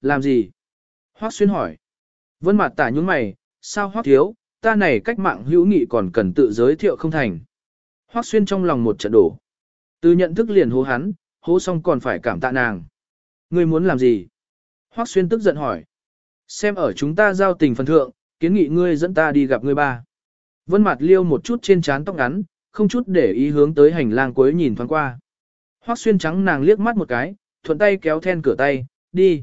làm gì? Hoắc xuyên hỏi. Vân mặt tả nhúng mày, sao Hoắc thiếu, ta này cách mạng hữu nghị còn cần tự giới thiệu không thành. Hoắc xuyên trong lòng một trận đổ. Từ nhận thức liền hố hắn, hố xong còn phải cảm tạ nàng. Ngươi muốn làm gì? Hoắc xuyên tức giận hỏi. Xem ở chúng ta giao tình phần thượng, kiến nghị ngươi dẫn ta đi gặp ngươi ba. Vân mặt liêu một chút trên trán tóc ngắn, không chút để ý hướng tới hành lang cuối nhìn thoáng qua. Hoắc xuyên trắng nàng liếc mắt một cái, thuận tay kéo then cửa tay, đi.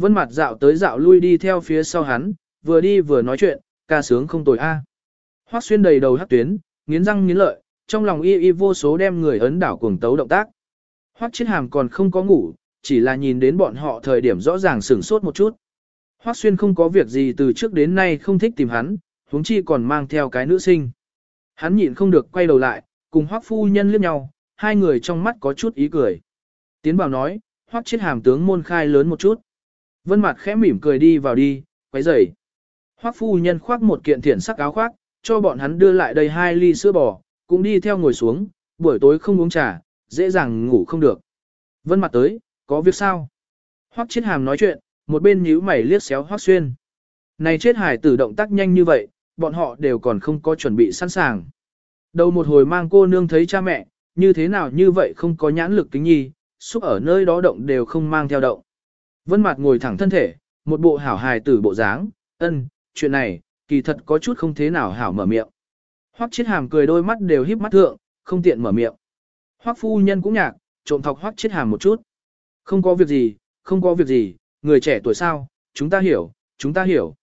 Vân mặt dạo tới dạo lui đi theo phía sau hắn, vừa đi vừa nói chuyện, ca sướng không tồi a. À. Hoắc xuyên đầy đầu hắc tuyến, nghiến răng nghiến lợi, trong lòng y y vô số đem người ấn đảo cuồng tấu động tác. Hoắc chiến hàm còn không có ngủ, chỉ là nhìn đến bọn họ thời điểm rõ ràng sửng sốt một chút. Hoắc xuyên không có việc gì từ trước đến nay không thích tìm hắn, huống chi còn mang theo cái nữ sinh. Hắn nhịn không được quay đầu lại, cùng Hoắc phu nhân liếc nhau, hai người trong mắt có chút ý cười. Tiến bảo nói, Hoắc chiến hàm tướng môn khai lớn một chút. Vân mặt khẽ mỉm cười đi vào đi, quấy rầy. Hoắc phu nhân khoác một kiện thiển sắc áo khoác, cho bọn hắn đưa lại đây hai ly sữa bò, cũng đi theo ngồi xuống, buổi tối không uống trà, dễ dàng ngủ không được. Vân mặt tới, có việc sao? Hoắc Chiến hàm nói chuyện, một bên nhíu mày liếc xéo Hoắc xuyên. Này chết hải tử động tác nhanh như vậy, bọn họ đều còn không có chuẩn bị sẵn sàng. Đầu một hồi mang cô nương thấy cha mẹ, như thế nào như vậy không có nhãn lực kính nhi, xúc ở nơi đó động đều không mang theo động. Vân Mạt ngồi thẳng thân thể, một bộ hảo hài tử bộ dáng, ân, chuyện này, kỳ thật có chút không thế nào hảo mở miệng. Hoắc Chiết Hàm cười đôi mắt đều híp mắt thượng, không tiện mở miệng. Hoắc phu nhân cũng nhạc, trộm thọc Hoắc Chiết Hàm một chút. Không có việc gì, không có việc gì, người trẻ tuổi sao, chúng ta hiểu, chúng ta hiểu.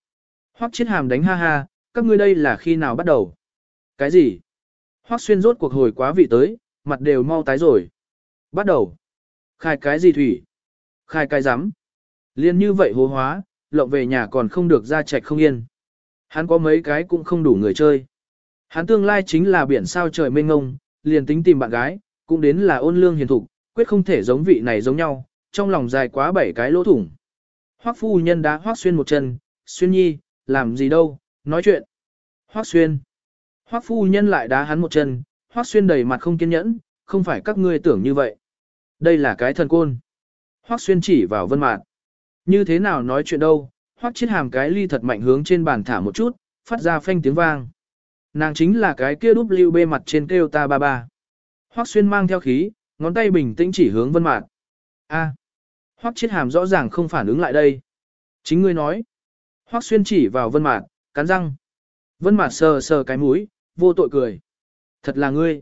Hoắc Chiết Hàm đánh ha ha, các ngươi đây là khi nào bắt đầu? Cái gì? Hoắc Xuyên rốt cuộc hồi quá vị tới, mặt đều mau tái rồi. Bắt đầu. Khai cái gì thủy? Khai cái rắm Liên như vậy hố hóa, lộng về nhà còn không được ra chạch không yên. Hắn có mấy cái cũng không đủ người chơi. Hắn tương lai chính là biển sao trời mênh ngông, liền tính tìm bạn gái, cũng đến là ôn lương hiền thục, quyết không thể giống vị này giống nhau, trong lòng dài quá bảy cái lỗ thủng. Hoắc phu nhân đá Hoắc xuyên một chân, xuyên nhi, làm gì đâu, nói chuyện. Hoắc xuyên. Hoắc phu nhân lại đá hắn một chân, Hoắc xuyên đầy mặt không kiên nhẫn, không phải các ngươi tưởng như vậy. Đây là cái thần côn. Hoắc xuyên chỉ vào vân mạn. Như thế nào nói chuyện đâu, Hoắc chiết hàm cái ly thật mạnh hướng trên bàn thả một chút, phát ra phanh tiếng vang. Nàng chính là cái kia đúp lưu bê mặt trên kêu ta ba ba. Hoắc xuyên mang theo khí, ngón tay bình tĩnh chỉ hướng vân mạn. A. Hoắc chiết hàm rõ ràng không phản ứng lại đây. Chính ngươi nói. Hoắc xuyên chỉ vào vân mạn, cắn răng. Vân mạn sờ sờ cái mũi, vô tội cười. Thật là ngươi.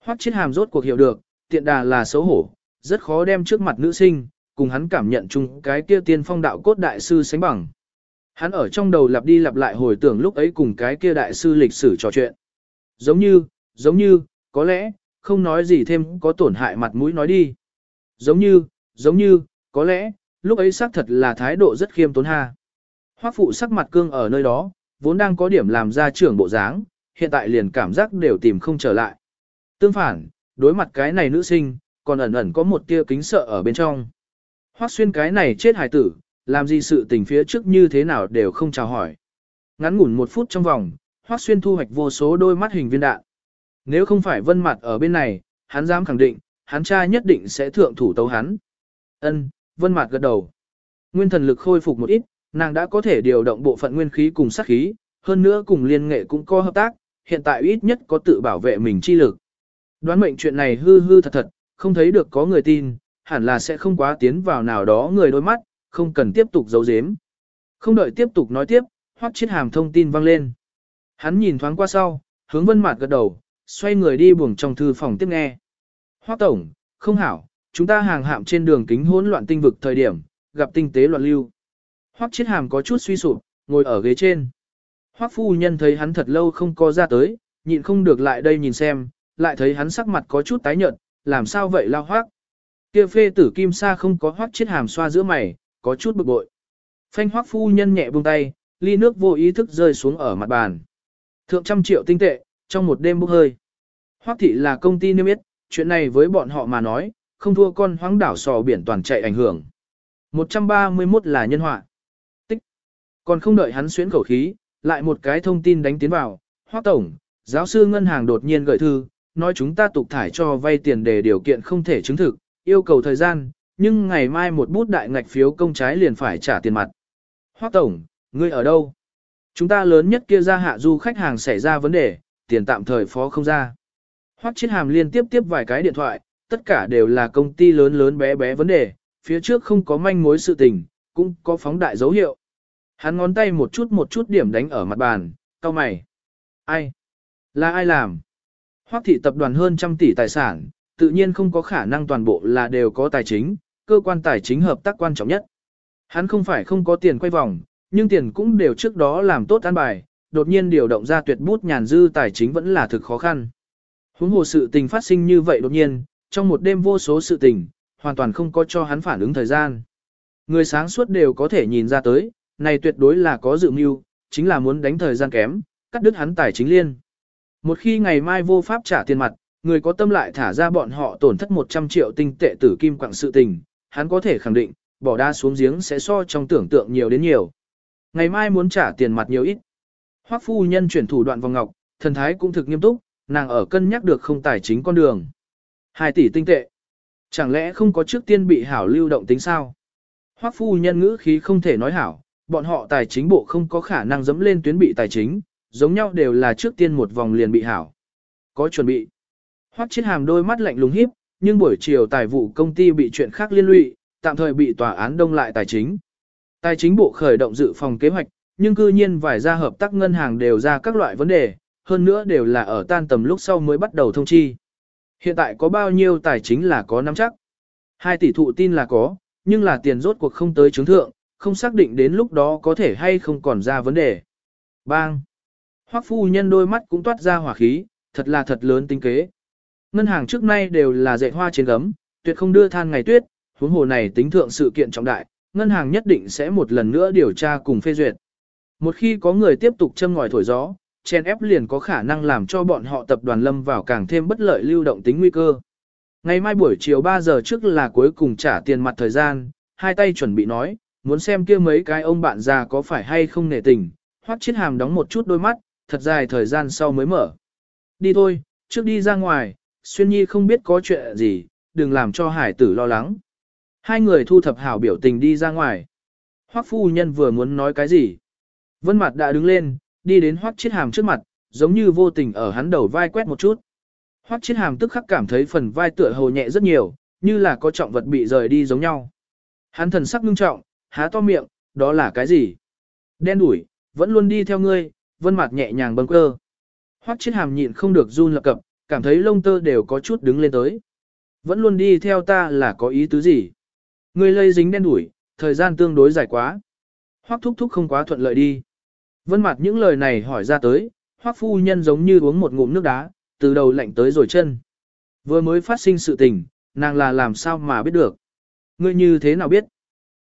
Hoắc chiết hàm rốt cuộc hiểu được, tiện đà là xấu hổ, rất khó đem trước mặt nữ sinh, cùng hắn cảm nhận chung cái kia tiên phong đạo cốt đại sư sánh bằng. Hắn ở trong đầu lặp đi lặp lại hồi tưởng lúc ấy cùng cái kia đại sư lịch sử trò chuyện. Giống như, giống như, có lẽ, không nói gì thêm có tổn hại mặt mũi nói đi. Giống như, giống như, có lẽ, lúc ấy xác thật là thái độ rất khiêm tốn ha. Hoắc phụ sắc mặt cương ở nơi đó, vốn đang có điểm làm ra trưởng bộ dáng, hiện tại liền cảm giác đều tìm không trở lại. Tương phản, đối mặt cái này nữ sinh, còn ẩn ẩn có một tia kính sợ ở bên trong. Hoắc xuyên cái này chết hài tử, làm gì sự tình phía trước như thế nào đều không chào hỏi. Ngắn ngủn một phút trong vòng, Hoắc xuyên thu hoạch vô số đôi mắt hình viên đạn. Nếu không phải vân mặt ở bên này, hắn dám khẳng định, hắn cha nhất định sẽ thượng thủ tấu hắn. Ân, vân mặt gật đầu. Nguyên thần lực khôi phục một ít, nàng đã có thể điều động bộ phận nguyên khí cùng sát khí, hơn nữa cùng liên nghệ cũng có hợp tác, hiện tại ít nhất có tự bảo vệ mình chi lực. Đoán mệnh chuyện này hư hư thật thật, không thấy được có người tin, hẳn là sẽ không quá tiến vào nào đó người đôi mắt, không cần tiếp tục giấu giếm. Không đợi tiếp tục nói tiếp, hoắc chiết hàm thông tin vang lên. Hắn nhìn thoáng qua sau, hướng vân mạt gật đầu, xoay người đi buồng trong thư phòng tiếp nghe. Hoắc tổng, không hảo, chúng ta hàng hạm trên đường kính hỗn loạn tinh vực thời điểm, gặp tinh tế loạn lưu. Hoắc chiết hàm có chút suy sụp, ngồi ở ghế trên. Hoắc phu nhân thấy hắn thật lâu không có ra tới, nhịn không được lại đây nhìn xem, lại thấy hắn sắc mặt có chút tái nhợt, làm sao vậy lao hoác. Kia phê tử kim sa không có hoác chết hàm xoa giữa mày, có chút bực bội. Phanh hoác phu nhân nhẹ buông tay, ly nước vô ý thức rơi xuống ở mặt bàn. Thượng trăm triệu tinh tệ, trong một đêm bốc hơi. Hoác thị là công ty niêm yết, chuyện này với bọn họ mà nói, không thua con hoáng đảo sò biển toàn chạy ảnh hưởng. 131 là nhân họa. Tích. Còn không đợi hắn xuyến khẩu khí, lại một cái thông tin đánh tiến vào. Hoác tổng, giáo sư ngân hàng đột nhiên gửi thư, nói chúng ta tục thải cho vay tiền để điều kiện không thể chứng thực, yêu cầu thời gian, nhưng ngày mai một bút đại ngạch phiếu công trái liền phải trả tiền mặt. Hoắc Tổng, ngươi ở đâu? Chúng ta lớn nhất kia ra hạ du khách hàng xảy ra vấn đề, tiền tạm thời phó không ra. Hoắc chiến Hàm liên tiếp tiếp vài cái điện thoại, tất cả đều là công ty lớn lớn bé bé vấn đề, phía trước không có manh mối sự tình, cũng có phóng đại dấu hiệu. Hắn ngón tay một chút một chút điểm đánh ở mặt bàn, cao mày. Ai? Là ai làm? Hoắc thị tập đoàn hơn trăm tỷ tài sản, tự nhiên không có khả năng toàn bộ là đều có tài chính, cơ quan tài chính hợp tác quan trọng nhất. Hắn không phải không có tiền quay vòng, nhưng tiền cũng đều trước đó làm tốt an bài, đột nhiên điều động ra tuyệt bút nhàn dư tài chính vẫn là thực khó khăn. Huống hồ sự tình phát sinh như vậy đột nhiên, trong một đêm vô số sự tình, hoàn toàn không có cho hắn phản ứng thời gian. Người sáng suốt đều có thể nhìn ra tới, này tuyệt đối là có dự mưu, chính là muốn đánh thời gian kém, cắt đứt hắn tài chính liên. Một khi ngày mai vô pháp trả tiền mặt, người có tâm lại thả ra bọn họ tổn thất 100 triệu tinh tệ tử kim quặng sự tình, hắn có thể khẳng định, bỏ đa xuống giếng sẽ so trong tưởng tượng nhiều đến nhiều. Ngày mai muốn trả tiền mặt nhiều ít. Hoắc phu nhân chuyển thủ đoạn vòng ngọc, thần thái cũng thực nghiêm túc, nàng ở cân nhắc được không tài chính con đường. 2 tỷ tinh tệ. Chẳng lẽ không có trước tiên bị hảo lưu động tính sao? Hoắc phu nhân ngữ khí không thể nói hảo, bọn họ tài chính bộ không có khả năng dẫm lên tuyến bị tài chính, giống nhau đều là trước tiên một vòng liền bị hảo. Có chuẩn bị. Hoắc Chiến Hàm đôi mắt lạnh lùng híp, nhưng buổi chiều tài vụ công ty bị chuyện khác liên lụy, tạm thời bị tòa án đông lại tài chính. Tài chính bộ khởi động dự phòng kế hoạch, nhưng cư nhiên vài gia hợp tác ngân hàng đều ra các loại vấn đề, hơn nữa đều là ở tan tầm lúc sau mới bắt đầu thông chi. Hiện tại có bao nhiêu tài chính là có nắm chắc. Hai tỷ thụ tin là có, nhưng là tiền rốt cuộc không tới chứng thượng, không xác định đến lúc đó có thể hay không còn ra vấn đề. Bang! Hoắc phu nhân đôi mắt cũng toát ra hỏa khí, thật là thật lớn tính kế. Ngân hàng trước nay đều là dạy hoa trên gấm, tuyệt không đưa than ngày tuyết, huống hồ này tính thượng sự kiện trọng đại, ngân hàng nhất định sẽ một lần nữa điều tra cùng phê duyệt. Một khi có người tiếp tục châm ngòi thổi gió, chen ép liền có khả năng làm cho bọn họ tập đoàn lâm vào càng thêm bất lợi lưu động tính nguy cơ. Ngày mai buổi chiều 3 giờ trước là cuối cùng trả tiền mặt thời gian, hai tay chuẩn bị nói, muốn xem kia mấy cái ông bạn già có phải hay không nể tình, hoắc chiết hàm đóng một chút đôi mắt, thật dài thời gian sau mới mở. Đi thôi, trước đi ra ngoài, xuyên nhi không biết có chuyện gì, đừng làm cho hải tử lo lắng. Hai người thu thập hảo biểu tình đi ra ngoài. Hoắc phu nhân vừa muốn nói cái gì. Vân mặt đã đứng lên, đi đến Hoắc chiết hàm trước mặt, giống như vô tình ở hắn đầu vai quét một chút. Hoắc chiết hàm tức khắc cảm thấy phần vai tựa hồ nhẹ rất nhiều, như là có trọng vật bị rời đi giống nhau. Hắn thần sắc ngưng trọng, há to miệng, đó là cái gì? Đen đuổi, vẫn luôn đi theo ngươi, vân mặt nhẹ nhàng bâng cơ. Hoắc chiết hàm nhịn không được run lập cập, cảm thấy lông tơ đều có chút đứng lên tới. Vẫn luôn đi theo ta là có ý tứ gì? Ngươi lây dính đen đuổi, thời gian tương đối dài quá. Hoắc thúc thúc không quá thuận lợi đi. Vân mặt những lời này hỏi ra tới, Hoắc phu nhân giống như uống một ngụm nước đá, từ đầu lạnh tới rồi chân. Vừa mới phát sinh sự tình, nàng là làm sao mà biết được. Ngươi như thế nào biết?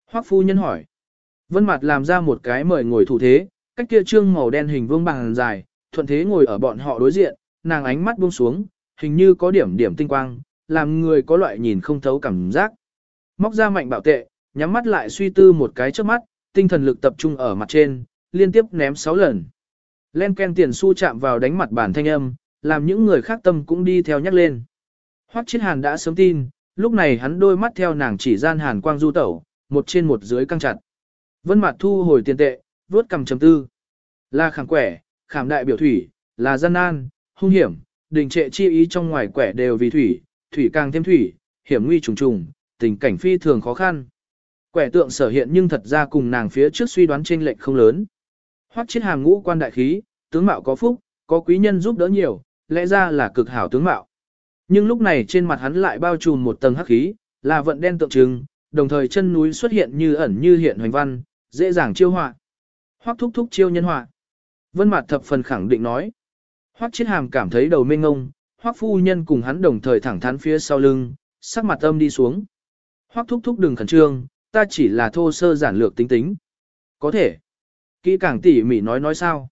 Hoắc phu nhân hỏi. Vân mặt làm ra một cái mời ngồi thủ thế, cách kia trương màu đen hình vương bằng dài, thuận thế ngồi ở bọn họ đối diện, nàng ánh mắt buông xuống, hình như có điểm điểm tinh quang, làm người có loại nhìn không thấu cảm giác. Móc ra mạnh bạo tệ, nhắm mắt lại suy tư một cái trước mắt, tinh thần lực tập trung ở mặt trên, liên tiếp ném 6 lần. Len ken tiền xu chạm vào đánh mặt bản thanh âm, làm những người khác tâm cũng đi theo nhắc lên. Hoắc Chiến Hàn đã sớm tin, lúc này hắn đôi mắt theo nàng chỉ gian hàn quang du tẩu, một trên một dưới căng chặt. Vân Mạt thu hồi tiền tệ, vuốt cầm chấm tư. Là khẳng quẻ, khảm đại biểu thủy, là gian nan, hung hiểm, đình trệ chi ý trong ngoài quẻ đều vì thủy, thủy càng thêm thủy, hiểm nguy trùng trùng, tình cảnh phi thường khó khăn. Quẻ tượng sở hiện nhưng thật ra cùng nàng phía trước suy đoán chênh lệch không lớn. Hoắc chiến Hàm ngũ quan đại khí, tướng mạo có phúc, có quý nhân giúp đỡ nhiều, lẽ ra là cực hảo tướng mạo. Nhưng lúc này trên mặt hắn lại bao trùm một tầng hắc khí, là vận đen tượng trưng, đồng thời chân núi xuất hiện như ẩn như hiện hoành văn, dễ dàng chiêu họa. Hoắc thúc thúc chiêu nhân họa. Vân Mạt thập phần khẳng định nói. Hoắc Chiến Hàm cảm thấy đầu mênh ngông, Hoắc phu nhân cùng hắn đồng thời thẳng thắn phía sau lưng, sắc mặt âm đi xuống. Hoắc thúc thúc đừng khẩn trương, ta chỉ là thô sơ giản lược tính tính. Có thể. Kỹ càng tỉ mỉ nói nói sao.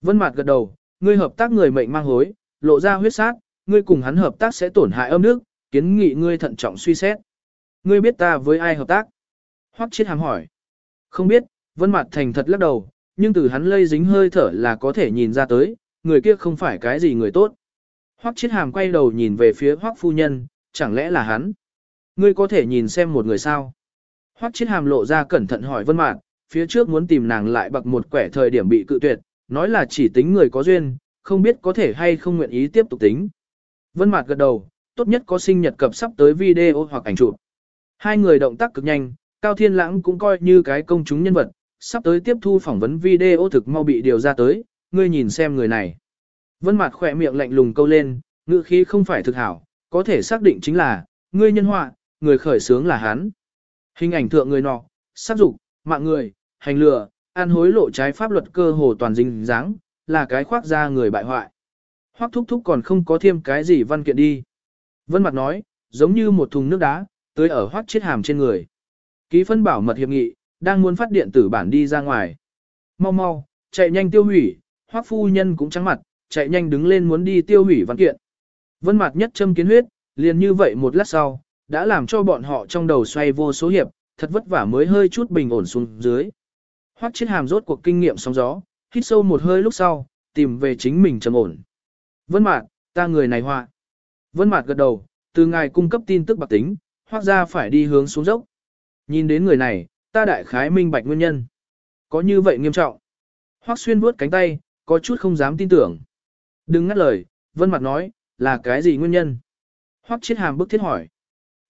Vân Mạt gật đầu, ngươi hợp tác người mệnh mang hối, lộ ra huyết sát, ngươi cùng hắn hợp tác sẽ tổn hại âm nước, kiến nghị ngươi thận trọng suy xét. Ngươi biết ta với ai hợp tác? Hoắc Chiến Hàm hỏi. Không biết, Vân Mạt thành thật lắc đầu, nhưng từ hắn lây dính hơi thở là có thể nhìn ra tới, người kia không phải cái gì người tốt. Hoắc Chiết Hàm quay đầu nhìn về phía Hoắc phu nhân, chẳng lẽ là hắn? Ngươi có thể nhìn xem một người sao? Hoắc Chiết Hàm lộ ra cẩn thận hỏi Vân Mạn. phía trước muốn tìm nàng lại bậc một quẻ thời điểm bị cự tuyệt, nói là chỉ tính người có duyên, không biết có thể hay không nguyện ý tiếp tục tính. Vân Mạt gật đầu, tốt nhất có sinh nhật cập sắp tới video hoặc ảnh chụp. Hai người động tác cực nhanh, Cao Thiên Lãng cũng coi như cái công chúng nhân vật, sắp tới tiếp thu phỏng vấn video thực mau bị điều ra tới, ngươi nhìn xem người này. Vân Mạt khỏe miệng lạnh lùng câu lên, ngữ khí không phải thực hảo, có thể xác định chính là, ngươi nhân họa, người khởi sướng là hắn. Hình ảnh thượng người nọ, sát dục, mạng người, hành lừa, ăn hối lộ trái pháp luật cơ hồ toàn dính dáng, là cái khoác ra người bại hoại. Hoắc thúc thúc còn không có thêm cái gì văn kiện đi. Vân Mặt nói, giống như một thùng nước đá, tưới ở Hoắc chết hàm trên người. Ký phân bảo mật hiệp nghị, đang muốn phát điện tử bản đi ra ngoài. Mau mau, chạy nhanh tiêu hủy, Hoắc phu nhân cũng trắng mặt, chạy nhanh đứng lên muốn đi tiêu hủy văn kiện. Vân Mặt nhất châm kiến huyết, liền như vậy một lát sau, đã làm cho bọn họ trong đầu xoay vô số hiệp, thật vất vả mới hơi chút bình ổn xuống dưới. Hoắc Chiến Hàm rốt cuộc kinh nghiệm sóng gió, hít sâu một hơi lúc sau, tìm về chính mình trầm ổn. Vân Mạt, ta người này họa. Vân Mạt gật đầu, từ ngài cung cấp tin tức bạc tính, Hoắc gia phải đi hướng xuống dốc. Nhìn đến người này, ta đại khái minh bạch nguyên nhân. Có như vậy nghiêm trọng. Hoắc Xuyên vuốt cánh tay, có chút không dám tin tưởng. Đừng ngắt lời, Vân mặt nói, là cái gì nguyên nhân? Hoắc Chiến Hàm bức thiết hỏi.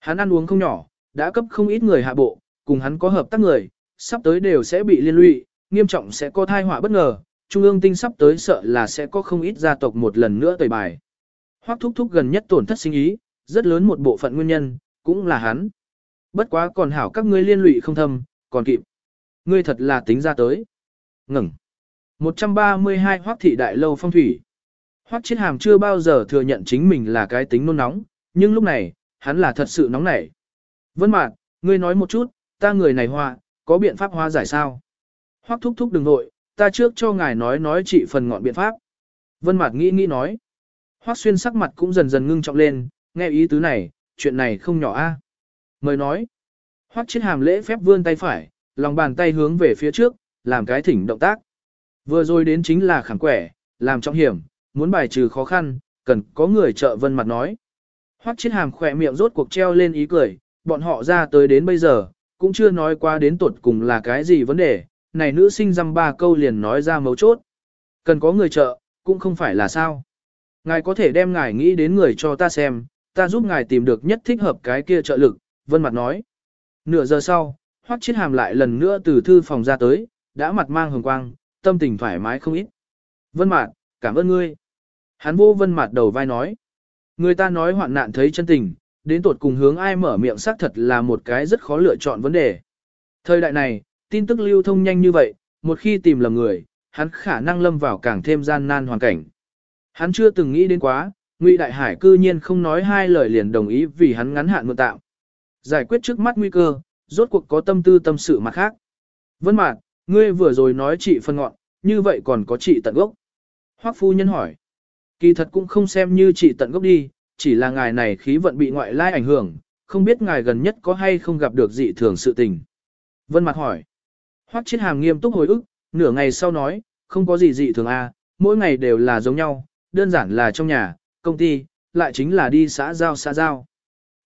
Hắn ăn uống không nhỏ, đã cấp không ít người hạ bộ, cùng hắn có hợp tác người, sắp tới đều sẽ bị liên lụy, nghiêm trọng sẽ có thai họa bất ngờ, trung ương tinh sắp tới sợ là sẽ có không ít gia tộc một lần nữa tẩy bài. Hoắc thúc thúc gần nhất tổn thất sinh ý, rất lớn một bộ phận nguyên nhân, cũng là hắn. Bất quá còn hảo các ngươi liên lụy không thâm, còn kịp. Ngươi thật là tính ra tới. Ngừng. 132 Hoắc thị đại lâu phong thủy. Hoắc Chiến Hàm chưa bao giờ thừa nhận chính mình là cái tính nôn nóng, nhưng lúc này, hắn là thật sự nóng nảy. Vân Mạn, ngươi nói một chút, ta người này hoa, có biện pháp hóa giải sao? Hoắc thúc thúc đừng nội, ta trước cho ngài nói nói trị phần ngọn biện pháp. Vân Mạt nghĩ nghĩ nói. Hoắc xuyên sắc mặt cũng dần dần ngưng trọng lên, nghe ý tứ này, chuyện này không nhỏ a. Mời nói. Hoắc chiến hàm lễ phép vươn tay phải, lòng bàn tay hướng về phía trước, làm cái thỉnh động tác. Vừa rồi đến chính là khẳng quẻ, làm trọng hiểm, muốn bài trừ khó khăn, cần có người trợ Vân mặt nói. Hoắc chiến hàm khỏe miệng rốt cuộc treo lên ý cười, bọn họ ra tới đến bây giờ, cũng chưa nói qua đến tuột cùng là cái gì vấn đề, này nữ sinh dăm ba câu liền nói ra mấu chốt. Cần có người trợ, cũng không phải là sao. Ngài có thể đem ngài nghĩ đến người cho ta xem, ta giúp ngài tìm được nhất thích hợp cái kia trợ lực, vân mặt nói. Nửa giờ sau, hoắc chiết hàm lại lần nữa từ thư phòng ra tới, đã mặt mang hồng quang, tâm tình thoải mái không ít. Vân Mạt, cảm ơn ngươi. Hắn vô vân Mạt đầu vai nói. Người ta nói hoạn nạn thấy chân tình, đến tột cùng hướng ai mở miệng xác thật là một cái rất khó lựa chọn vấn đề. Thời đại này, tin tức lưu thông nhanh như vậy, một khi tìm lầm người, hắn khả năng lâm vào càng thêm gian nan hoàn cảnh. Hắn chưa từng nghĩ đến quá, Ngụy Đại Hải cư nhiên không nói hai lời liền đồng ý vì hắn ngắn hạn mượn tạm. Giải quyết trước mắt nguy cơ, rốt cuộc có tâm tư tâm sự mặt khác. Vân Mạt, ngươi vừa rồi nói chị phân ngọn, như vậy còn có chị tận gốc. Hoắc phu nhân hỏi. Kỳ thật cũng không xem như chị tận gốc đi, chỉ là ngài này khí vận bị ngoại lai ảnh hưởng, không biết ngài gần nhất có hay không gặp được dị thường sự tình. Vân Mạc hỏi. Hoắc Chiến Hàm nghiêm túc hồi ức, nửa ngày sau nói, không có gì dị thường a, à, mỗi ngày đều là giống nhau, đơn giản là trong nhà, công ty, lại chính là đi xã giao xã giao.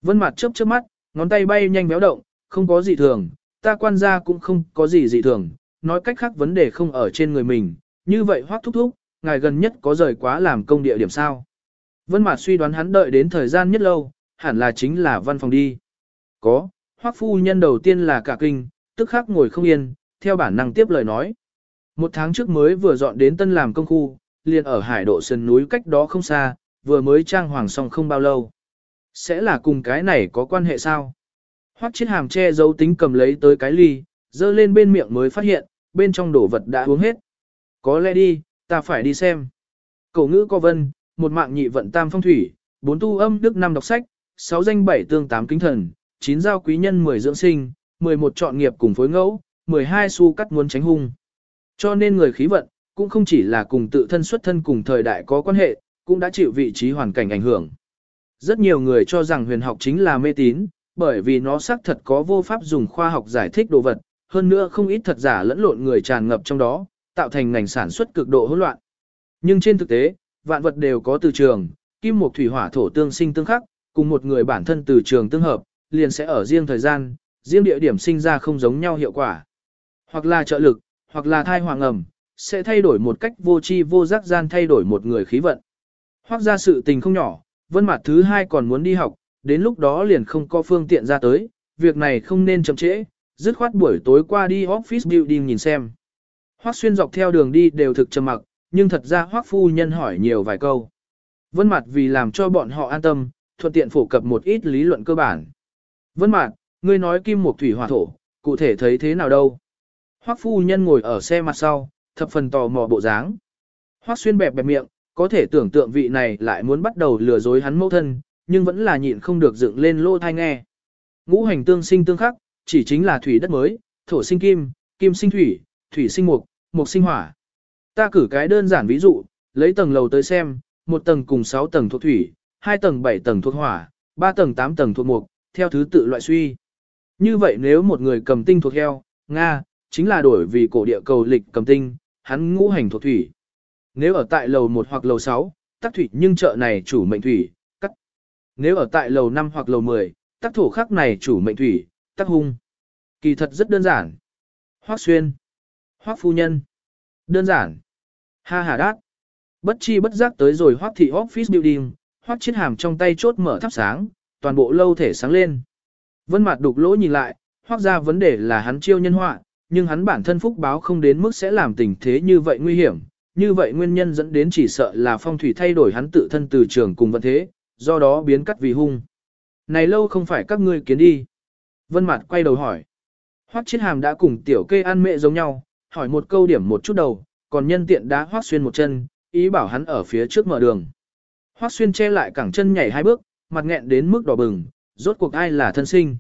Vân Mạc chớp chớp mắt, ngón tay bay nhanh béo động, không có gì thường, ta quan gia cũng không có gì dị thường, nói cách khác vấn đề không ở trên người mình, như vậy Hoắc thúc thúc, ngài gần nhất có rời quá làm công địa điểm sao? Vân Mạt suy đoán hắn đợi đến thời gian nhất lâu, hẳn là chính là văn phòng đi. Có, Hoắc phu nhân đầu tiên là cả kinh, tức khắc ngồi không yên, theo bản năng tiếp lời nói. Một tháng trước mới vừa dọn đến tân làm công khu, liền ở hải độ sườn núi cách đó không xa, vừa mới trang hoàng xong không bao lâu. Sẽ là cùng cái này có quan hệ sao? Hoắc chiếc hàm che giấu tính cầm lấy tới cái ly, dơ lên bên miệng mới phát hiện, bên trong đổ vật đã uống hết. Có lẽ đi, ta phải đi xem. Cổ ngữ có vân, một mạng nhị vận tam phong thủy, bốn tu âm đức năm đọc sách, sáu danh bảy tương tám kính thần, chín giao quý nhân mười dưỡng sinh, mười một chọn nghiệp cùng phối ngẫu, 12 xu cắt muốn tránh hung. Cho nên người khí vận, cũng không chỉ là cùng tự thân xuất thân cùng thời đại có quan hệ, cũng đã chịu vị trí hoàn cảnh ảnh hưởng. Rất nhiều người cho rằng huyền học chính là mê tín, bởi vì nó xác thật có vô pháp dùng khoa học giải thích đồ vật, hơn nữa không ít thật giả lẫn lộn người tràn ngập trong đó, tạo thành ngành sản xuất cực độ hỗn loạn. Nhưng trên thực tế, vạn vật đều có từ trường, kim mộc thủy hỏa thổ tương sinh tương khắc, cùng một người bản thân từ trường tương hợp, liền sẽ ở riêng thời gian, riêng địa điểm sinh ra không giống nhau hiệu quả. Hoặc là trợ lực, hoặc là thai hoàng ẩm, sẽ thay đổi một cách vô tri vô giác gian thay đổi một người khí vận. Hoặc ra sự tình không nhỏ, vân mặt thứ hai còn muốn đi học, đến lúc đó liền không có phương tiện ra tới, việc này không nên chậm trễ, dứt khoát buổi tối qua đi office building nhìn xem. Hoắc xuyên dọc theo đường đi đều thực trầm mặc, nhưng thật ra Hoắc phu nhân hỏi nhiều vài câu. Vân mặt vì làm cho bọn họ an tâm, thuận tiện phổ cập một ít lý luận cơ bản. Vân mặt, ngươi nói kim một thủy hỏa thổ, cụ thể thấy thế nào đâu? Hoắc phu nhân ngồi ở xe mặt sau, thập phần tò mò bộ dáng. Hoắc xuyên bẹp bẹp miệng, có thể tưởng tượng vị này lại muốn bắt đầu lừa dối hắn mẫu thân, nhưng vẫn là nhịn không được dựng lên lô thai nghe. Ngũ hành tương sinh tương khắc, chỉ chính là thủy đất mới, thổ sinh kim, kim sinh thủy, thủy sinh mục, mục sinh hỏa. Ta cử cái đơn giản ví dụ, lấy tầng lầu tới xem, một tầng cùng 6 tầng thuộc thủy, hai tầng 7 tầng thuộc hỏa, ba tầng 8 tầng thuộc mục, theo thứ tự loại suy. Như vậy nếu một người cầm tinh thuộc heo, Nga, chính là đổi vì cổ địa cầu lịch cầm tinh, hắn ngũ hành thuộc thủy. Nếu ở tại lầu 1 hoặc lầu 6, tắc thủy nhưng chợ này chủ mệnh thủy, cắt. Nếu ở tại lầu 5 hoặc lầu 10, tắc thổ khắc này chủ mệnh thủy, tắc hung. Kỳ thật rất đơn giản. Hoác xuyên. Hoác phu nhân. Đơn giản. Ha hà đát. Bất chi bất giác tới rồi hoác thị office building, hoác chiếc hàm trong tay chốt mở thắp sáng, toàn bộ lâu thể sáng lên. Vân mặt đục lỗ nhìn lại, hoác ra vấn đề là hắn chiêu nhân họa, nhưng hắn bản thân phúc báo không đến mức sẽ làm tình thế như vậy nguy hiểm. Như vậy nguyên nhân dẫn đến chỉ sợ là phong thủy thay đổi hắn tự thân từ trường cùng vận thế, do đó biến cắt vì hung. Này lâu không phải các ngươi kiến đi. Vân Mạt quay đầu hỏi. Hoắc Chiến Hàm đã cùng tiểu kê ăn mẹ giống nhau, hỏi một câu điểm một chút đầu, còn nhân tiện đá Hoắc Xuyên một chân, ý bảo hắn ở phía trước mở đường. Hoắc Xuyên che lại cẳng chân nhảy hai bước, mặt nghẹn đến mức đỏ bừng, rốt cuộc ai là thân sinh.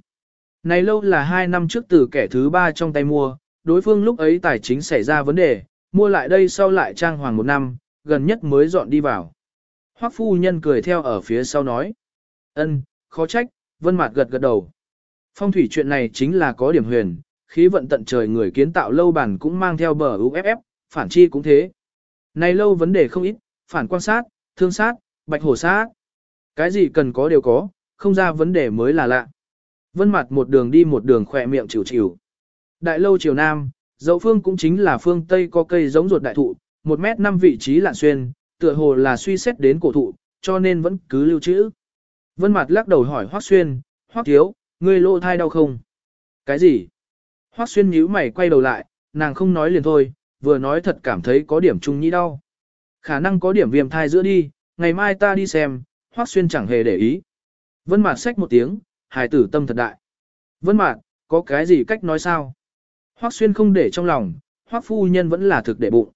Này lâu là hai năm trước từ kẻ thứ ba trong tay mua, đối phương lúc ấy tài chính xảy ra vấn đề, mua lại đây sau lại trang hoàng một năm, gần nhất mới dọn đi vào. Hoắc phu nhân cười theo ở phía sau nói. ân, khó trách, vân mặt gật gật đầu. Phong thủy chuyện này chính là có điểm huyền, khí vận tận trời người kiến tạo lâu bản cũng mang theo bờ UFF, phản chi cũng thế. Này lâu vấn đề không ít, phản quan sát, thương sát, bạch hổ sát. Cái gì cần có đều có, không ra vấn đề mới là lạ. Vân mặt một đường đi một đường khỏe miệng chịu chịu. Đại lâu chiều nam, dậu phương cũng chính là phương Tây có cây giống ruột đại thụ, 1 mét 5 vị trí lạ xuyên, tựa hồ là suy xét đến cổ thụ, cho nên vẫn cứ lưu trữ. Vân mặt lắc đầu hỏi Hoắc Xuyên, Hoắc Thiếu, ngươi lỗ thai đau không? Cái gì? Hoắc Xuyên nhíu mày quay đầu lại, nàng không nói liền thôi, vừa nói thật cảm thấy có điểm trung nhĩ đau. Khả năng có điểm viêm thai giữa đi, ngày mai ta đi xem, Hoắc Xuyên chẳng hề để ý. Vân Mạt xách một tiếng, hài tử tâm thật đại. Vân Mạt, có cái gì cách nói sao? Hoắc Xuyên không để trong lòng, Hoắc phu nhân vẫn là thực để bụng.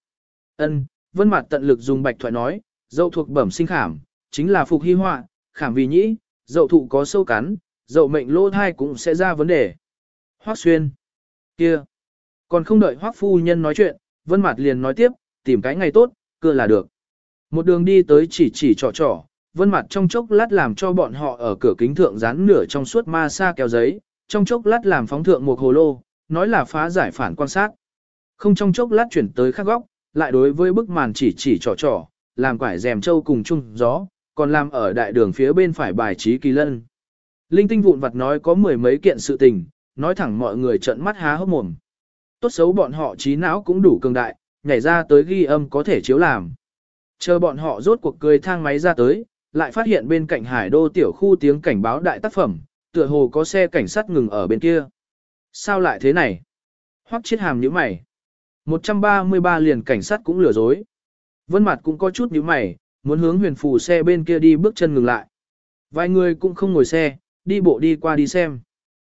Ân, Vân Mạt tận lực dùng bạch thoại nói, dậu thuộc bẩm sinh khảm, chính là phục hy họa, khảm vì nhĩ, dậu thụ có sâu cắn, dậu mệnh lỗ thai cũng sẽ ra vấn đề. Hoắc Xuyên, kia, còn không đợi Hoắc phu nhân nói chuyện, Vân Mạt liền nói tiếp, tìm cái ngày tốt, cưa là được. Một đường đi tới chỉ chỉ trò trò, Vân Mạt trong chốc lát làm cho bọn họ ở cửa kính thượng dán nửa trong suốt ma sa kéo giấy, trong chốc lát làm phóng thượng một hồ lô, nói là phá giải phản quan sát. Không trong chốc lát chuyển tới khác góc, lại đối với bức màn chỉ chỉ trò trò, làm quải rèm châu cùng chung gió, còn làm ở đại đường phía bên phải bài trí kỳ lân. Linh tinh vụn vặt nói có mười mấy kiện sự tình, nói thẳng mọi người trợn mắt há hốc mồm. Tốt xấu bọn họ trí não cũng đủ cường đại, nhảy ra tới ghi âm có thể chiếu làm. Chờ bọn họ rốt cuộc cười thang máy ra tới, lại phát hiện bên cạnh hải đô tiểu khu tiếng cảnh báo đại tác phẩm, tựa hồ có xe cảnh sát ngừng ở bên kia. Sao lại thế này? Hoắc chết hàm như mày. 133 liền cảnh sát cũng lừa dối. Vân mặt cũng có chút như mày, muốn hướng huyền phù xe bên kia đi bước chân ngừng lại. Vài người cũng không ngồi xe, đi bộ đi qua đi xem.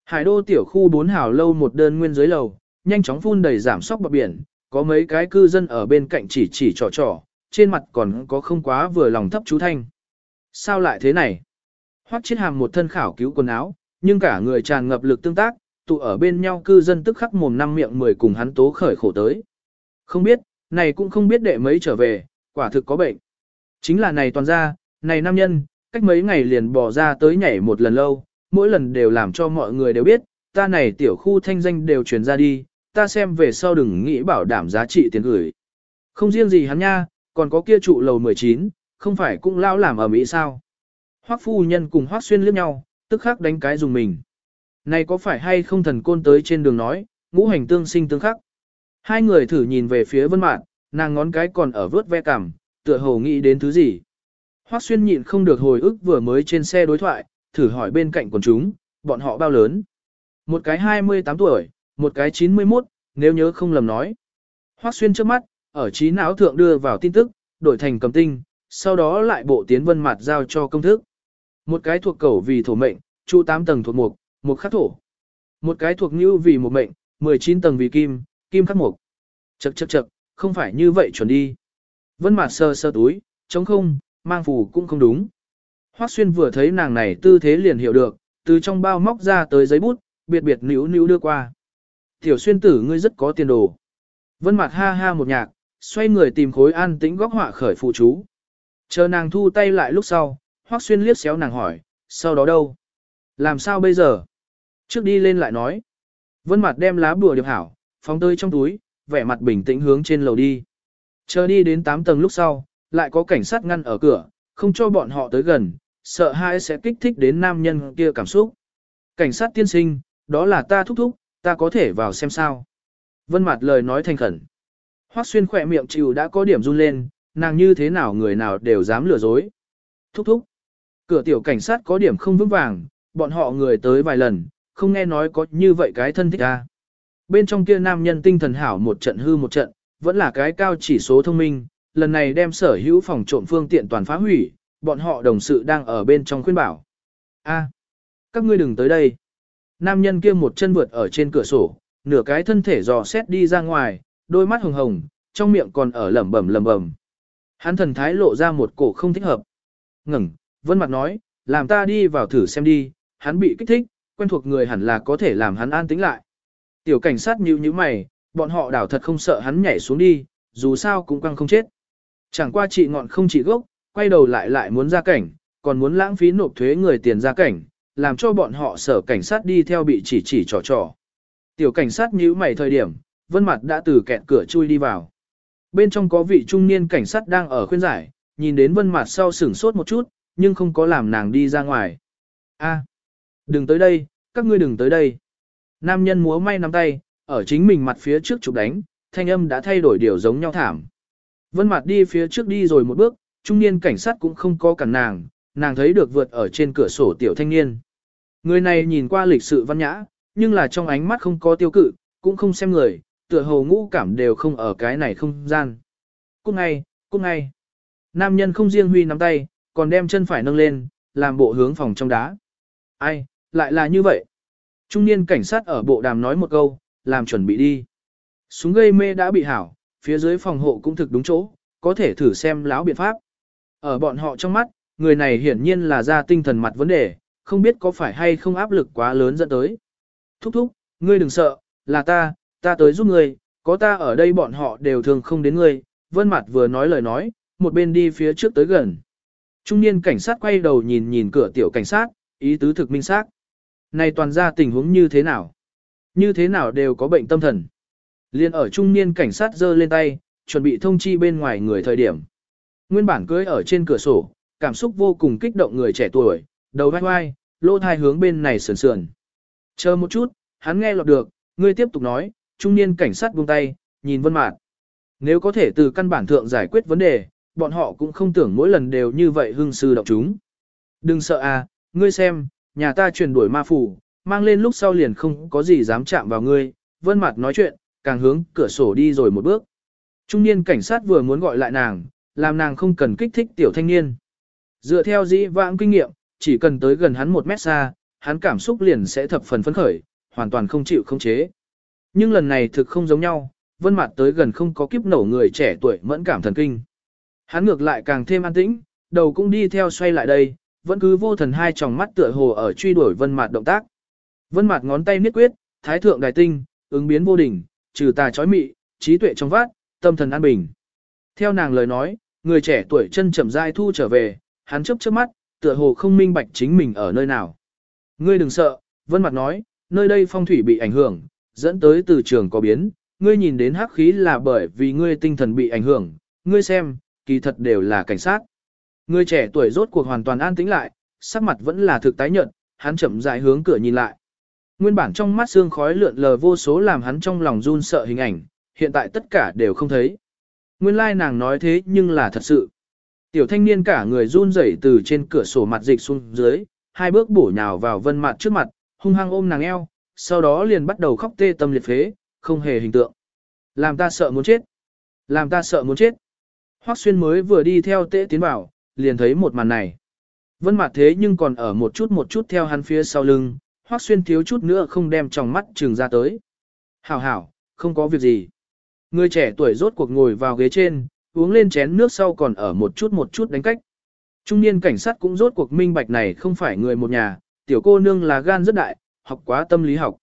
Hải đô tiểu khu bốn hào lâu một đơn nguyên dưới lầu, nhanh chóng phun đầy giảm sóc bọc biển, có mấy cái cư dân ở bên cạnh chỉ chỉ trò trò, trên mặt còn có không quá vừa lòng thấp chú thanh. Sao lại thế này? Hoắc chiết hàm một thân khảo cứu quần áo, nhưng cả người tràn ngập lực tương tác, tụ ở bên nhau cư dân tức khắc mồm năm miệng mười cùng hắn tố khởi khổ tới. Không biết, này cũng không biết đệ mấy trở về, quả thực có bệnh. Chính là này toàn ra, này nam nhân, cách mấy ngày liền bỏ ra tới nhảy một lần lâu, mỗi lần đều làm cho mọi người đều biết, ta này tiểu khu thanh danh đều truyền ra đi, ta xem về sau đừng nghĩ bảo đảm giá trị tiền gửi. Không riêng gì hắn nha, còn có kia trụ lầu 19, không phải cũng lao làm ở Mỹ sao. Hoắc phu nhân cùng Hoắc xuyên liếc nhau, tức khắc đánh cái dùng mình. Này có phải hay không thần côn tới trên đường nói, ngũ hành tương sinh tương khắc. Hai người thử nhìn về phía vân mạn, nàng ngón cái còn ở vớt ve cằm, tựa hồ nghĩ đến thứ gì. Hoắc xuyên nhịn không được hồi ức vừa mới trên xe đối thoại, thử hỏi bên cạnh quần chúng, bọn họ bao lớn. Một cái 28 tuổi, một cái 91, nếu nhớ không lầm nói. Hoắc xuyên trước mắt, ở trí não thượng đưa vào tin tức, đổi thành cầm tinh, sau đó lại bộ tiến vân mặt giao cho công thức. Một cái thuộc cẩu vì thổ mệnh, chu 8 tầng thuộc mục, mục khắc thổ. Một cái thuộc như vì một mệnh, 19 tầng vì kim, kim khắc mục. Chậc chậc chậc, không phải như vậy chuẩn đi. Vân mặt sơ sơ túi, chống không, mang phù cũng không đúng. Hoắc xuyên vừa thấy nàng này tư thế liền hiểu được, từ trong bao móc ra tới giấy bút, biệt biệt níu níu đưa qua. Tiểu xuyên tử ngươi rất có tiền đồ. Vân mặt ha ha một nhạc, xoay người tìm khối an tĩnh góc họa khởi phụ chú. Chờ nàng thu tay lại lúc sau, Hoắc xuyên liếc xéo nàng hỏi, sau đó đâu? Làm sao bây giờ? Trước đi lên lại nói. Vân mặt đem lá bùa điệp hảo, phóng tơi trong túi, vẻ mặt bình tĩnh hướng trên lầu đi. Chờ đi đến 8 tầng lúc sau, lại có cảnh sát ngăn ở cửa, không cho bọn họ tới gần, sợ hai sẽ kích thích đến nam nhân kia cảm xúc. Cảnh sát tiên sinh, đó là ta thúc thúc, ta có thể vào xem sao. Vân Mạt lời nói thành khẩn. Hoắc xuyên khỏe miệng chịu đã có điểm run lên, nàng như thế nào người nào đều dám lừa dối. Thúc thúc. Cửa tiểu cảnh sát có điểm không vững vàng, bọn họ người tới vài lần, không nghe nói có như vậy cái thân thích a. Bên trong kia nam nhân tinh thần hảo một trận hư một trận, vẫn là cái cao chỉ số thông minh, lần này đem sở hữu phòng trộm phương tiện toàn phá hủy, bọn họ đồng sự đang ở bên trong khuyên bảo. A, các ngươi đừng tới đây. Nam nhân kia một chân vượt ở trên cửa sổ, nửa cái thân thể dò xét đi ra ngoài, đôi mắt hồng hồng, trong miệng còn ở lẩm bẩm lẩm bẩm. Hắn thần thái lộ ra một cổ không thích hợp. Ngừng, vân mặt nói, làm ta đi vào thử xem đi, hắn bị kích thích, quen thuộc người hẳn là có thể làm hắn an tĩnh lại. Tiểu cảnh sát nhíu nhíu mày, bọn họ đảo thật không sợ hắn nhảy xuống đi, dù sao cũng căng không chết. Chẳng qua trị ngọn không trị gốc, quay đầu lại lại muốn ra cảnh, còn muốn lãng phí nộp thuế người tiền ra cảnh, làm cho bọn họ sở cảnh sát đi theo bị chỉ chỉ trò trò. Tiểu cảnh sát nhíu mày thời điểm, vân mặt đã từ kẹt cửa chui đi vào. Bên trong có vị trung niên cảnh sát đang ở khuyên giải, nhìn đến vân mặt sau sửng sốt một chút, nhưng không có làm nàng đi ra ngoài. A, đừng tới đây, các ngươi đừng tới đây. Nam nhân múa may nắm tay, ở chính mình mặt phía trước chụp đánh, thanh âm đã thay đổi điều giống nhau thảm. Vân mặt đi phía trước đi rồi một bước, trung niên cảnh sát cũng không có cản nàng, nàng thấy được vượt ở trên cửa sổ tiểu thanh niên. Người này nhìn qua lịch sự văn nhã, nhưng là trong ánh mắt không có tiêu cự, cũng không xem người, tựa hồ ngũ cảm đều không ở cái này không gian. Cúc ngay, cúc ngay. Nam nhân không riêng huy nắm tay, còn đem chân phải nâng lên, làm bộ hướng phòng trong đá. Ai, lại là như vậy. Trung niên cảnh sát ở bộ đàm nói một câu, làm chuẩn bị đi. Súng gây mê đã bị hảo, phía dưới phòng hộ cũng thực đúng chỗ, có thể thử xem lão biện pháp. Ở bọn họ trong mắt, người này hiển nhiên là ra tinh thần mặt vấn đề, không biết có phải hay không áp lực quá lớn dẫn tới. Thúc thúc, ngươi đừng sợ, là ta, ta tới giúp ngươi, có ta ở đây bọn họ đều thường không đến ngươi. Vân mặt vừa nói lời nói, một bên đi phía trước tới gần. Trung niên cảnh sát quay đầu nhìn nhìn cửa tiểu cảnh sát, ý tứ thực minh xác. Này toàn ra tình huống như thế nào? Như thế nào đều có bệnh tâm thần. Liên ở trung niên cảnh sát giơ lên tay, chuẩn bị thông chi bên ngoài người thời điểm. Nguyên bản cưới ở trên cửa sổ, cảm xúc vô cùng kích động người trẻ tuổi, đầu vai vai, lỗ thai hướng bên này sườn sườn. Chờ một chút, hắn nghe lọt được, ngươi tiếp tục nói, trung niên cảnh sát buông tay, nhìn vân mạt. Nếu có thể từ căn bản thượng giải quyết vấn đề, bọn họ cũng không tưởng mỗi lần đều như vậy hưng sư động chúng. Đừng sợ à, ngươi xem, nhà ta chuyển đuổi ma phủ, mang lên lúc sau liền không có gì dám chạm vào ngươi, vân mặt nói chuyện, càng hướng cửa sổ đi rồi một bước. Trung niên cảnh sát vừa muốn gọi lại nàng, làm nàng không cần kích thích tiểu thanh niên. Dựa theo dĩ vãng kinh nghiệm, chỉ cần tới gần hắn một mét xa, hắn cảm xúc liền sẽ thập phần phấn khởi, hoàn toàn không chịu không chế. Nhưng lần này thực không giống nhau, vân mặt tới gần không có kiếp nổ người trẻ tuổi mẫn cảm thần kinh. Hắn ngược lại càng thêm an tĩnh, đầu cũng đi theo xoay lại đây, vẫn cứ vô thần hai tròng mắt tựa hồ ở truy đuổi vân mặt động tác. Vân mặt ngón tay niết quyết, thái thượng đài tinh, ứng biến vô đỉnh, trừ tà chói mị, trí tuệ trong vát, tâm thần an bình. Theo nàng lời nói, người trẻ tuổi chân chậm rãi thu trở về, hắn chớp chớp mắt, tựa hồ không minh bạch chính mình ở nơi nào. Ngươi đừng sợ, Vân Mặt nói, nơi đây phong thủy bị ảnh hưởng, dẫn tới từ trường có biến, ngươi nhìn đến hắc khí là bởi vì ngươi tinh thần bị ảnh hưởng, ngươi xem, kỳ thật đều là cảnh sát. Người trẻ tuổi rốt cuộc hoàn toàn an tĩnh lại, sắc mặt vẫn là thực tái nhợt, hắn chậm rãi hướng cửa nhìn lại. Nguyên bản trong mắt xương khói lượn lờ vô số làm hắn trong lòng run sợ hình ảnh, hiện tại tất cả đều không thấy. Nguyên lai nàng nói thế nhưng là thật sự. Tiểu thanh niên cả người run rẩy từ trên cửa sổ mặt dịch xuống dưới, hai bước bổ nhào vào vân mặt trước mặt, hung hăng ôm nàng eo, sau đó liền bắt đầu khóc tê tâm liệt phế, không hề hình tượng. Làm ta sợ muốn chết. Làm ta sợ muốn chết. Hoắc xuyên mới vừa đi theo tễ tiến vào, liền thấy một màn này. Vân mặt thế nhưng còn ở một chút một chút theo hắn phía sau lưng, Hoắc xuyên thiếu chút nữa không đem trong mắt trừng ra tới. Hảo hảo, không có việc gì. Người trẻ tuổi rốt cuộc ngồi vào ghế trên, uống lên chén nước sau còn ở một chút một chút đánh cách. Trung niên cảnh sát cũng rốt cuộc minh bạch này không phải người một nhà, tiểu cô nương là gan rất đại, học quá tâm lý học.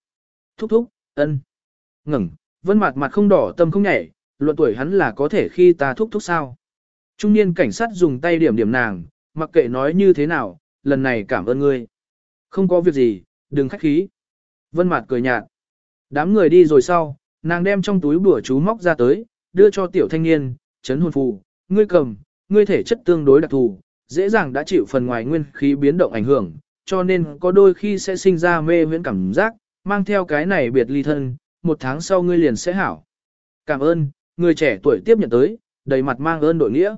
Thúc thúc, ân. Ngừng, vân mặt mặt không đỏ tâm không nhảy, luận tuổi hắn là có thể khi ta thúc thúc sao. Trung niên cảnh sát dùng tay điểm điểm nàng, mặc kệ nói như thế nào, lần này cảm ơn ngươi. Không có việc gì, đừng khách khí. Vân Mạt cười nhạt. Đám người đi rồi sau, nàng đem trong túi bùa chú móc ra tới, đưa cho tiểu thanh niên, chấn hồn phù, ngươi cầm, ngươi thể chất tương đối đặc thù, dễ dàng đã chịu phần ngoài nguyên khí biến động ảnh hưởng, cho nên có đôi khi sẽ sinh ra mê huyễn cảm giác, mang theo cái này biệt ly thân, một tháng sau ngươi liền sẽ hảo. Cảm ơn, người trẻ tuổi tiếp nhận tới, đầy mặt mang ơn đội nghĩa.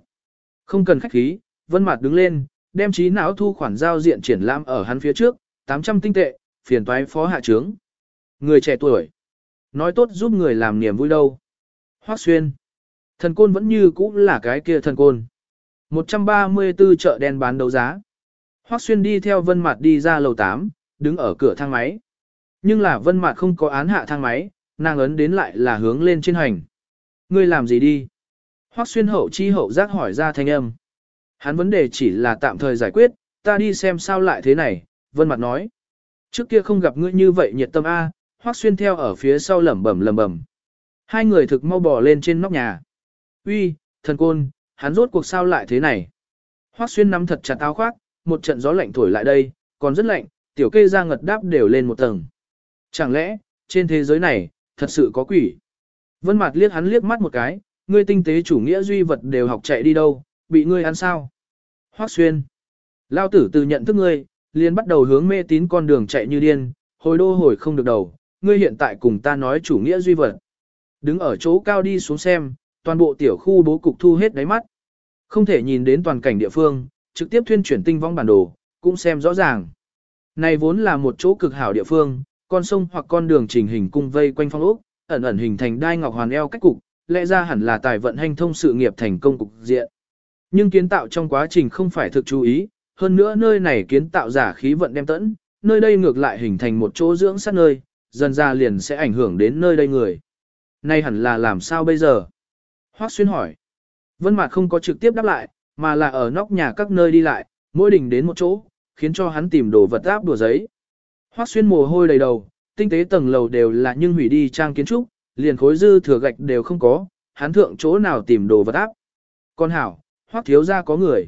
Không cần khách khí, vân Mạt đứng lên, đem trí não thu khoản giao diện triển lãm ở hắn phía trước, 800 tinh tệ, phiền toái phó hạ trướng. Người trẻ tuổi, nói tốt giúp người làm niềm vui đâu. Hoác xuyên, thần côn vẫn như cũ là cái kia thần côn. 134 chợ đen bán đấu giá. Hoắc Xuyên đi theo Vân mặt đi ra lầu 8, đứng ở cửa thang máy. Nhưng là Vân mặt không có án hạ thang máy, nàng ấn đến lại là hướng lên trên hành. Ngươi làm gì đi? Hoắc Xuyên hậu chi hậu giác hỏi ra thanh âm. Hắn vấn đề chỉ là tạm thời giải quyết, ta đi xem sao lại thế này, Vân mặt nói. Trước kia không gặp ngươi như vậy nhiệt tâm a, Hoắc Xuyên theo ở phía sau lẩm bẩm lẩm bẩm. Hai người thực mau bò lên trên nóc nhà. "Uy, thần côn, hắn rốt cuộc sao lại thế này?" Hoắc Xuyên nắm thật chặt áo khoác, một trận gió lạnh thổi lại đây, còn rất lạnh, tiểu kê ra ngật đáp đều lên một tầng. Chẳng lẽ, trên thế giới này, thật sự có quỷ? Vân Mạt liếc hắn liếc mắt một cái, ngươi tinh tế chủ nghĩa duy vật đều học chạy đi đâu, bị ngươi ăn sao? Hoắc Xuyên, lao tử từ nhận thức ngươi, liền bắt đầu hướng mê tín con đường chạy như điên, hồi đô hồi không được đầu, ngươi hiện tại cùng ta nói chủ nghĩa duy vật. Đứng ở chỗ cao đi xuống xem, toàn bộ tiểu khu bố cục thu hết đáy mắt. Không thể nhìn đến toàn cảnh địa phương, trực tiếp thuyên chuyển tinh vong bản đồ, cũng xem rõ ràng. Này vốn là một chỗ cực hảo địa phương, con sông hoặc con đường trình hình cung vây quanh phong ốc, ẩn ẩn hình thành đai ngọc hoàn eo cách cục, lẽ ra hẳn là tài vận hành thông sự nghiệp thành công cục diện. Nhưng kiến tạo trong quá trình không phải thực chú ý, hơn nữa nơi này kiến tạo giả khí vận đem tẫn, nơi đây ngược lại hình thành một chỗ dưỡng sát nơi, dần ra liền sẽ ảnh hưởng đến nơi đây người. Nay hẳn là làm sao bây giờ? Hoác xuyên hỏi. Vân mạc không có trực tiếp đáp lại, mà là ở nóc nhà các nơi đi lại, mỗi đỉnh đến một chỗ, khiến cho hắn tìm đồ vật áp đùa giấy. Hoắc xuyên mồ hôi đầy đầu, tinh tế tầng lầu đều là nhưng hủy đi trang kiến trúc, liền khối dư thừa gạch đều không có, hắn thượng chỗ nào tìm đồ vật áp. Con hảo, Hoắc thiếu gia có người.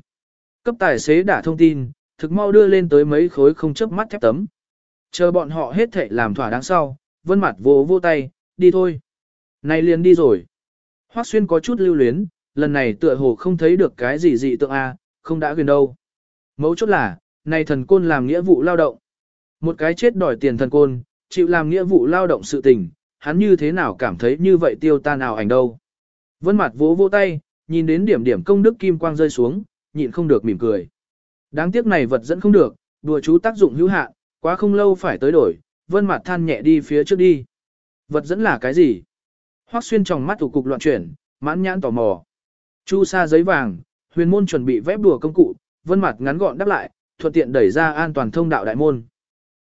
Cấp tài xế đã thông tin, thực mau đưa lên tới mấy khối không chớp mắt thép tấm. Chờ bọn họ hết thệ làm thỏa đáng sau, vân mặt vô vô tay, đi thôi. Này liền đi rồi. Hoắc xuyên có chút lưu luyến, lần này tựa hồ không thấy được cái gì dị tượng A, không đã quyền đâu. Mấu chốt là, này thần côn làm nghĩa vụ lao động. Một cái chết đòi tiền thần côn, chịu làm nghĩa vụ lao động sự tình, hắn như thế nào cảm thấy như vậy tiêu ta nào ảnh đâu. Vân mặt vỗ vỗ tay, nhìn đến điểm điểm công đức kim quang rơi xuống, nhịn không được mỉm cười. Đáng tiếc này vật dẫn không được, đùa chú tác dụng hữu hạn, quá không lâu phải tới đổi, vân mặt than nhẹ đi phía trước đi. Vật dẫn là cái gì? Hoắc xuyên trong mắt thủ cục loạn chuyển, mãn nhãn tò mò. Chu sa giấy vàng, huyền môn chuẩn bị vép đùa công cụ, vân mặt ngắn gọn đáp lại, thuận tiện đẩy ra an toàn thông đạo đại môn.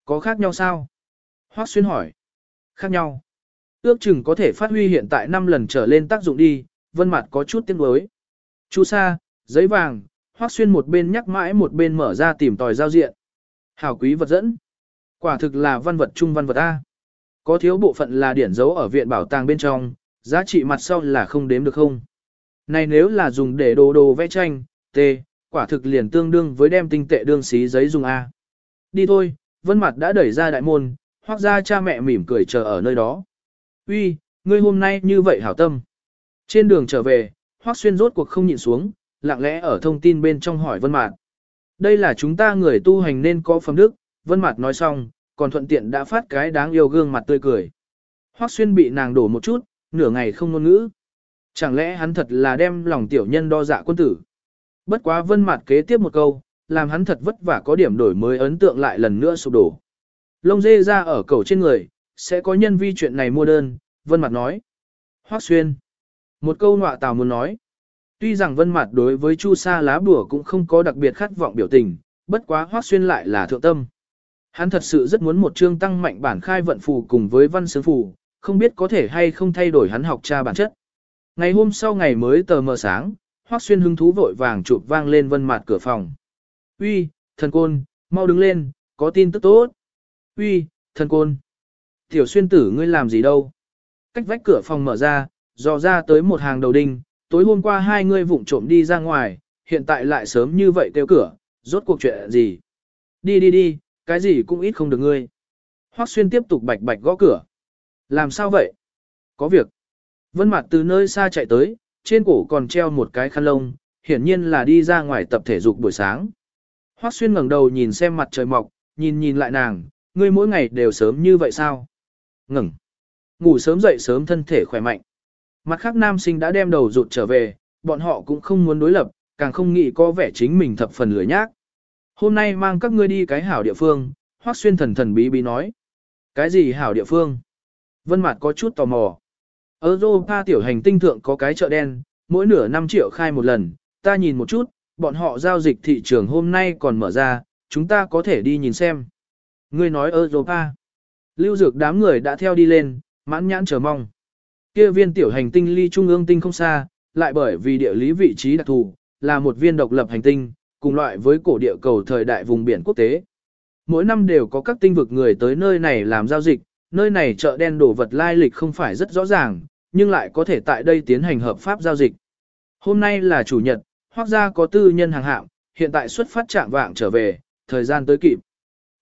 Có khác nhau sao? Hoắc xuyên hỏi. Khác nhau. Ước chừng có thể phát huy hiện tại 5 lần trở lên tác dụng đi, vân mặt có chút tiếng đối. Chu sa, giấy vàng, Hoắc xuyên một bên nhắc mãi một bên mở ra tìm tòi giao diện. Hảo quý vật dẫn. Quả thực là văn vật trung văn vật A. Có thiếu bộ phận là điển dấu ở viện bảo tàng bên trong, giá trị mặt sau là không đếm được không. Này nếu là dùng để đồ đồ vẽ tranh, t, quả thực liền tương đương với đem tinh tệ đương xí giấy dùng A. Đi thôi, vân mặt đã đẩy ra đại môn, hoặc ra cha mẹ mỉm cười chờ ở nơi đó. Uy, ngươi hôm nay như vậy hảo tâm. Trên đường trở về, Hoắc Xuyên rốt cuộc không nhịn xuống, lặng lẽ ở thông tin bên trong hỏi Vân Mạt. Đây là chúng ta người tu hành nên có phẩm đức, Vân Mạt nói xong, còn thuận tiện đã phát cái đáng yêu gương mặt tươi cười. Hoắc Xuyên bị nàng đổ một chút, nửa ngày không ngôn ngữ. Chẳng lẽ hắn thật là đem lòng tiểu nhân đo dạ quân tử. Bất quá vân Mạt kế tiếp một câu, làm hắn thật vất vả có điểm đổi mới ấn tượng lại lần nữa sụp đổ. Lông dê ra ở cầu trên người, sẽ có nhân vi chuyện này mua đơn, vân Mạt nói. Hoắc Xuyên. Một câu nọa tào muốn nói. Tuy rằng vân mặt đối với chu sa lá bùa cũng không có đặc biệt khát vọng biểu tình, bất quá Hoắc Xuyên lại là thượng tâm. Hắn thật sự rất muốn một chương tăng mạnh bản khai vận phù cùng với văn sướng phù, không biết có thể hay không thay đổi hắn học tra bản chất. Ngày hôm sau ngày mới tờ mờ sáng, Hoắc Xuyên hứng thú vội vàng chụp vang lên vân mặt cửa phòng. Uy, thần côn, mau đứng lên, có tin tức tốt. Uy, thần côn. Tiểu xuyên tử ngươi làm gì đâu? Cách vách cửa phòng mở ra, dò ra tới một hàng đầu đinh, tối hôm qua hai ngươi vụng trộm đi ra ngoài, hiện tại lại sớm như vậy kêu cửa, rốt cuộc chuyện gì? Đi đi đi, cái gì cũng ít không được ngươi. Hoắc xuyên tiếp tục bạch bạch gõ cửa. Làm sao vậy? Có việc. Vân mặt từ nơi xa chạy tới, trên cổ còn treo một cái khăn lông, hiển nhiên là đi ra ngoài tập thể dục buổi sáng. Hoắc xuyên ngẩng đầu nhìn xem mặt trời mọc, nhìn nhìn lại nàng, ngươi mỗi ngày đều sớm như vậy sao? Ngừng. Ngủ sớm dậy sớm thân thể khỏe mạnh. Mặt khác nam sinh đã đem đầu rụt trở về, bọn họ cũng không muốn đối lập, càng không nghĩ có vẻ chính mình thập phần lười nhác. Hôm nay mang các ngươi đi cái hảo địa phương, Hoắc xuyên thần thần bí bí nói. Cái gì hảo địa phương? Vân Mạt có chút tò mò. Europa tiểu hành tinh thượng có cái chợ đen, mỗi nửa năm triệu khai một lần, ta nhìn một chút, bọn họ giao dịch thị trường hôm nay còn mở ra, chúng ta có thể đi nhìn xem. Ngươi nói Europa. Lưu dược đám người đã theo đi lên, mãn nhãn chờ mong. Kia viên tiểu hành tinh ly trung ương tinh không xa, lại bởi vì địa lý vị trí đặc thù, là một viên độc lập hành tinh, cùng loại với cổ địa cầu thời đại vùng biển quốc tế. Mỗi năm đều có các tinh vực người tới nơi này làm giao dịch, nơi này chợ đen đổ vật lai lịch không phải rất rõ ràng, nhưng lại có thể tại đây tiến hành hợp pháp giao dịch. Hôm nay là chủ nhật, hoặc ra có tư nhân hàng hạng, hiện tại xuất phát trạng vạng trở về, thời gian tới kịp.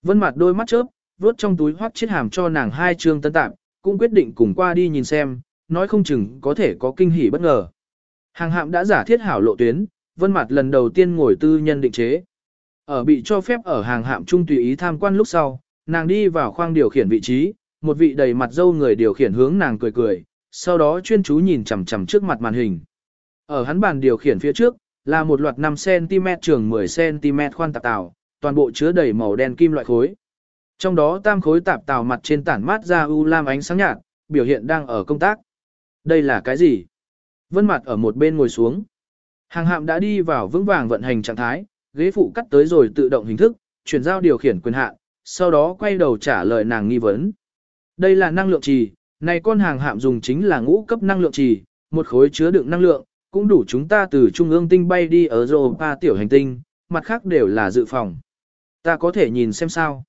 Vân mặt đôi mắt chớp, vuốt trong túi hoác chiếc hàm cho nàng hai trương tân tạm, cũng quyết định cùng qua đi nhìn xem, nói không chừng có thể có kinh hỉ bất ngờ. Hàng hạm đã giả thiết hảo lộ tuyến, vân mặt lần đầu tiên ngồi tư nhân định chế. Ở bị cho phép ở hàng hạm trung tùy ý tham quan lúc sau, nàng đi vào khoang điều khiển vị trí, một vị đầy mặt dâu người điều khiển hướng nàng cười cười, sau đó chuyên chú nhìn chằm chằm trước mặt màn hình. Ở hắn bàn điều khiển phía trước, là một loạt 5cm trường 10cm khoan tạp tàu, toàn bộ chứa đầy màu đen kim loại khối. Trong đó tam khối tạp tàu mặt trên tản mát ra u lam ánh sáng nhạt, biểu hiện đang ở công tác. Đây là cái gì? Vân Mạt ở một bên ngồi xuống. Hàng hạm đã đi vào vững vàng vận hành trạng thái, ghế phụ cắt tới rồi tự động hình thức, chuyển giao điều khiển quyền hạn, sau đó quay đầu trả lời nàng nghi vấn. Đây là năng lượng trì, này con hàng hạm dùng chính là ngũ cấp năng lượng trì, một khối chứa đựng năng lượng, cũng đủ chúng ta từ trung ương tinh bay đi ở Europa tiểu hành tinh, mặt khác đều là dự phòng. Ta có thể nhìn xem sao.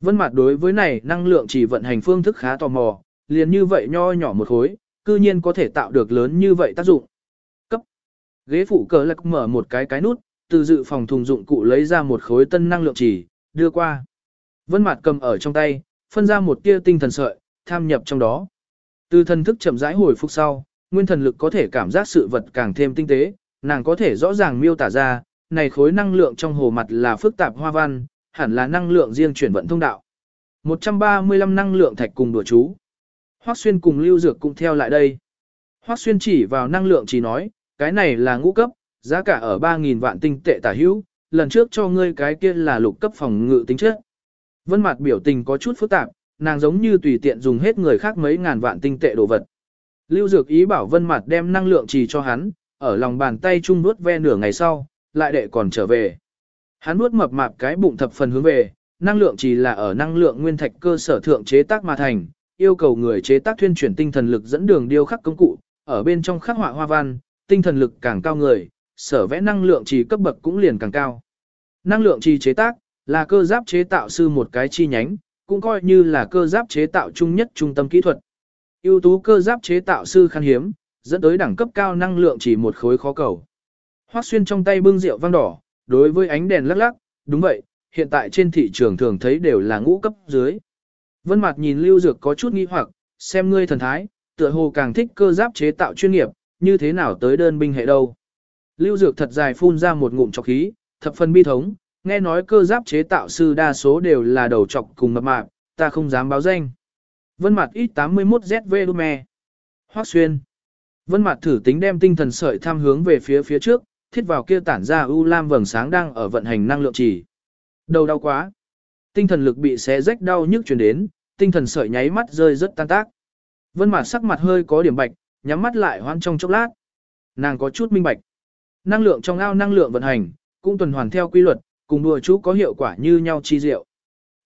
Vân mặt đối với này năng lượng trì vận hành phương thức khá tò mò, liền như vậy nho nhỏ một khối, cư nhiên có thể tạo được lớn như vậy tác dụng. Cấp. Ghế phụ cờ lạc mở một cái cái nút, từ dự phòng thùng dụng cụ lấy ra một khối tân năng lượng chỉ, đưa qua. Vân mặt cầm ở trong tay, phân ra một tia tinh thần sợi, tham nhập trong đó. Từ thần thức chậm rãi hồi phục sau, nguyên thần lực có thể cảm giác sự vật càng thêm tinh tế, nàng có thể rõ ràng miêu tả ra, này khối năng lượng trong hồ mặt là phức tạp hoa văn, hẳn là năng lượng riêng chuyển vận thông đạo. 135 năng lượng thạch cùng đùa chú. Hoắc Xuyên cùng Lưu Dược cũng theo lại đây. Hoắc Xuyên chỉ vào năng lượng chỉ nói, cái này là ngũ cấp, giá cả ở 3.000 vạn tinh tệ tả hữu, lần trước cho ngươi cái kia là lục cấp phòng ngự tính chất. Vân mặt biểu tình có chút phức tạp, nàng giống như tùy tiện dùng hết người khác mấy ngàn vạn tinh tệ đồ vật. Lưu Dược ý bảo Vân mặt đem năng lượng trì cho hắn, ở lòng bàn tay chung nuốt ve nửa ngày sau, lại đệ còn trở về. Hắn nuốt mập mạp cái bụng thập phần hướng về, năng lượng chỉ là ở năng lượng nguyên thạch cơ sở thượng chế tác mà thành, yêu cầu người chế tác thuyên chuyển tinh thần lực dẫn đường điêu khắc công cụ, ở bên trong khắc họa hoa văn, tinh thần lực càng cao người, sở vẽ năng lượng trì cấp bậc cũng liền càng cao. Năng lượng trì chế tác là cơ giáp chế tạo sư một cái chi nhánh, cũng coi như là cơ giáp chế tạo chung nhất trung tâm kỹ thuật. ưu tú cơ giáp chế tạo sư khan hiếm, dẫn tới đẳng cấp cao năng lượng chỉ một khối khó cầu. Hoắc xuyên trong tay bưng rượu vang đỏ, đối với ánh đèn lắc lắc, đúng vậy, hiện tại trên thị trường thường thấy đều là ngũ cấp dưới. Vân Mạt nhìn Lưu Dược có chút nghi hoặc, xem ngươi thần thái, tựa hồ càng thích cơ giáp chế tạo chuyên nghiệp, như thế nào tới đơn binh hệ đâu. Lưu Dược thật dài phun ra một ngụm trọc khí, thập phần bi thống, nghe nói cơ giáp chế tạo sư đa số đều là đầu trọc cùng mập mạp, ta không dám báo danh. Vân Mạt ít 81ZV Lume. hoắc xuyên. Vân Mạt thử tính đem tinh thần sợi tham hướng về phía phía trước, thiết vào kia tản ra u lam vầng sáng đang ở vận hành năng lượng chỉ. Đầu đau quá. Tinh thần lực bị xé rách đau nhức truyền đến, tinh thần sợi nháy mắt rơi rất tan tác. Vân Mạt sắc mặt hơi có điểm bạch, nhắm mắt lại hoãn trong chốc lát. Nàng có chút minh bạch. Năng lượng trong ao năng lượng vận hành, cũng tuần hoàn theo quy luật, cùng đùa chú có hiệu quả như nhau chi diệu.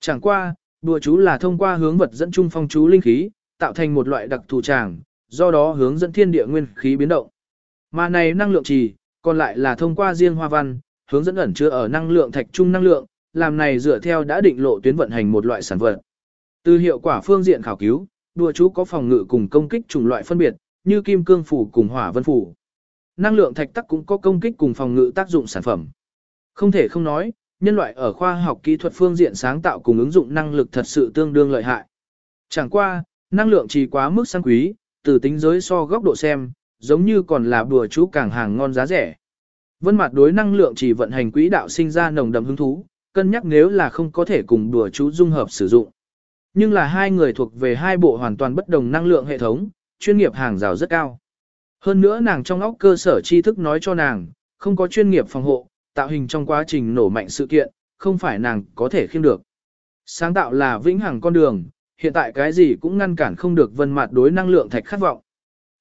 Chẳng qua, đùa chú là thông qua hướng vật dẫn trung phong chú linh khí, tạo thành một loại đặc thù tràng, do đó hướng dẫn thiên địa nguyên khí biến động. Mà này năng lượng trì, còn lại là thông qua riêng hoa văn, hướng dẫn ẩn chứa ở năng lượng thạch trung năng lượng, làm này dựa theo đã định lộ tuyến vận hành một loại sản vật. Từ hiệu quả phương diện khảo cứu, đùa chú có phòng ngự cùng công kích chủng loại phân biệt, như kim cương phủ cùng hỏa vân phủ. Năng lượng thạch tắc cũng có công kích cùng phòng ngự tác dụng sản phẩm. Không thể không nói, nhân loại ở khoa học kỹ thuật phương diện sáng tạo cùng ứng dụng năng lực thật sự tương đương lợi hại. Chẳng qua, năng lượng chỉ quá mức sang quý, từ tính giới so góc độ xem, giống như còn là đùa chú càng hàng ngon giá rẻ. Vân mặt đối năng lượng chỉ vận hành quỹ đạo sinh ra nồng đậm hứng thú, cân nhắc nếu là không có thể cùng đùa chú dung hợp sử dụng. Nhưng là hai người thuộc về hai bộ hoàn toàn bất đồng năng lượng hệ thống, chuyên nghiệp hàng rào rất cao. Hơn nữa nàng trong óc cơ sở tri thức nói cho nàng, không có chuyên nghiệp phòng hộ, tạo hình trong quá trình nổ mạnh sự kiện, không phải nàng có thể khiêm được. Sáng tạo là vĩnh hằng con đường, hiện tại cái gì cũng ngăn cản không được vân mặt đối năng lượng thạch khát vọng.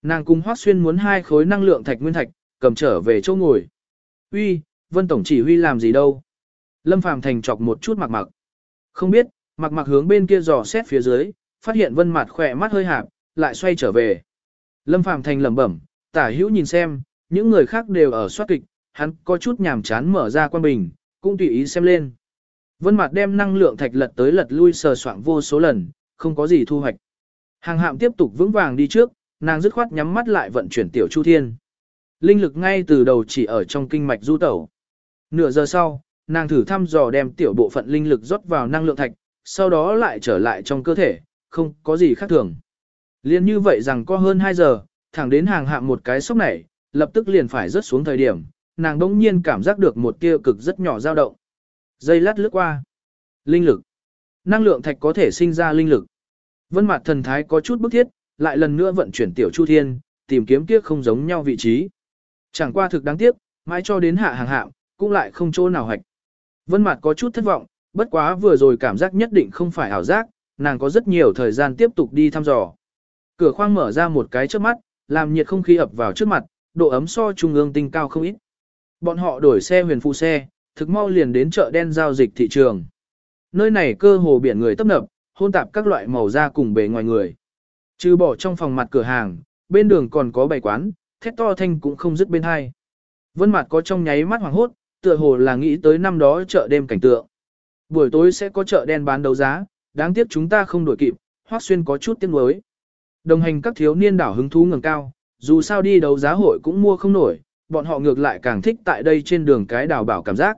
Nàng cùng Hoắc Xuyên muốn hai khối năng lượng thạch nguyên thạch, cầm trở về chỗ ngồi. Uy, Vân Tổng chỉ huy làm gì đâu? Lâm Phàm Thành chọc một chút mặc mặc. Không biết, mặc mặc hướng bên kia dò xét phía dưới, phát hiện vân mặt khỏe mắt hơi hạp, lại xoay trở về. Lâm Phàm Thành lẩm bẩm, tả hữu nhìn xem, những người khác đều ở soát kịch, hắn có chút nhàm chán mở ra quan bình, cũng tùy ý xem lên. Vân mặt đem năng lượng thạch lật tới lật lui sờ soạng vô số lần, không có gì thu hoạch. Hàng hạm tiếp tục vững vàng đi trước, nàng dứt khoát nhắm mắt lại vận chuyển tiểu chu thiên. Linh lực ngay từ đầu chỉ ở trong kinh mạch du tẩu. Nửa giờ sau, nàng thử thăm dò đem tiểu bộ phận linh lực rót vào năng lượng thạch, sau đó lại trở lại trong cơ thể, không có gì khác thường. Liên như vậy rằng có hơn 2 giờ, thẳng đến hàng hạm một cái sốc này, lập tức liền phải rớt xuống thời điểm, nàng đỗng nhiên cảm giác được một tia cực rất nhỏ dao động. Dây lát lướt qua. Linh lực. Năng lượng thạch có thể sinh ra linh lực. Vân mặt thần thái có chút bức thiết, lại lần nữa vận chuyển tiểu chu thiên, tìm kiếm kia không giống nhau vị trí. Chẳng qua thực đáng tiếc, mãi cho đến hạ hàng hạm, cũng lại không chỗ nào hoạch. Vân Mạt có chút thất vọng, bất quá vừa rồi cảm giác nhất định không phải ảo giác, nàng có rất nhiều thời gian tiếp tục đi thăm dò. Cửa khoang mở ra một cái trước mắt, làm nhiệt không khí ập vào trước mặt, độ ấm so trung ương tinh cao không ít. Bọn họ đổi xe huyền phụ xe, thực mau liền đến chợ đen giao dịch thị trường. Nơi này cơ hồ biển người tấp nập, hôn tạp các loại màu da cùng bề ngoài người. Trừ bỏ trong phòng mặt cửa hàng, bên đường còn có bày quán, thét to thanh cũng không dứt bên hai. Vân mặt có trong nháy mắt hoàng hốt, tựa hồ là nghĩ tới năm đó chợ đêm cảnh tượng. Buổi tối sẽ có chợ đen bán đấu giá, đáng tiếc chúng ta không đổi kịp, Hoắc Xuyên có chút tiếc nuối. Đồng hành các thiếu niên đảo hứng thú ngẩng cao, dù sao đi đấu giá hội cũng mua không nổi, bọn họ ngược lại càng thích tại đây trên đường cái đảo bảo cảm giác.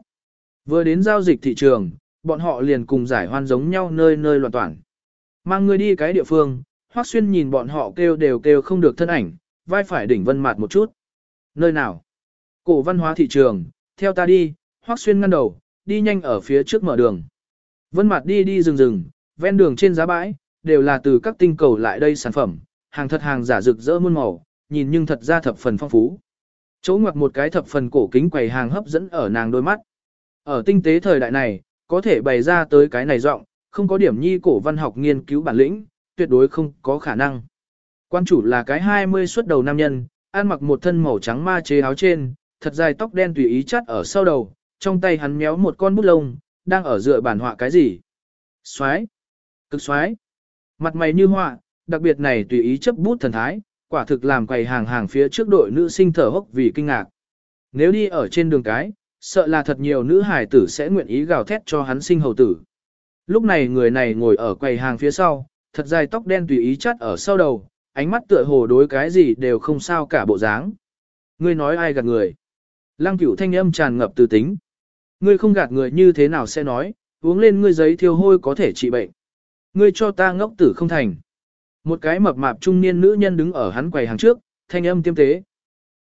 Vừa đến giao dịch thị trường, bọn họ liền cùng giải hoan giống nhau nơi nơi loạn toàn. Mang người đi cái địa phương, Hoắc Xuyên nhìn bọn họ kêu đều kêu không được thân ảnh, vai phải đỉnh vân mặt một chút. Nơi nào? Cổ văn hóa thị trường, theo ta đi, hoác Xuyên ngăn đầu, đi nhanh ở phía trước mở đường. Vân mặt đi đi rừng rừng, ven đường trên giá bãi, đều là từ các tinh cầu lại đây sản phẩm, hàng thật hàng giả rực rỡ muôn màu, nhìn nhưng thật ra thập phần phong phú. Chỗ ngoặc một cái thập phần cổ kính quầy hàng hấp dẫn ở nàng đôi mắt. Ở tinh tế thời đại này, có thể bày ra tới cái này rộng, không có điểm nhi cổ văn học nghiên cứu bản lĩnh, tuyệt đối không có khả năng. Quan chủ là cái 20 xuất đầu nam nhân, ăn mặc một thân màu trắng ma chế áo trên, thật dài tóc đen tùy ý chắt ở sau đầu, trong tay hắn méo một con bút lông, đang ở dựa bản họa cái gì. Xoái, cực xoái, mặt mày như họa, đặc biệt này tùy ý chấp bút thần thái, quả thực làm quầy hàng hàng phía trước đội nữ sinh thở hốc vì kinh ngạc. Nếu đi ở trên đường cái, sợ là thật nhiều nữ hải tử sẽ nguyện ý gào thét cho hắn sinh hầu tử. Lúc này người này ngồi ở quầy hàng phía sau, thật dài tóc đen tùy ý chắt ở sau đầu, ánh mắt tựa hồ đối cái gì đều không sao cả bộ dáng. Ngươi nói ai gạt người? Lăng cửu thanh âm tràn ngập từ tính. Ngươi không gạt người như thế nào sẽ nói, uống lên ngươi giấy thiêu hôi có thể trị bệnh. Ngươi cho ta ngốc tử không thành. Một cái mập mạp trung niên nữ nhân đứng ở hắn quầy hàng trước, thanh âm tiêm tế.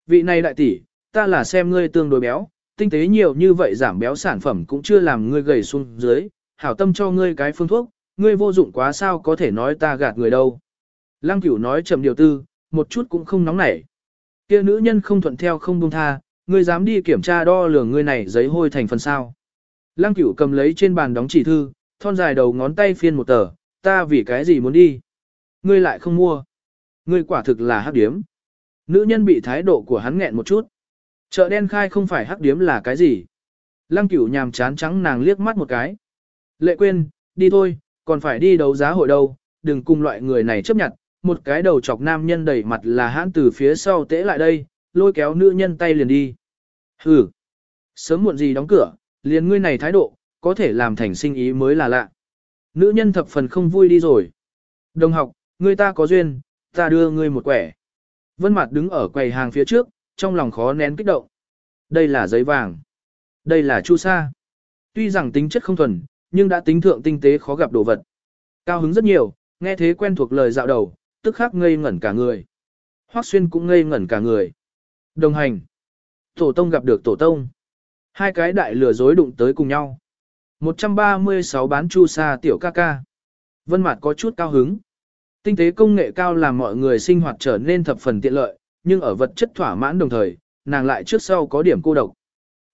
Vị này đại tỷ, ta là xem ngươi tương đối béo, tinh tế nhiều như vậy giảm béo sản phẩm cũng chưa làm ngươi gầy xuống dưới, hảo tâm cho ngươi cái phương thuốc, ngươi vô dụng quá sao có thể nói ta gạt người đâu. Lăng cửu nói chậm điều tư, một chút cũng không nóng nảy. Kia nữ nhân không thuận theo không buông tha, ngươi dám đi kiểm tra đo lường ngươi này giấy hôi thành phần sao. Lăng cửu cầm lấy trên bàn đóng chỉ thư, thon dài đầu ngón tay phiên một tờ, ta vì cái gì muốn đi. Ngươi lại không mua. Ngươi quả thực là hắc điếm. Nữ nhân bị thái độ của hắn nghẹn một chút. Chợ đen khai không phải hắc điếm là cái gì. Lăng cửu nhàm chán trắng nàng liếc mắt một cái. Lệ quên, đi thôi, còn phải đi đấu giá hội đâu, đừng cùng loại người này chấp nhận. Một cái đầu chọc nam nhân đẩy mặt là hãn từ phía sau tễ lại đây, lôi kéo nữ nhân tay liền đi. Hừ, sớm muộn gì đóng cửa, liền ngươi này thái độ, có thể làm thành sinh ý mới là lạ. Nữ nhân thập phần không vui đi rồi. Đồng học, ngươi ta có duyên, ta đưa ngươi một quẻ. Vân Mạt đứng ở quầy hàng phía trước, trong lòng khó nén kích động. Đây là giấy vàng. Đây là chu sa. Tuy rằng tính chất không thuần, nhưng đã tính thượng tinh tế khó gặp đồ vật. Cao hứng rất nhiều, nghe thế quen thuộc lời dạo đầu, tức khắc ngây ngẩn cả người. Hoắc Xuyên cũng ngây ngẩn cả người. Đồng hành. Tổ tông gặp được tổ tông. Hai cái đại lừa dối đụng tới cùng nhau. 136 bán chu sa tiểu ca ca. Vân Mạt có chút cao hứng. Tinh tế công nghệ cao làm mọi người sinh hoạt trở nên thập phần tiện lợi, nhưng ở vật chất thỏa mãn đồng thời, nàng lại trước sau có điểm cô độc.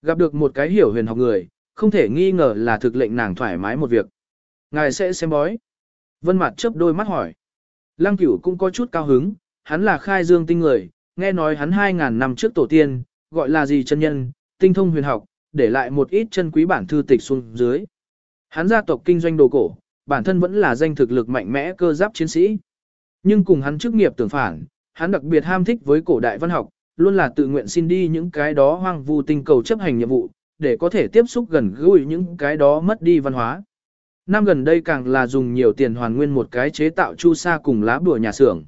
Gặp được một cái hiểu huyền học người, không thể nghi ngờ là thực lệnh nàng thoải mái một việc. Ngài sẽ xem bói. Vân Mạt chớp đôi mắt hỏi. Lăng Cửu cũng có chút cao hứng, hắn là khai dương tinh người, nghe nói hắn 2000 năm trước tổ tiên, gọi là gì chân nhân, tinh thông huyền học, để lại một ít chân quý bản thư tịch xuống dưới. Hắn gia tộc kinh doanh đồ cổ, bản thân vẫn là danh thực lực mạnh mẽ cơ giáp chiến sĩ. Nhưng cùng hắn chức nghiệp tưởng phản, hắn đặc biệt ham thích với cổ đại văn học, luôn là tự nguyện xin đi những cái đó hoang vu tinh cầu chấp hành nhiệm vụ, để có thể tiếp xúc gần gũi những cái đó mất đi văn hóa. Năm gần đây càng là dùng nhiều tiền hoàn nguyên một cái chế tạo chu sa cùng lá bùa nhà xưởng.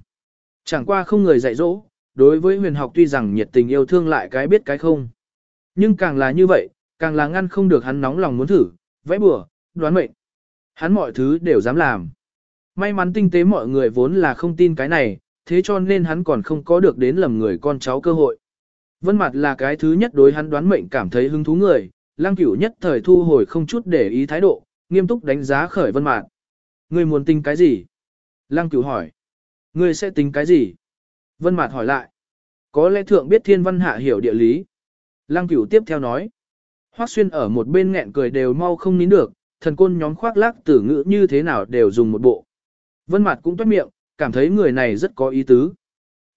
Chẳng qua không người dạy dỗ, đối với huyền học tuy rằng nhiệt tình yêu thương lại cái biết cái không. Nhưng càng là như vậy, càng là ngăn không được hắn nóng lòng muốn thử, vẽ bừa đoán mệnh. Hắn mọi thứ đều dám làm. May mắn tinh tế mọi người vốn là không tin cái này, thế cho nên hắn còn không có được đến lầm người con cháu cơ hội. Vân mặt là cái thứ nhất đối hắn đoán mệnh cảm thấy hứng thú người, lang cửu nhất thời thu hồi không chút để ý thái độ, nghiêm túc đánh giá khởi vân mạt. Ngươi muốn tính cái gì? Lăng cửu hỏi. Ngươi sẽ tính cái gì? Vân mạt hỏi lại. Có lẽ thượng biết thiên văn hạ hiểu địa lý. Lăng cửu tiếp theo nói. Hoắc xuyên ở một bên nghẹn cười đều mau không nín được, thần côn nhóm khoác lác tử ngữ như thế nào đều dùng một bộ. Vân Mạt cũng toát miệng, cảm thấy người này rất có ý tứ.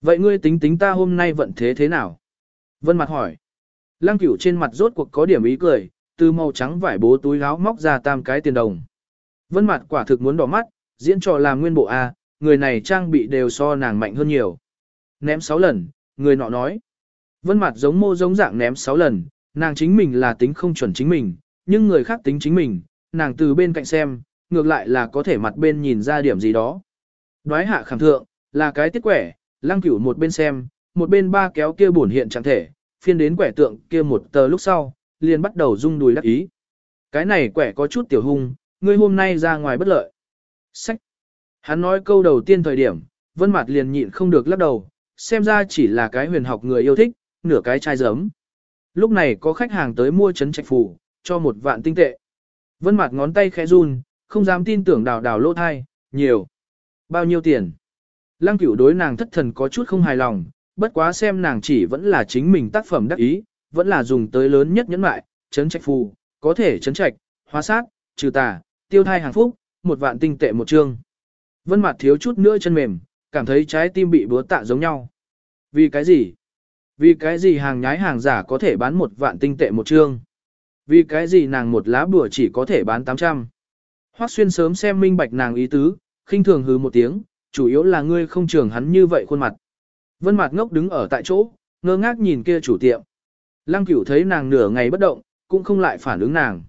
Vậy ngươi tính tính ta hôm nay vận thế thế nào? Vân Mạt hỏi. Lăng Cửu trên mặt rốt cuộc có điểm ý cười, từ màu trắng vải bố túi áo móc ra tam cái tiền đồng. Vân Mạt quả thực muốn đỏ mắt, diễn trò làm nguyên bộ a, người này trang bị đều so nàng mạnh hơn nhiều. Ném 6 lần, người nọ nói. Vân mặt giống mô giống dạng ném 6 lần, nàng chính mình là tính không chuẩn chính mình, nhưng người khác tính chính mình, nàng từ bên cạnh xem, ngược lại là có thể mặt bên nhìn ra điểm gì đó. Đoái hạ khảm thượng, là cái tiết quẻ, lăng cửu một bên xem, một bên ba kéo kia bổn hiện trạng thể, phiên đến quẻ tượng kia một tờ lúc sau, liền bắt đầu rung đùi đắc ý. Cái này quẻ có chút tiểu hung, ngươi hôm nay ra ngoài bất lợi. Sách. Hắn nói câu đầu tiên thời điểm, vân mặt liền nhịn không được lắc đầu, xem ra chỉ là cái huyền học người yêu thích, nửa cái chai giấm. Lúc này có khách hàng tới mua chấn trạch phù, cho một vạn tinh tệ. Vân mặt ngón tay khẽ run, không dám tin tưởng đào đào lỗ thai, nhiều. Bao nhiêu tiền? Lăng cửu đối nàng thất thần có chút không hài lòng, bất quá xem nàng chỉ vẫn là chính mình tác phẩm đắc ý, vẫn là dùng tới lớn nhất nhẫn mại, chấn trạch phù, có thể chấn trạch, hóa sát, trừ tà, tiêu thai hàng phúc, một vạn tinh tệ một chương. Vân mặt thiếu chút nữa chân mềm, cảm thấy trái tim bị búa tạ giống nhau. Vì cái gì? Vì cái gì hàng nhái hàng giả có thể bán một vạn tinh tệ một chương? Vì cái gì nàng một lá bùa chỉ có thể bán 800? Hoắc xuyên sớm xem minh bạch nàng ý tứ, khinh thường hứ một tiếng, chủ yếu là ngươi không trường hắn như vậy khuôn mặt. Vân mặt ngốc đứng ở tại chỗ, ngơ ngác nhìn kia chủ tiệm. Lăng cửu thấy nàng nửa ngày bất động, cũng không lại phản ứng nàng.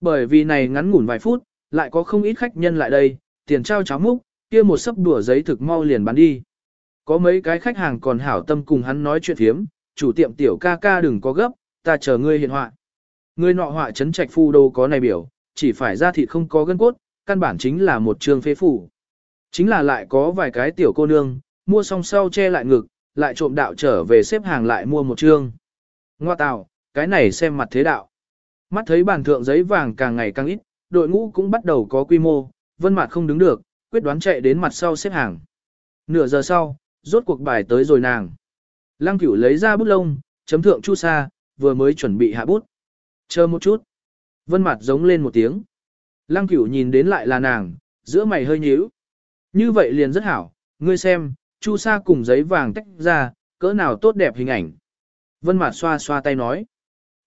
Bởi vì này ngắn ngủn vài phút, lại có không ít khách nhân lại đây, tiền trao cháo múc, kia một sấp đùa giấy thực mau liền bán đi. Có mấy cái khách hàng còn hảo tâm cùng hắn nói chuyện thiếm, chủ tiệm tiểu ca ca đừng có gấp, ta chờ ngươi hiện họa. Ngươi nọ họa chấn trạch phu đâu có này biểu, chỉ phải ra thịt không có gân cốt, căn bản chính là một trường phế phủ. Chính là lại có vài cái tiểu cô nương, mua xong sau che lại ngực, lại trộm đạo trở về xếp hàng lại mua một trương. Ngoa tào, cái này xem mặt thế đạo. Mắt thấy bàn thượng giấy vàng càng ngày càng ít, đội ngũ cũng bắt đầu có quy mô, vân mặt không đứng được, quyết đoán chạy đến mặt sau xếp hàng. Nửa giờ sau, rốt cuộc bài tới rồi nàng. Lăng cửu lấy ra bút lông, chấm thượng chu sa, vừa mới chuẩn bị hạ bút. Chờ một chút. Vân mặt giống lên một tiếng. Lăng cửu nhìn đến lại là nàng, giữa mày hơi nhíu. Như vậy liền rất hảo, ngươi xem, chu sa cùng giấy vàng tách ra, cỡ nào tốt đẹp hình ảnh. Vân mặt xoa xoa tay nói.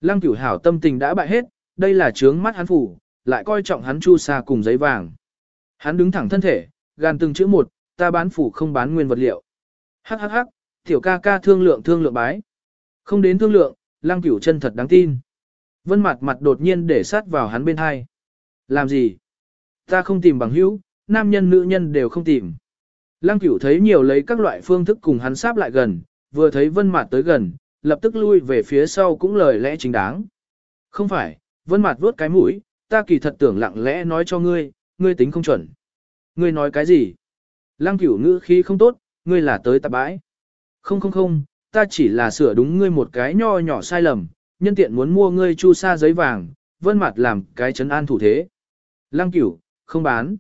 Lăng cửu hảo tâm tình đã bại hết, đây là trướng mắt hắn phủ, lại coi trọng hắn chu sa cùng giấy vàng. Hắn đứng thẳng thân thể, gan từng chữ một, ta bán phủ không bán nguyên vật liệu. Hắc hắc hắc, tiểu ca ca thương lượng thương lượng bái. Không đến thương lượng, lăng cửu chân thật đáng tin. Vân mặt mặt đột nhiên để sát vào hắn bên hai. Làm gì? Ta không tìm bằng hữu, nam nhân nữ nhân đều không tìm. Lăng cửu thấy nhiều lấy các loại phương thức cùng hắn sáp lại gần, vừa thấy vân mặt tới gần, lập tức lui về phía sau cũng lời lẽ chính đáng. Không phải, vân mặt vuốt cái mũi, ta kỳ thật tưởng lặng lẽ nói cho ngươi, ngươi tính không chuẩn. Ngươi nói cái gì? Lăng cửu ngữ khí không tốt, ngươi là tới tạp bãi. Không không không, ta chỉ là sửa đúng ngươi một cái nho nhỏ sai lầm, nhân tiện muốn mua ngươi chu sa giấy vàng, vân mặt làm cái chấn an thủ thế. Lăng cửu, không bán.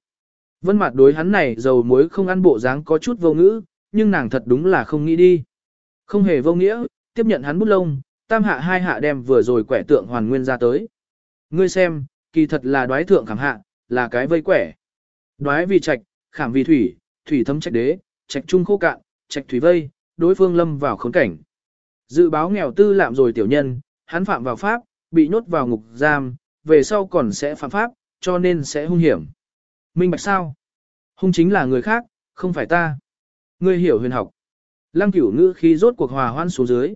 Vân mặt đối hắn này dầu muối không ăn bộ dáng có chút vô ngữ, nhưng nàng thật đúng là không nghĩ đi. Không hề vô nghĩa, tiếp nhận hắn bút lông, tam hạ hai hạ đem vừa rồi quẻ tượng hoàn nguyên ra tới. Ngươi xem, kỳ thật là đoái thượng khẳng hạ, là cái vây quẻ. Đoái vì trạch, khảm vì thủy, thủy thấm trạch đế, trạch trung khô cạn, trạch thủy vây, đối phương lâm vào khốn cảnh. Dự báo nghèo tư lạm rồi tiểu nhân, hắn phạm vào pháp, bị nhốt vào ngục giam, về sau còn sẽ phạm pháp, cho nên sẽ hung hiểm. Minh bạch sao? Hung chính là người khác, không phải ta. Ngươi hiểu huyền học. Lăng cửu ngữ khi rốt cuộc hòa hoan xuống dưới.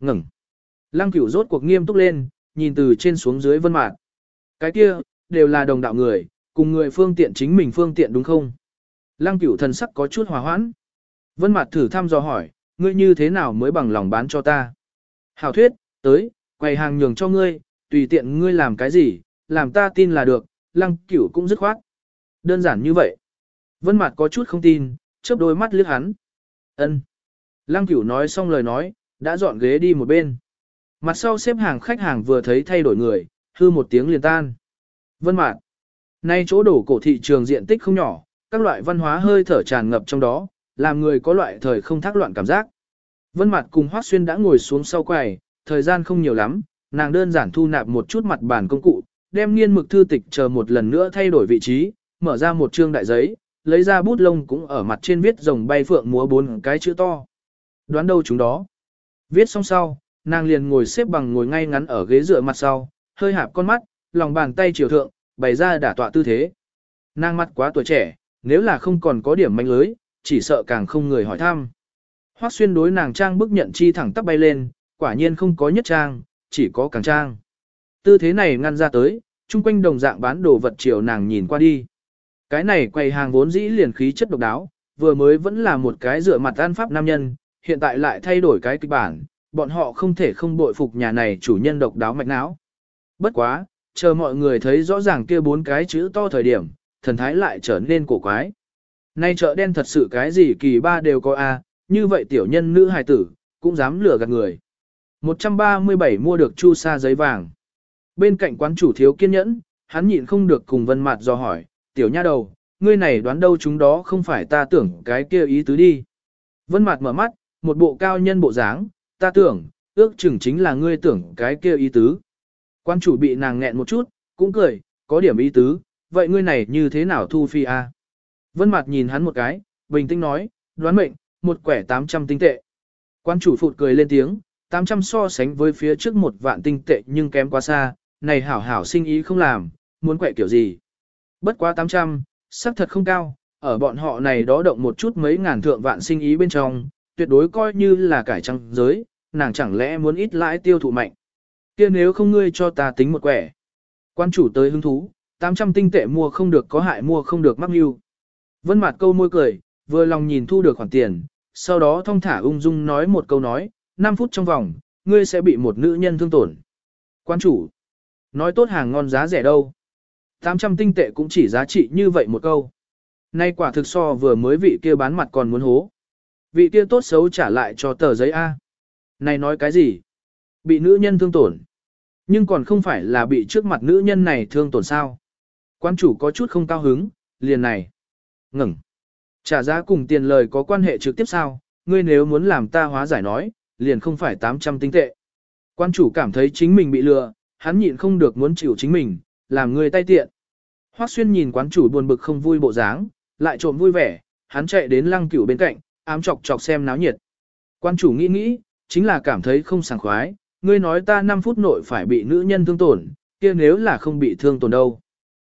Ngừng. Lăng cửu rốt cuộc nghiêm túc lên, nhìn từ trên xuống dưới vân mạc. Cái kia, đều là đồng đạo người, cùng người phương tiện chính mình phương tiện đúng không? Lăng cửu thần sắc có chút hòa hoãn. Vân Mạt thử thăm dò hỏi, ngươi như thế nào mới bằng lòng bán cho ta? Hảo thuyết, tới, quầy hàng nhường cho ngươi, tùy tiện ngươi làm cái gì, làm ta tin là được, lăng cửu cũng dứt khoát. Đơn giản như vậy. Vân Mạt có chút không tin, chớp đôi mắt liếc hắn. Ân. Lăng cửu nói xong lời nói, đã dọn ghế đi một bên. Mặt sau xếp hàng khách hàng vừa thấy thay đổi người, hư một tiếng liền tan. Vân Mạn, Nay chỗ đổ cổ thị trường diện tích không nhỏ, các loại văn hóa hơi thở tràn ngập trong đó, làm người có loại thời không thác loạn cảm giác. Vân Mạt cùng Hoắc Xuyên đã ngồi xuống sau quầy, thời gian không nhiều lắm, nàng đơn giản thu nạp một chút mặt bản công cụ, đem nghiên mực thư tịch chờ một lần nữa thay đổi vị trí, mở ra một trương đại giấy, lấy ra bút lông cũng ở mặt trên viết rồng bay phượng múa bốn cái chữ to. Đoán đâu chúng đó. Viết xong sau, nàng liền ngồi xếp bằng ngồi ngay ngắn ở ghế dựa mặt sau, hơi hạp con mắt, lòng bàn tay chiều thượng, bày ra đả tọa tư thế. Nàng mặt quá tuổi trẻ, nếu là không còn có điểm manh lưới, chỉ sợ càng không người hỏi thăm. Hoắc xuyên đối nàng trang bức nhận chi thẳng tắp bay lên, quả nhiên không có nhất trang, chỉ có càng trang. Tư thế này ngăn ra tới, chung quanh đồng dạng bán đồ vật chiều nàng nhìn qua đi. Cái này quầy hàng vốn dĩ liền khí chất độc đáo, vừa mới vẫn là một cái dựa mặt an pháp nam nhân, hiện tại lại thay đổi cái kịch bản, bọn họ không thể không bội phục nhà này chủ nhân độc đáo mạch não. Bất quá, chờ mọi người thấy rõ ràng kia bốn cái chữ to thời điểm, thần thái lại trở nên cổ quái. Nay chợ đen thật sự cái gì kỳ ba đều có a, như vậy tiểu nhân nữ hài tử, cũng dám lừa gạt người. 137 mua được chu sa giấy vàng. Bên cạnh quán chủ thiếu kiên nhẫn, hắn nhịn không được cùng vân mặt do hỏi, tiểu nha đầu, ngươi này đoán đâu chúng đó không phải ta tưởng cái kia ý tứ đi. Vân mặt mở mắt, một bộ cao nhân bộ dáng, ta tưởng, ước chừng chính là ngươi tưởng cái kia ý tứ. Quan chủ bị nàng nghẹn một chút, cũng cười, có điểm ý tứ, vậy ngươi này như thế nào thu phi a? Vân Mạt nhìn hắn một cái, bình tĩnh nói, đoán mệnh, một quẻ 800 tinh tệ. Quan chủ phụt cười lên tiếng, 800 so sánh với phía trước một vạn tinh tệ nhưng kém quá xa, này hảo hảo sinh ý không làm, muốn quẻ kiểu gì. Bất quá 800, xác thật không cao, ở bọn họ này đó động một chút mấy ngàn thượng vạn sinh ý bên trong, tuyệt đối coi như là cải trăng giới, nàng chẳng lẽ muốn ít lãi tiêu thụ mạnh kia nếu không ngươi cho ta tính một quẻ. Quan chủ tới hứng thú, 800 tinh tệ mua không được có hại mua không được mắc mưu. Vân mặt câu môi cười, vừa lòng nhìn thu được khoản tiền, sau đó thong thả ung dung nói một câu nói, 5 phút trong vòng, ngươi sẽ bị một nữ nhân thương tổn. Quan chủ, nói tốt hàng ngon giá rẻ đâu. 800 tinh tệ cũng chỉ giá trị như vậy một câu. Nay quả thực so vừa mới vị kia bán mặt còn muốn hố. Vị kia tốt xấu trả lại cho tờ giấy A. Này nói cái gì? Bị nữ nhân thương tổn. Nhưng còn không phải là bị trước mặt nữ nhân này thương tổn sao. Quan chủ có chút không cao hứng, liền này. Ngừng. Trả giá cùng tiền lời có quan hệ trực tiếp sao, ngươi nếu muốn làm ta hóa giải nói, liền không phải 800 tinh tệ. Quan chủ cảm thấy chính mình bị lừa, hắn nhịn không được muốn chịu chính mình, làm người tay tiện. Hoắc xuyên nhìn quán chủ buồn bực không vui bộ dáng, lại trộm vui vẻ, hắn chạy đến lăng cửu bên cạnh, ám chọc chọc xem náo nhiệt. Quan chủ nghĩ nghĩ, chính là cảm thấy không sảng khoái, ngươi nói ta 5 phút nội phải bị nữ nhân thương tổn, kia nếu là không bị thương tổn đâu.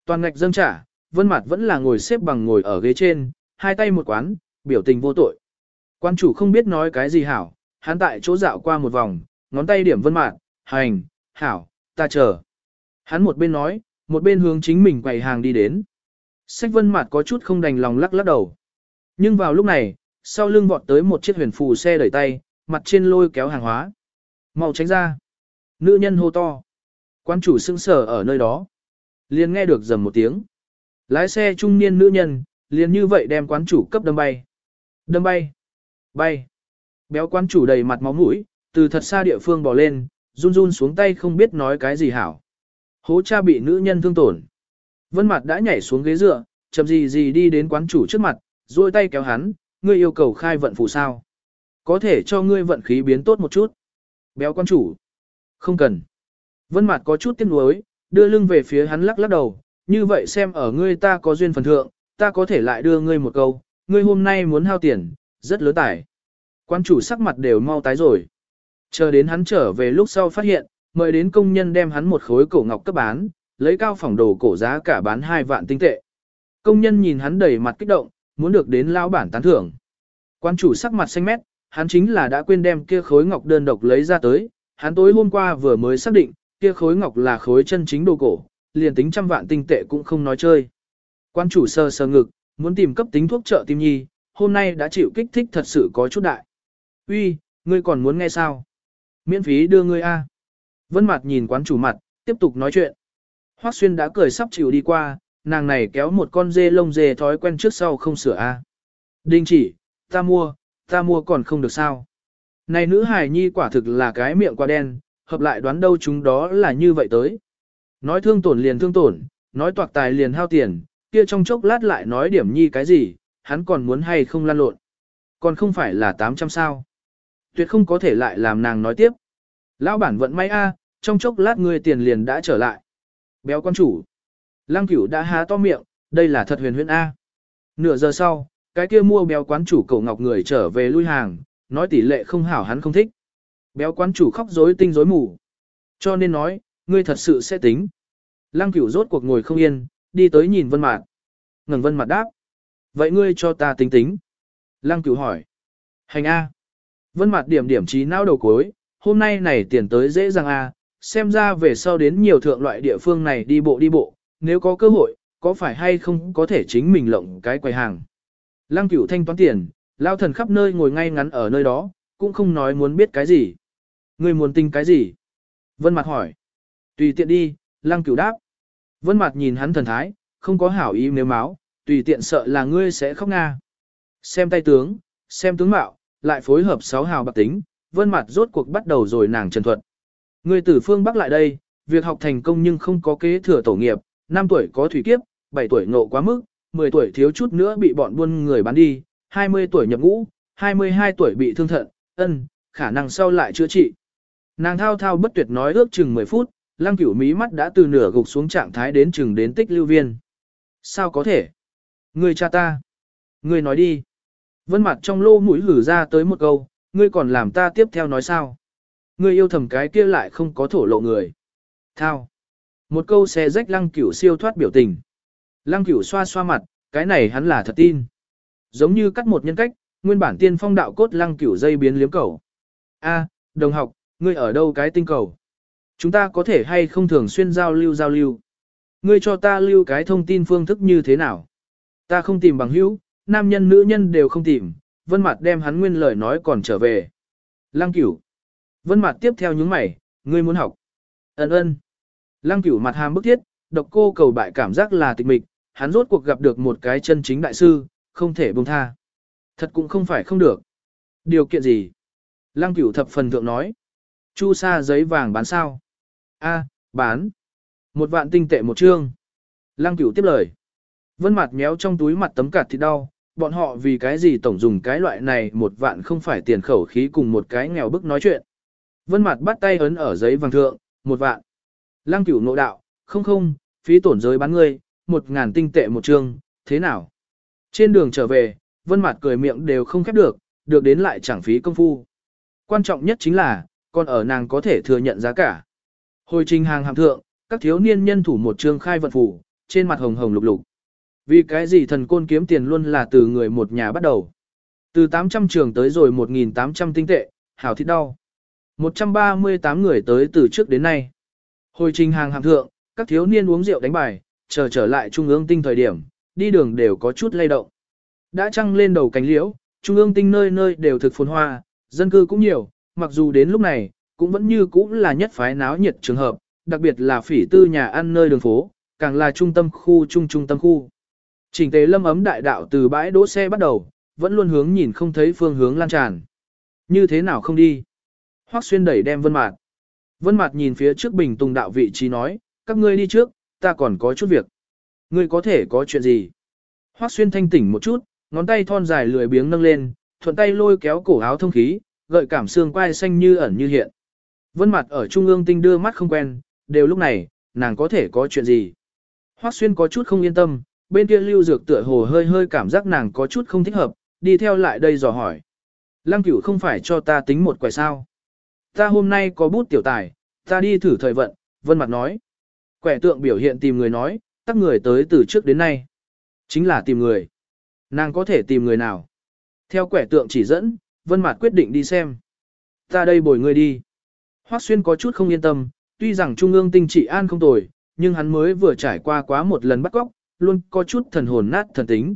Toàn ngạch dâng trả, vân mặt vẫn là ngồi xếp bằng ngồi ở ghế trên, hai tay một quán, biểu tình vô tội. Quan chủ không biết nói cái gì hảo, hắn tại chỗ dạo qua một vòng, ngón tay điểm vân mạt, hành, hảo, ta chờ. Hắn một bên nói, một bên hướng chính mình quầy hàng đi đến. Sách vân mạt có chút không đành lòng lắc lắc đầu. Nhưng vào lúc này, sau lưng vọt tới một chiếc huyền phù xe đẩy tay, mặt trên lôi kéo hàng hóa. Mau tránh ra. Nữ nhân hô to. quán chủ sững sờ ở nơi đó. liền nghe được dầm một tiếng. Lái xe trung niên nữ nhân, liền như vậy đem quán chủ cấp đâm bay. Đâm bay. Bay. Béo quán chủ đầy mặt máu mũi, từ thật xa địa phương bỏ lên, run run xuống tay không biết nói cái gì hảo. Hố cha bị nữ nhân thương tổn. Vân mặt đã nhảy xuống ghế dựa, chậm gì gì đi đến quán chủ trước mặt, duỗi tay kéo hắn, ngươi yêu cầu khai vận phù sao. Có thể cho ngươi vận khí biến tốt một chút. Béo quan chủ. Không cần. Vân mạt có chút tiếc nuối, đưa lưng về phía hắn lắc lắc đầu, như vậy xem ở ngươi ta có duyên phần thượng, ta có thể lại đưa ngươi một câu, ngươi hôm nay muốn hao tiền, rất lớn tải. Quan chủ sắc mặt đều mau tái rồi. Chờ đến hắn trở về lúc sau phát hiện, mời đến công nhân đem hắn một khối cổ ngọc cấp bán, lấy cao phòng đồ cổ giá cả bán hai vạn tinh tệ. Công nhân nhìn hắn đầy mặt kích động, muốn được đến lao bản tán thưởng. Quan chủ sắc mặt xanh mét, hắn chính là đã quên đem kia khối ngọc đơn độc lấy ra tới, hắn tối hôm qua vừa mới xác định, kia khối ngọc là khối chân chính đồ cổ, liền tính trăm vạn tinh tệ cũng không nói chơi. Quan chủ sơ sơ ngực, muốn tìm cấp tính thuốc trợ tim nhi, hôm nay đã chịu kích thích thật sự có chút đại. Uy, ngươi còn muốn nghe sao? Miễn phí đưa ngươi a. Vân Mạt nhìn quán chủ mặt, tiếp tục nói chuyện. Hoắc Xuyên đã cười sắp chịu đi qua, nàng này kéo một con dê lông dê thói quen trước sau không sửa a. đình chỉ, ta mua, ta mua còn không được sao? Này nữ hài nhi quả thực là cái miệng quá đen, hợp lại đoán đâu chúng đó là như vậy tới. Nói thương tổn liền thương tổn, nói toạc tài liền hao tiền, kia trong chốc lát lại nói điểm nhi cái gì, hắn còn muốn hay không lan lộn. Còn không phải là 800 sao. Tuyệt không có thể lại làm nàng nói tiếp. Lão bản vận may a, trong chốc lát người tiền liền đã trở lại. Béo con chủ. Lăng cửu đã há to miệng, đây là thật huyền huyễn A. Nửa giờ sau, cái kia mua béo quán chủ cầu ngọc người trở về lui hàng, nói tỷ lệ không hảo hắn không thích. Béo quán chủ khóc rối tinh rối mù. Cho nên nói, ngươi thật sự sẽ tính. Lăng cửu rốt cuộc ngồi không yên, đi tới nhìn vân mạt. Ngừng vân mạt đáp. Vậy ngươi cho ta tính tính. Lăng cửu hỏi. Hành A. Vân Mạt điểm điểm trí não đầu cuối, hôm nay này tiền tới dễ dàng A, xem ra về sau đến nhiều thượng loại địa phương này đi bộ đi bộ, nếu có cơ hội, có phải hay không có thể chính mình lộng cái quầy hàng. Lăng cửu thanh toán tiền, lao thần khắp nơi ngồi ngay ngắn ở nơi đó, cũng không nói muốn biết cái gì. Người muốn tình cái gì? Vân mặt hỏi. Tùy tiện đi, lăng cửu đáp. Vân mặt nhìn hắn thần thái, không có hảo ý nếu máu, tùy tiện sợ là ngươi sẽ khóc nga. Xem tay tướng, xem tướng mạo, lại phối hợp sáu hào bạc tính, vân mặt rốt cuộc bắt đầu rồi nàng trần thuật. Ngươi từ phương Bắc lại đây, việc học thành công nhưng không có kế thừa tổ nghiệp, 5 tuổi có thủy kiếp, 7 tuổi ngộ quá mức, 10 tuổi thiếu chút nữa bị bọn buôn người bán đi, 20 tuổi nhập ngũ, 22 tuổi bị thương thận, ân, khả năng sau lại chữa trị. Nàng thao thao bất tuyệt nói ước chừng 10 phút, lăng cửu mí mắt đã từ nửa gục xuống trạng thái đến chừng đến tích lưu viên. Sao có thể? Người cha ta. Người nói đi. Vân mặt trong lô mũi lử ra tới một câu, ngươi còn làm ta tiếp theo nói sao? Ngươi yêu thầm cái kia lại không có thổ lộ người. Thao. Một câu xe rách lăng cửu siêu thoát biểu tình. Lăng cửu xoa xoa mặt, cái này hắn là thật tin. Giống như cắt một nhân cách, nguyên bản tiên phong đạo cốt lăng cửu dây biến liếm cầu. A, đồng học, ngươi ở đâu cái tinh cầu? Chúng ta có thể hay không thường xuyên giao lưu giao lưu? Ngươi cho ta lưu cái thông tin phương thức như thế nào? Ta không tìm bằng hữu, nam nhân nữ nhân đều không tìm, vân mặt đem hắn nguyên lời nói còn trở về. Lăng cửu. Vân mặt tiếp theo những mày, ngươi muốn học. Ấn ơn. Lăng cửu mặt hàm bức thiết, độc cô cầu bại cảm giác là tịch mịch, hắn rốt cuộc gặp được một cái chân chính đại sư, không thể buông tha. Thật cũng không phải không được. Điều kiện gì? Lăng cửu thập phần thượng nói. Chu sa giấy vàng bán sao? A, bán. Một vạn tinh tệ một trương. Lăng cửu tiếp lời. Vân mặt méo trong túi mặt tấm cạt thì đau, bọn họ vì cái gì tổng dùng cái loại này một vạn không phải tiền khẩu khí cùng một cái nghèo bức nói chuyện. Vân mặt bắt tay ấn ở giấy vàng thượng, một vạn. Lăng cửu nộ đạo, không không, phí tổn giới bán ngươi, một ngàn tinh tệ một trường thế nào? Trên đường trở về, vân mặt cười miệng đều không khép được, được đến lại chẳng phí công phu. Quan trọng nhất chính là, còn ở nàng có thể thừa nhận giá cả. Hồi trình hàng hàm thượng, các thiếu niên nhân thủ một trường khai vận phủ, trên mặt hồng hồng lục lục. Vì cái gì thần côn kiếm tiền luôn là từ người một nhà bắt đầu. Từ 800 trường tới rồi 1.800 tinh tệ, hảo thịt đau. 138 người tới từ trước đến nay. Hồi trình hàng hàm thượng, các thiếu niên uống rượu đánh bài, chờ trở lại trung ương tinh thời điểm, đi đường đều có chút lay động. Đã trăng lên đầu cánh liễu, trung ương tinh nơi nơi đều thực phồn hoa, dân cư cũng nhiều, mặc dù đến lúc này, cũng vẫn như cũ là nhất phái náo nhiệt trường hợp, đặc biệt là phỉ tư nhà ăn nơi đường phố, càng là trung tâm khu trung trung tâm khu. Trình tế lâm ấm đại đạo từ bãi đỗ xe bắt đầu, vẫn luôn hướng nhìn không thấy phương hướng lan tràn. Như thế nào không đi? Hoắc xuyên đẩy đem vân mạt. Vân mạt nhìn phía trước bình tùng đạo vị trí nói, các ngươi đi trước, ta còn có chút việc. Ngươi có thể có chuyện gì? Hoắc xuyên thanh tỉnh một chút, ngón tay thon dài lười biếng nâng lên, thuận tay lôi kéo cổ áo thông khí, gợi cảm xương quai xanh như ẩn như hiện. Vân mặt ở trung ương tinh đưa mắt không quen, đều lúc này, nàng có thể có chuyện gì? Hoắc xuyên có chút không yên tâm, bên kia lưu dược tựa hồ hơi hơi cảm giác nàng có chút không thích hợp, đi theo lại đây dò hỏi. Lăng cửu không phải cho ta tính một quẻ sao. Ta hôm nay có bút tiểu tài, ta đi thử thời vận, vân mặt nói. Quẻ tượng biểu hiện tìm người nói, tắc người tới từ trước đến nay. Chính là tìm người. Nàng có thể tìm người nào. Theo quẻ tượng chỉ dẫn, vân Mạt quyết định đi xem. Ta đây bồi người đi. Hoắc xuyên có chút không yên tâm, tuy rằng trung ương tinh trị an không tồi, nhưng hắn mới vừa trải qua quá một lần bắt cóc, luôn có chút thần hồn nát thần tính.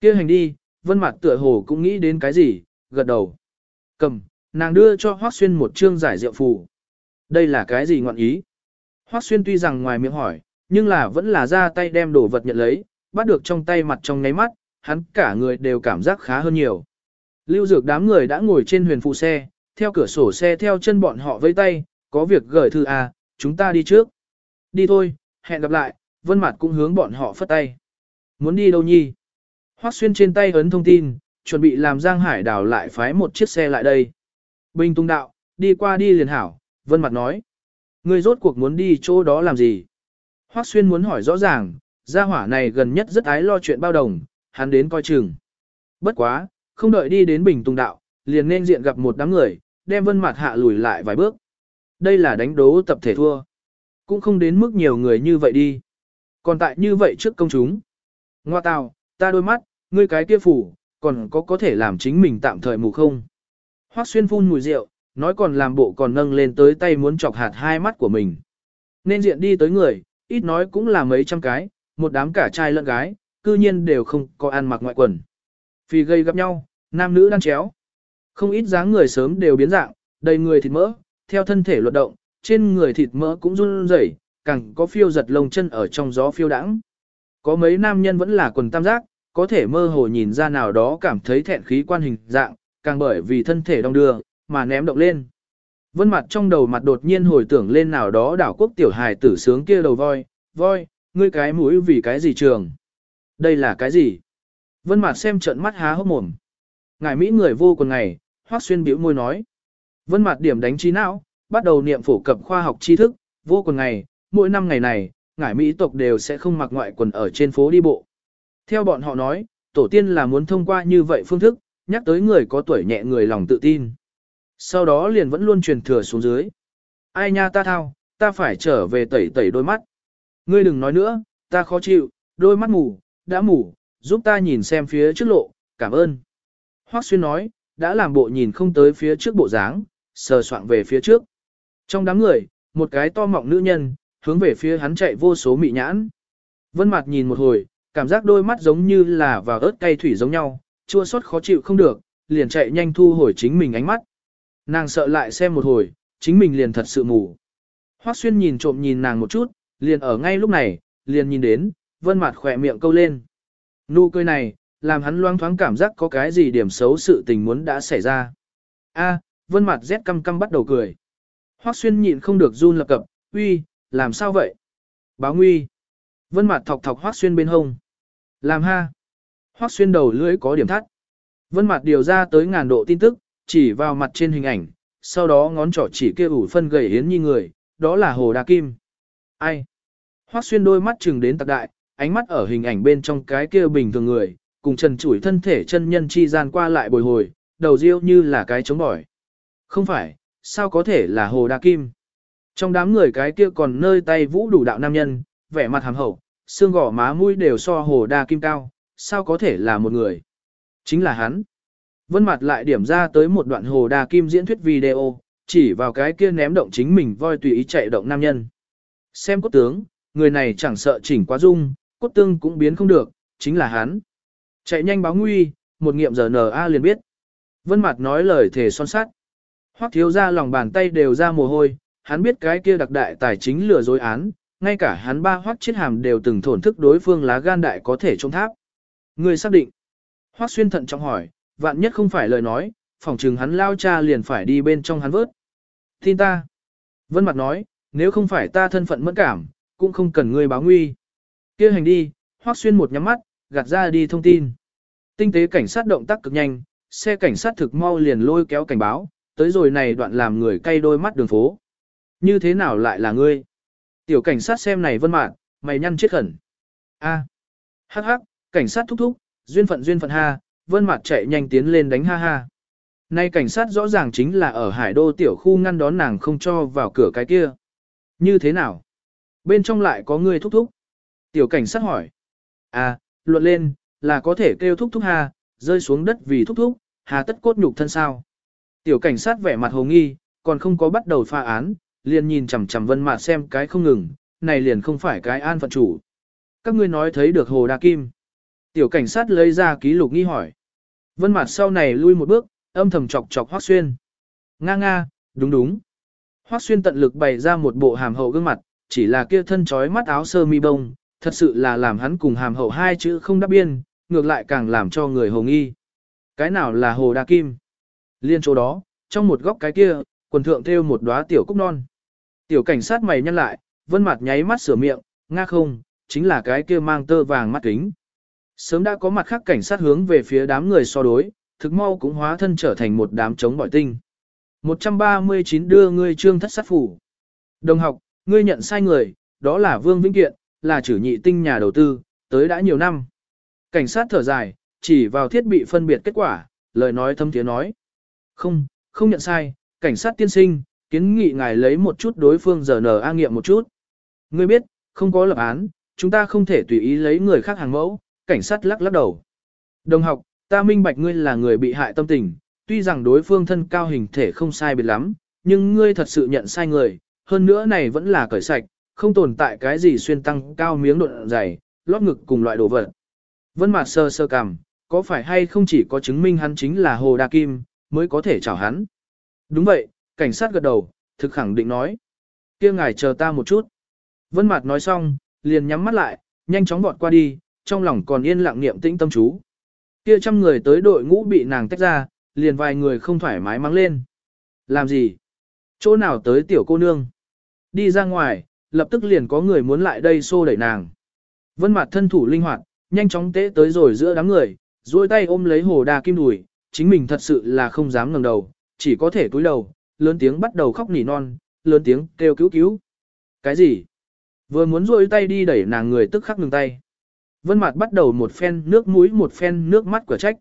kia hành đi, vân Mạt tựa hồ cũng nghĩ đến cái gì, gật đầu. Cầm, nàng đưa cho Hoắc Xuyên một trương giải rượu phù. Đây là cái gì ngọn ý? Hoắc Xuyên tuy rằng ngoài miệng hỏi, nhưng là vẫn là ra tay đem đồ vật nhận lấy, bắt được trong tay mặt trong ngáy mắt, hắn cả người đều cảm giác khá hơn nhiều. Lưu dược đám người đã ngồi trên huyền phụ xe, theo cửa sổ xe theo chân bọn họ vây tay, có việc gửi thư à, chúng ta đi trước. Đi thôi, hẹn gặp lại, vân mặt cũng hướng bọn họ phất tay. Muốn đi đâu nhi? Hoắc xuyên trên tay ấn thông tin, chuẩn bị làm Giang Hải đảo lại phái một chiếc xe lại đây. Bình tung đạo, đi qua đi liền hảo, vân mặt nói. Ngươi rốt cuộc muốn đi chỗ đó làm gì? Hoắc xuyên muốn hỏi rõ ràng, gia hỏa này gần nhất rất ái lo chuyện bao đồng, hắn đến coi chừng. Bất quá, không đợi đi đến bình tung đạo, liền nên diện gặp một đám người, đem vân mặt hạ lùi lại vài bước. Đây là đánh đố tập thể thua. Cũng không đến mức nhiều người như vậy đi. Còn tại như vậy trước công chúng. Ngoa tào, ta đôi mắt, ngươi cái kia phủ, còn có có thể làm chính mình tạm thời mù không. Hoắc xuyên phun mùi rượu, nói còn làm bộ còn nâng lên tới tay muốn chọc hạt hai mắt của mình. Nên diện đi tới người, ít nói cũng là mấy trăm cái, một đám cả trai lẫn gái, cư nhiên đều không có ăn mặc ngoại quần. Vì gây gặp nhau, nam nữ đang chéo. Không ít dáng người sớm đều biến dạng, đầy người thịt mỡ, theo thân thể luật động, trên người thịt mỡ cũng run rẩy, càng có phiêu giật lông chân ở trong gió phiêu đãng. Có mấy nam nhân vẫn là quần tam giác, có thể mơ hồ nhìn ra nào đó cảm thấy thẹn khí quan hình dạng, càng bởi vì thân thể đong đưa, mà ném động lên. Vân mặt trong đầu mặt đột nhiên hồi tưởng lên nào đó đảo quốc tiểu hài tử sướng kia đầu voi, voi, ngươi cái mũi vì cái gì trường? Đây là cái gì? Vân mặt xem trận mắt há hốc mồm. Ngài Mỹ người vô quần ngày, hoác xuyên biểu môi nói. Vân mặt điểm đánh trí não, bắt đầu niệm phổ cập khoa học tri thức, vô quần ngày, mỗi năm ngày này, ngải Mỹ tộc đều sẽ không mặc ngoại quần ở trên phố đi bộ. Theo bọn họ nói, tổ tiên là muốn thông qua như vậy phương thức, nhắc tới người có tuổi nhẹ người lòng tự tin. Sau đó liền vẫn luôn truyền thừa xuống dưới. Ai nha ta thao, ta phải trở về tẩy tẩy đôi mắt. Ngươi đừng nói nữa, ta khó chịu, đôi mắt mù, đã mù, giúp ta nhìn xem phía trước lộ, cảm ơn. Hoắc Xuyên nói, đã làm bộ nhìn không tới phía trước bộ dáng, sờ soạng về phía trước. Trong đám người, một cái to mọng nữ nhân, hướng về phía hắn chạy vô số mị nhãn. Vân mặt nhìn một hồi, cảm giác đôi mắt giống như là vào ớt cay thủy giống nhau, chua xót khó chịu không được, liền chạy nhanh thu hồi chính mình ánh mắt. Nàng sợ lại xem một hồi, chính mình liền thật sự mù. Hoắc xuyên nhìn trộm nhìn nàng một chút, liền ở ngay lúc này, liền nhìn đến, vân mặt khỏe miệng câu lên. Nụ cười này, làm hắn loang thoáng cảm giác có cái gì điểm xấu sự tình muốn đã xảy ra. A, vân mặt rét căm căm bắt đầu cười. Hoắc xuyên nhịn không được run lập cập, uy, làm sao vậy? Báo nguy. Vân mặt thọc thọc Hoắc xuyên bên hông. Làm ha. Hoắc xuyên đầu lưỡi có điểm thắt. Vân mặt điều ra tới ngàn độ tin tức, chỉ vào mặt trên hình ảnh, sau đó ngón trỏ chỉ kia ủ phân gầy yến như người, đó là Hồ Đa Kim. Ai? Hoắc xuyên đôi mắt chừng đến tạc đại, ánh mắt ở hình ảnh bên trong cái kia bình thường người, cùng trần chủi thân thể chân nhân chi gian qua lại bồi hồi, đầu riêu như là cái chống bỏi. Không phải, sao có thể là Hồ Đa Kim? Trong đám người cái kia còn nơi tay vũ đủ đạo nam nhân, vẻ mặt hàm hậu, xương gỏ má mũi đều so Hồ Đa Kim cao, sao có thể là một người? Chính là hắn. Vân mặt lại điểm ra tới một đoạn Hồ Đa Kim diễn thuyết video, chỉ vào cái kia ném động chính mình voi tùy ý chạy động nam nhân. Xem cốt tướng, người này chẳng sợ chỉnh quá dung, cốt tương cũng biến không được, chính là hắn. Chạy nhanh báo nguy, một nghiệm giờ N.A. liền biết. Vân Mạt nói lời thể son sắt, Hoắc thiếu gia lòng bàn tay đều ra mồ hôi, hắn biết cái kia đặc đại tài chính lừa dối án, ngay cả hắn ba Hoắc chết hàm đều từng thổn thức đối phương lá gan đại có thể trông tháp. Người xác định. Hoắc xuyên thận trọng hỏi, vạn nhất không phải lời nói, phỏng chừng hắn lao cha liền phải đi bên trong hắn vớt. Tin ta. Vân Mặt nói, nếu không phải ta thân phận mẫn cảm, cũng không cần ngươi báo nguy. kia hành đi, Hoắc xuyên một nhắm mắt, gạt ra đi thông tin. Tinh tế cảnh sát động tác cực nhanh, xe cảnh sát thực mau liền lôi kéo cảnh báo, tới rồi này đoạn làm người cay đôi mắt đường phố. Như thế nào lại là ngươi? Tiểu cảnh sát xem này vân mạn, mày nhăn chết khẩn. A. Hắc hắc, cảnh sát thúc thúc, duyên phận duyên phận ha, vân mặt chạy nhanh tiến lên đánh ha ha. Nay cảnh sát rõ ràng chính là ở hải đô tiểu khu ngăn đón nàng không cho vào cửa cái kia. Như thế nào? Bên trong lại có người thúc thúc. Tiểu cảnh sát hỏi. À, luận lên, là có thể kêu thúc thúc ha, rơi xuống đất vì thúc thúc, hà tất cốt nhục thân sao. Tiểu cảnh sát vẻ mặt hồ nghi, còn không có bắt đầu pha án, liền nhìn chằm chằm vân mặt xem cái không ngừng, này liền không phải cái an phận chủ. Các ngươi nói thấy được hồ đa kim. Tiểu cảnh sát lấy ra ký lục nghi hỏi. Vân mạt sau này lui một bước, âm thầm chọc chọc hoắc xuyên. Nga nga, đúng đúng. hoắc xuyên tận lực bày ra một bộ hàm hậu gương mặt, chỉ là kia thân trói mắt áo sơ mi bông, thật sự là làm hắn cùng hàm hậu hai chữ không đáp biên, ngược lại càng làm cho người hồ nghi. Cái nào là hồ đa kim? Liên chỗ đó, trong một góc cái kia, quần thượng thêu một đóa tiểu cúc non. Tiểu cảnh sát mày nhăn lại, vân mặt nháy mắt sửa miệng, nga không, chính là cái kia mang tơ vàng mắt kính. Sớm đã có mặt khác cảnh sát hướng về phía đám người so đối, thực mau cũng hóa thân trở thành một đám chống bỏi tinh. 139 đưa ngươi trương thất sát phủ. Đồng học, ngươi nhận sai người, đó là Vương Vĩnh Kiện, là chủ nhị tinh nhà đầu tư, tới đã nhiều năm. Cảnh sát thở dài, chỉ vào thiết bị phân biệt kết quả, lời nói thâm tiếng nói. Không, không nhận sai, cảnh sát tiên sinh, kiến nghị ngài lấy một chút đối phương giờ nở a nghiệm một chút. Ngươi biết, không có lập án, chúng ta không thể tùy ý lấy người khác hàng mẫu, cảnh sát lắc lắc đầu. Đồng học, ta minh bạch ngươi là người bị hại tâm tình, tuy rằng đối phương thân cao hình thể không sai biệt lắm, nhưng ngươi thật sự nhận sai người, hơn nữa này vẫn là cởi sạch, không tồn tại cái gì xuyên tăng cao miếng độn dày, lót ngực cùng loại đồ vật. Vân Mạt sơ sơ cằm, có phải hay không chỉ có chứng minh hắn chính là Hồ Đa Kim, mới có thể chào hắn? Đúng vậy, cảnh sát gật đầu, thực khẳng định nói. Kia ngài chờ ta một chút. Vân Mạt nói xong, liền nhắm mắt lại, nhanh chóng vọt qua đi, trong lòng còn yên lặng niệm tĩnh tâm chú. Kia trăm người tới đội ngũ bị nàng tách ra, liền vài người không thoải mái mắng lên. Làm gì? Chỗ nào tới tiểu cô nương? Đi ra ngoài, lập tức liền có người muốn lại đây xô đẩy nàng. Vân mặt thân thủ linh hoạt, nhanh chóng tế tới rồi giữa đám người, duỗi tay ôm lấy hồ đa kim đùi, chính mình thật sự là không dám ngẩng đầu, chỉ có thể cúi đầu, lớn tiếng bắt đầu khóc nỉ non, lớn tiếng kêu cứu cứu. Cái gì? Vừa muốn duỗi tay đi đẩy nàng người tức khắc ngừng tay. Vân mặt bắt đầu một phen nước mũi một phen nước mắt của trách.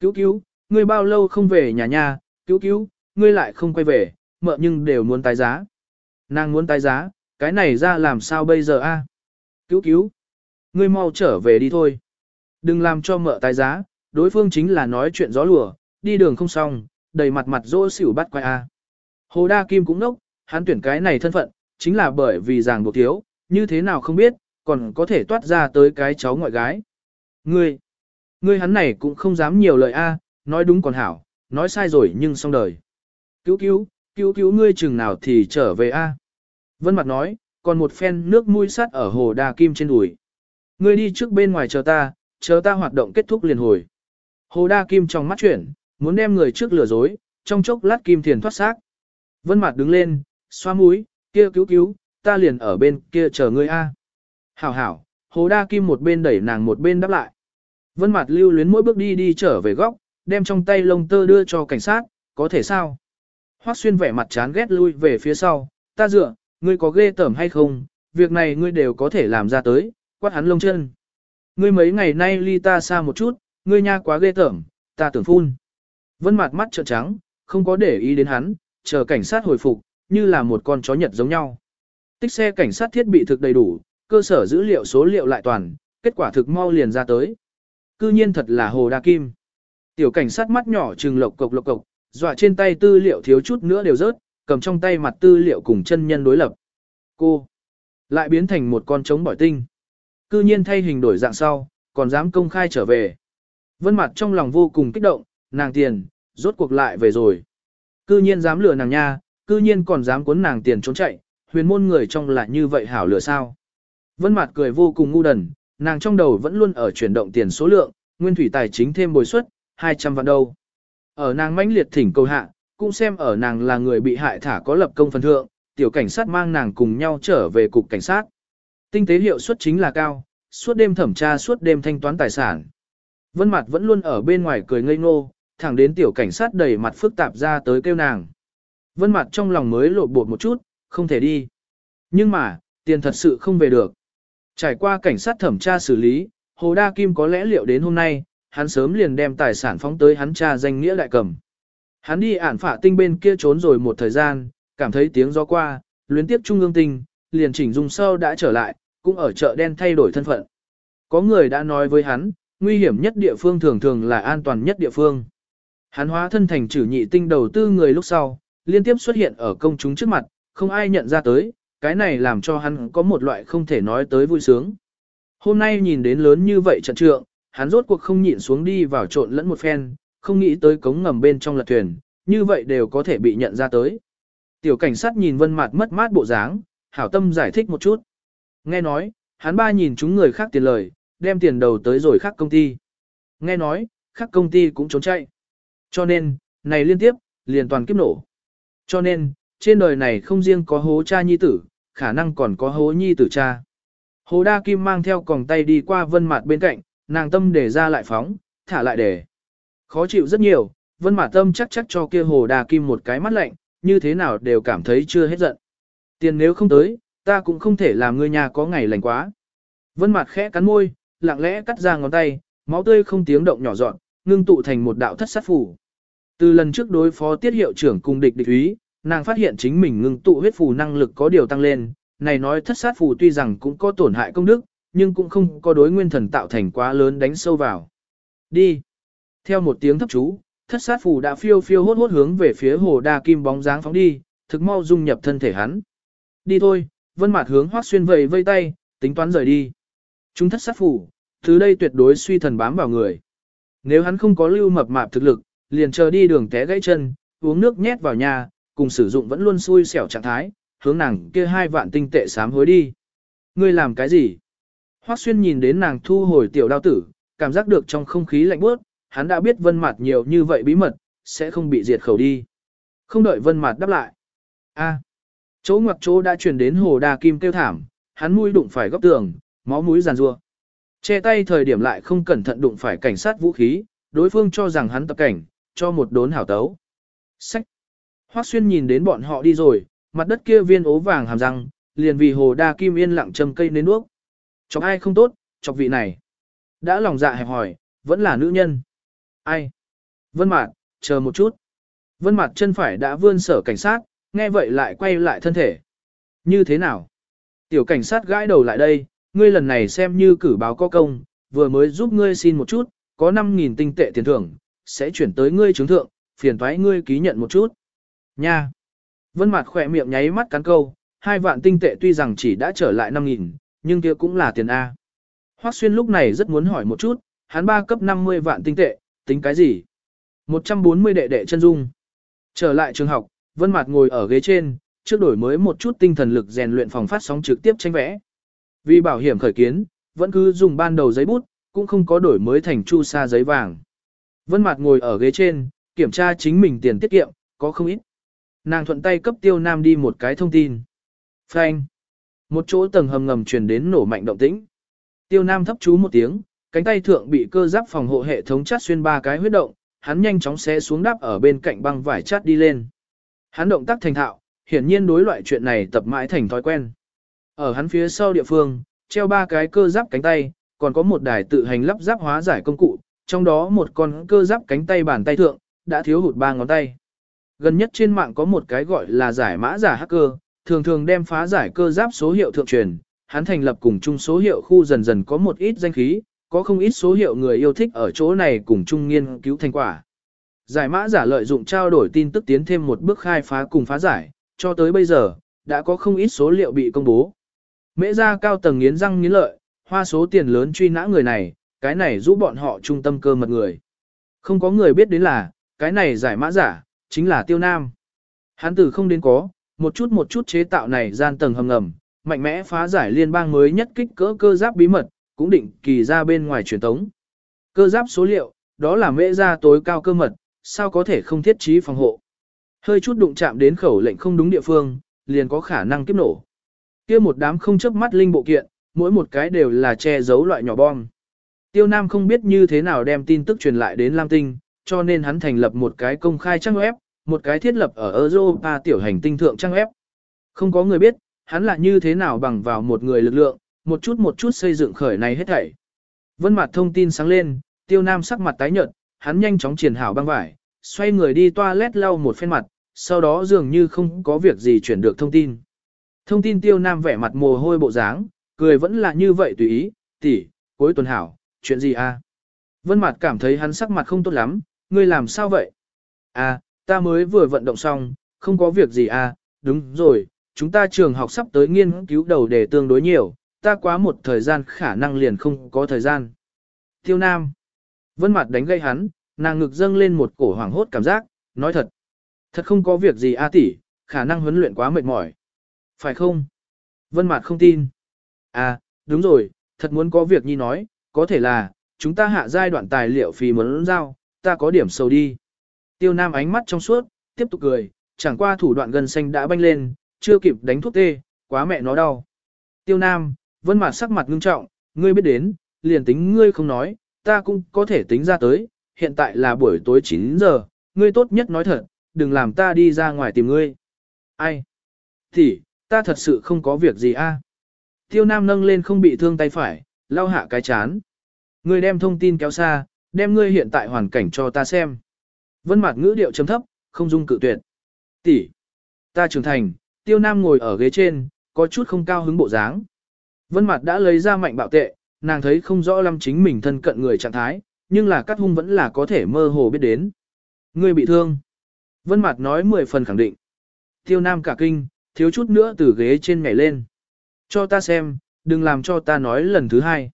Cứu cứu, ngươi bao lâu không về nhà nhà, cứu cứu, ngươi lại không quay về, mợ nhưng đều muốn tái giá. Nàng muốn tái giá, cái này ra làm sao bây giờ a? Cứu cứu. Ngươi mau trở về đi thôi. Đừng làm cho mợ tái giá, đối phương chính là nói chuyện gió lùa, đi đường không xong, đầy mặt mặt rỗ xỉu bắt quay a. Hồ Đa Kim cũng nốc, hắn tuyển cái này thân phận, chính là bởi vì ràng buộc thiếu, như thế nào không biết, còn có thể toát ra tới cái cháu ngoại gái. Ngươi, ngươi hắn này cũng không dám nhiều lời a, à, nói đúng còn hảo, nói sai rồi nhưng xong đời. Cứu cứu, cứu cứu ngươi chừng nào thì trở về a. Vân Mặt nói, còn một phen nước mũi sắt ở hồ đà kim trên đùi. Ngươi đi trước bên ngoài chờ ta, chờ ta hoạt động kết thúc liền hồi. Hồ đa kim trong mắt chuyển, muốn đem người trước lừa dối, trong chốc lát kim thiền thoát xác. Vân Mặt đứng lên, xoa mũi, kia cứu cứu, ta liền ở bên kia chờ ngươi a. Hảo hảo, Hồ Đa Kim một bên đẩy nàng một bên đáp lại. Vân mặt lưu luyến mỗi bước đi đi trở về góc, đem trong tay lông tơ đưa cho cảnh sát, có thể sao? Hoắc xuyên vẻ mặt chán ghét lui về phía sau, ta dựa, ngươi có ghê tởm hay không, việc này ngươi đều có thể làm ra tới, quát hắn lông chân. Ngươi mấy ngày nay ly ta xa một chút, ngươi nha quá ghê tởm, ta tưởng phun. Vân mặt mắt trợn trắng, không có để ý đến hắn, chờ cảnh sát hồi phục, như là một con chó nhật giống nhau. Tích xe cảnh sát thiết bị thực đầy đủ, cơ sở dữ liệu số liệu lại toàn, kết quả thực mau liền ra tới. Cư nhiên thật là Hồ Đa Kim. Tiểu cảnh sát mắt nhỏ trừng lộc cộc lộc cộc, dọa trên tay tư liệu thiếu chút nữa đều rớt, cầm trong tay mặt tư liệu cùng chân nhân đối lập. Cô lại biến thành một con trống bỏi tinh. Cư nhiên thay hình đổi dạng sau, còn dám công khai trở về. Vân mặt trong lòng vô cùng kích động, nàng tiền, rốt cuộc lại về rồi. Cư nhiên dám lừa nàng nha, cư nhiên còn dám cuốn nàng tiền trốn chạy, huyền môn người trong lại như vậy hảo lừa sao. Vân Mạt cười vô cùng ngu đần, nàng trong đầu vẫn luôn ở chuyển động tiền số lượng, nguyên thủy tài chính thêm bồi suất, 200 vạn đâu. Ở nàng mãnh liệt thỉnh cầu hạ, cũng xem ở nàng là người bị hại thả có lập công phần thượng, tiểu cảnh sát mang nàng cùng nhau trở về cục cảnh sát. Tinh tế hiệu suất chính là cao, suốt đêm thẩm tra suốt đêm thanh toán tài sản. Vân Mạt vẫn luôn ở bên ngoài cười ngây ngô, thẳng đến tiểu cảnh sát đầy mặt phức tạp ra tới kêu nàng. Vân Mạt trong lòng mới lộ bột một chút, không thể đi. Nhưng mà, tiền thật sự không về được. Trải qua cảnh sát thẩm tra xử lý, Hồ Đa Kim có lẽ liệu đến hôm nay, hắn sớm liền đem tài sản phóng tới hắn cha danh nghĩa đại cầm. Hắn đi ản phạ tinh bên kia trốn rồi một thời gian, cảm thấy tiếng gió qua, luyến tiếp trung ương tinh, liền chỉnh dung sâu đã trở lại, cũng ở chợ đen thay đổi thân phận. Có người đã nói với hắn, nguy hiểm nhất địa phương thường thường là an toàn nhất địa phương. Hắn hóa thân thành trừ nhị tinh đầu tư người lúc sau, liên tiếp xuất hiện ở công chúng trước mặt, không ai nhận ra tới, cái này làm cho hắn có một loại không thể nói tới vui sướng. Hôm nay nhìn đến lớn như vậy trận trượng, hắn rốt cuộc không nhịn xuống đi vào trộn lẫn một phen, không nghĩ tới cống ngầm bên trong lật thuyền, như vậy đều có thể bị nhận ra tới. Tiểu cảnh sát nhìn vân mặt mất mát bộ dáng, hảo tâm giải thích một chút. Nghe nói, hắn ba nhìn chúng người khác tiền lời, đem tiền đầu tới rồi khác công ty. Nghe nói, khác công ty cũng trốn chạy. Cho nên, này liên tiếp, liền toàn kiếp nổ. Cho nên, trên đời này không riêng có hố cha nhi tử, khả năng còn có hố nhi tử cha. Hồ Đa Kim mang theo còng tay đi qua vân mặt bên cạnh, nàng tâm để ra lại phóng, thả lại để. Khó chịu rất nhiều, vân mặt tâm chắc chắc cho kia Hồ Đa Kim một cái mắt lạnh, như thế nào đều cảm thấy chưa hết giận. Tiền nếu không tới, ta cũng không thể làm người nhà có ngày lành quá. Vân mặt khẽ cắn môi, lặng lẽ cắt ra ngón tay, máu tươi không tiếng động nhỏ dọn, ngưng tụ thành một đạo thất sát phủ. Từ lần trước đối phó tiết hiệu trưởng cùng địch địch ý, nàng phát hiện chính mình ngưng tụ huyết phù năng lực có điều tăng lên, này nói thất sát phù tuy rằng cũng có tổn hại công đức, nhưng cũng không có đối nguyên thần tạo thành quá lớn đánh sâu vào. Đi. Theo một tiếng thấp chú, thất sát phù đã phiêu phiêu hốt hốt hướng về phía hồ đa kim bóng dáng phóng đi, thực mau dung nhập thân thể hắn. Đi thôi, vân mặt hướng hoác xuyên vầy vây tay, tính toán rời đi. Chúng thất sát phù, thứ đây tuyệt đối suy thần bám vào người. Nếu hắn không có lưu mập mạp thực lực, liền chờ đi đường té gãy chân, uống nước nhét vào nhà, cùng sử dụng vẫn luôn xui xẻo trạng thái, hướng nàng kia hai vạn tinh tệ sám hối đi. Ngươi làm cái gì? Hoắc xuyên nhìn đến nàng thu hồi tiểu đao tử, cảm giác được trong không khí lạnh bớt, hắn đã biết vân mặt nhiều như vậy bí mật, sẽ không bị diệt khẩu đi. Không đợi vân mặt đáp lại. A. chỗ ngoặc chỗ đã truyền đến hồ đa kim kêu thảm, hắn mũi đụng phải góc tường, máu mũi giàn rua. Che tay thời điểm lại không cẩn thận đụng phải cảnh sát vũ khí, đối phương cho rằng hắn tập cảnh, cho một đốn hảo tấu. Sách. Hoắc xuyên nhìn đến bọn họ đi rồi, mặt đất kia viên ố vàng hàm răng, liền vì hồ đa kim yên lặng châm cây nến đuốc. Chọc ai không tốt, chọc vị này. Đã lòng dạ hẹp hỏi, vẫn là nữ nhân. Ai? Vân Mạt, chờ một chút. Vân Mạt chân phải đã vươn sở cảnh sát, nghe vậy lại quay lại thân thể. Như thế nào? Tiểu cảnh sát gãi đầu lại đây, ngươi lần này xem như cử báo có công, vừa mới giúp ngươi xin một chút, có 5.000 tinh tệ tiền thưởng, sẽ chuyển tới ngươi chứng thượng, phiền thoái ngươi ký nhận một chút. Nha! Vân Mạt khỏe miệng nháy mắt cắn câu, hai vạn tinh tệ tuy rằng chỉ đã trở lại 5.000, nhưng kia cũng là tiền A. Hoắc Xuyên lúc này rất muốn hỏi một chút, hắn ba cấp 50 vạn tinh tệ, tính cái gì? 140 đệ đệ chân dung. Trở lại trường học, Vân Mạt ngồi ở ghế trên, trước đổi mới một chút tinh thần lực rèn luyện phòng phát sóng trực tiếp tranh vẽ. Vì bảo hiểm khởi kiến, vẫn cứ dùng ban đầu giấy bút, cũng không có đổi mới thành chu sa giấy vàng. Vân Mạt ngồi ở ghế trên, kiểm tra chính mình tiền tiết kiệm, có không ít. Nàng thuận tay cấp tiêu nam đi một cái thông tin. Phanh. Một chỗ tầng hầm ngầm truyền đến nổ mạnh động tĩnh. Tiêu Nam thấp chú một tiếng, cánh tay thượng bị cơ giáp phòng hộ hệ thống chát xuyên ba cái huyết động, hắn nhanh chóng xé xuống đáp ở bên cạnh băng vải chát đi lên. Hắn động tác thành thạo, hiển nhiên đối loại chuyện này tập mãi thành thói quen. Ở hắn phía sau địa phương, treo ba cái cơ giáp cánh tay, còn có một đài tự hành lắp giáp hóa giải công cụ, trong đó một con cơ giáp cánh tay bàn tay thượng, đã thiếu hụt ba ngón tay. Gần nhất trên mạng có một cái gọi là giải mã giả hacker, thường thường đem phá giải cơ giáp số hiệu thượng truyền, hắn thành lập cùng chung số hiệu khu dần dần có một ít danh khí, có không ít số hiệu người yêu thích ở chỗ này cùng chung nghiên cứu thành quả. Giải mã giả lợi dụng trao đổi tin tức tiến thêm một bước khai phá cùng phá giải, cho tới bây giờ, đã có không ít số liệu bị công bố. Mễ ra cao tầng nghiến răng nghiến lợi, hoa số tiền lớn truy nã người này, cái này giúp bọn họ trung tâm cơ mật người. Không có người biết đến là, cái này giải mã giả, chính là tiêu nam. Hắn từ không đến có, một chút một chút chế tạo này gian tầng hầm ngầm, mạnh mẽ phá giải liên bang mới nhất kích cỡ cơ giáp bí mật, cũng định kỳ ra bên ngoài truyền tống. Cơ giáp số liệu, đó là mễ ra tối cao cơ mật, sao có thể không thiết trí phòng hộ. Hơi chút đụng chạm đến khẩu lệnh không đúng địa phương, liền có khả năng kiếp nổ. kia một đám không chớp mắt linh bộ kiện, mỗi một cái đều là che giấu loại nhỏ bom. Tiêu Nam không biết như thế nào đem tin tức truyền lại đến Lam Tinh, cho nên hắn thành lập một cái công khai trang web, một cái thiết lập ở Europa tiểu hành tinh thượng trang web. Không có người biết, hắn là như thế nào bằng vào một người lực lượng, một chút một chút xây dựng khởi này hết thảy. Vân mặt thông tin sáng lên, Tiêu Nam sắc mặt tái nhợt, hắn nhanh chóng triển hảo băng vải, xoay người đi toilet lau một phen mặt, sau đó dường như không có việc gì chuyển được thông tin. Thông tin Tiêu Nam vẻ mặt mồ hôi bộ dáng, cười vẫn là như vậy tùy ý, tỷ, cuối tuần hảo, chuyện gì a? À? Vân mặt cảm thấy hắn sắc mặt không tốt lắm, ngươi làm sao vậy? À, ta mới vừa vận động xong, không có việc gì à, đúng rồi, chúng ta trường học sắp tới nghiên cứu đầu đề tương đối nhiều, ta quá một thời gian khả năng liền không có thời gian. Tiêu Nam. Vân mặt đánh gây hắn, nàng ngực dâng lên một cổ hoảng hốt cảm giác, nói thật. Thật không có việc gì a tỷ, khả năng huấn luyện quá mệt mỏi. Phải không? Vân mặt không tin. À, đúng rồi, thật muốn có việc nhi nói, có thể là, chúng ta hạ giai đoạn tài liệu phí muốn giao, ta có điểm sâu đi. Tiêu Nam ánh mắt trong suốt, tiếp tục cười, chẳng qua thủ đoạn gần xanh đã banh lên, chưa kịp đánh thuốc tê, quá mẹ nó đau. Tiêu Nam, vân mặt sắc mặt ngưng trọng, ngươi biết đến, liền tính ngươi không nói, ta cũng có thể tính ra tới, hiện tại là buổi tối 9 giờ, ngươi tốt nhất nói thật, đừng làm ta đi ra ngoài tìm ngươi. Ai? Thì, ta thật sự không có việc gì a. Tiêu Nam nâng lên không bị thương tay phải, lau hạ cái chán. Ngươi đem thông tin kéo xa, đem ngươi hiện tại hoàn cảnh cho ta xem. Vân Mạt ngữ điệu trầm thấp, không dung cự tuyệt. "Tỷ, ta trưởng thành." Tiêu Nam ngồi ở ghế trên, có chút không cao hứng bộ dáng. Vân Mạt đã lấy ra mạnh bạo tệ, nàng thấy không rõ lắm chính mình thân cận người trạng thái, nhưng là cắt hung vẫn là có thể mơ hồ biết đến. "Ngươi bị thương?" Vân Mạt nói mười phần khẳng định. Tiêu Nam cả kinh, thiếu chút nữa từ ghế trên nhảy lên. "Cho ta xem, đừng làm cho ta nói lần thứ hai."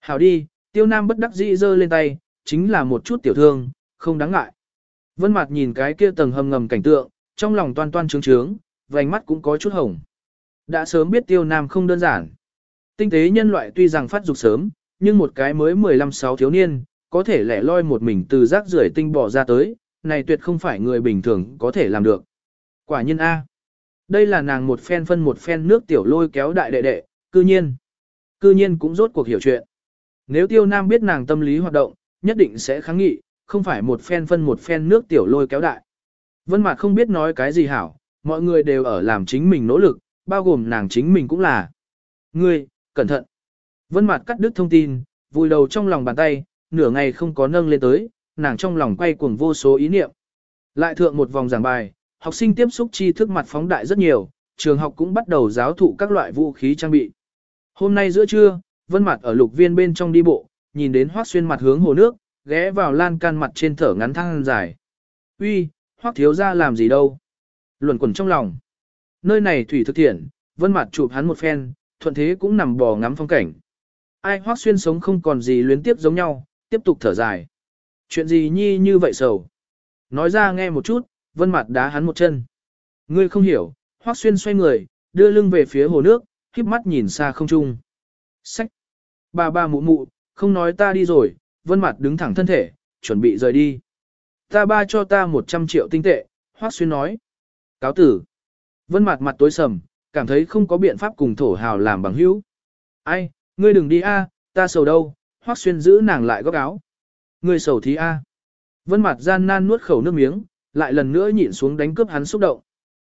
"Hảo đi." Tiêu Nam bất đắc dĩ giơ lên tay, chính là một chút tiểu thương, không đáng ngại. Vân Mạt nhìn cái kia tầng hầm ngầm cảnh tượng, trong lòng toan toan trướng trướng, vành mắt cũng có chút hồng. Đã sớm biết Tiêu Nam không đơn giản. Tinh tế nhân loại tuy rằng phát dục sớm, nhưng một cái mới 15-6 thiếu niên, có thể lẻ loi một mình từ rác rưởi tinh bỏ ra tới, này tuyệt không phải người bình thường có thể làm được. Quả nhiên A. Đây là nàng một phen phân một phen nước tiểu lôi kéo đại đệ đệ, cư nhiên. Cư nhiên cũng rốt cuộc hiểu chuyện. Nếu Tiêu Nam biết nàng tâm lý hoạt động, nhất định sẽ kháng nghị, không phải một phen phân một phen nước tiểu lôi kéo đại. Vân Mạt không biết nói cái gì hảo, mọi người đều ở làm chính mình nỗ lực, bao gồm nàng chính mình cũng là. Ngươi, cẩn thận. Vân Mạt cắt đứt thông tin, vùi đầu trong lòng bàn tay, nửa ngày không có nâng lên tới, nàng trong lòng quay cuồng vô số ý niệm. Lại thượng một vòng giảng bài, học sinh tiếp xúc tri thức mặt phóng đại rất nhiều, trường học cũng bắt đầu giáo thụ các loại vũ khí trang bị. Hôm nay giữa trưa, Vân Mạt ở lục viên bên trong đi bộ, nhìn đến Hoắc Xuyên mặt hướng hồ nước, ghé vào lan can mặt trên thở ngắn thăng dài. Uy, Hoắc thiếu gia làm gì đâu? Luẩn quẩn trong lòng. Nơi này thủy thực thiện, Vân Mạt chụp hắn một phen, thuận thế cũng nằm bò ngắm phong cảnh. Ai Hoắc Xuyên sống không còn gì luyến tiếp giống nhau, tiếp tục thở dài. Chuyện gì nhi như vậy sầu? Nói ra nghe một chút, Vân Mạt đá hắn một chân. Ngươi không hiểu, Hoắc Xuyên xoay người, đưa lưng về phía hồ nước, khép mắt nhìn xa không trung. Sách. Ba ba mụ mụ, không nói ta đi rồi, vân mặt đứng thẳng thân thể, chuẩn bị rời đi. Ta ba cho ta 100 triệu tinh tệ, Hoác Xuyên nói. Cáo tử. Vân mặt mặt tối sầm, cảm thấy không có biện pháp cùng thổ hào làm bằng hữu. Ai, ngươi đừng đi a, Ta sầu đâu, Hoắc Xuyên giữ nàng lại góc áo. Ngươi sầu thí a. Vân mặt gian nan nuốt khẩu nước miếng, lại lần nữa nhịn xuống đánh cướp hắn xúc động.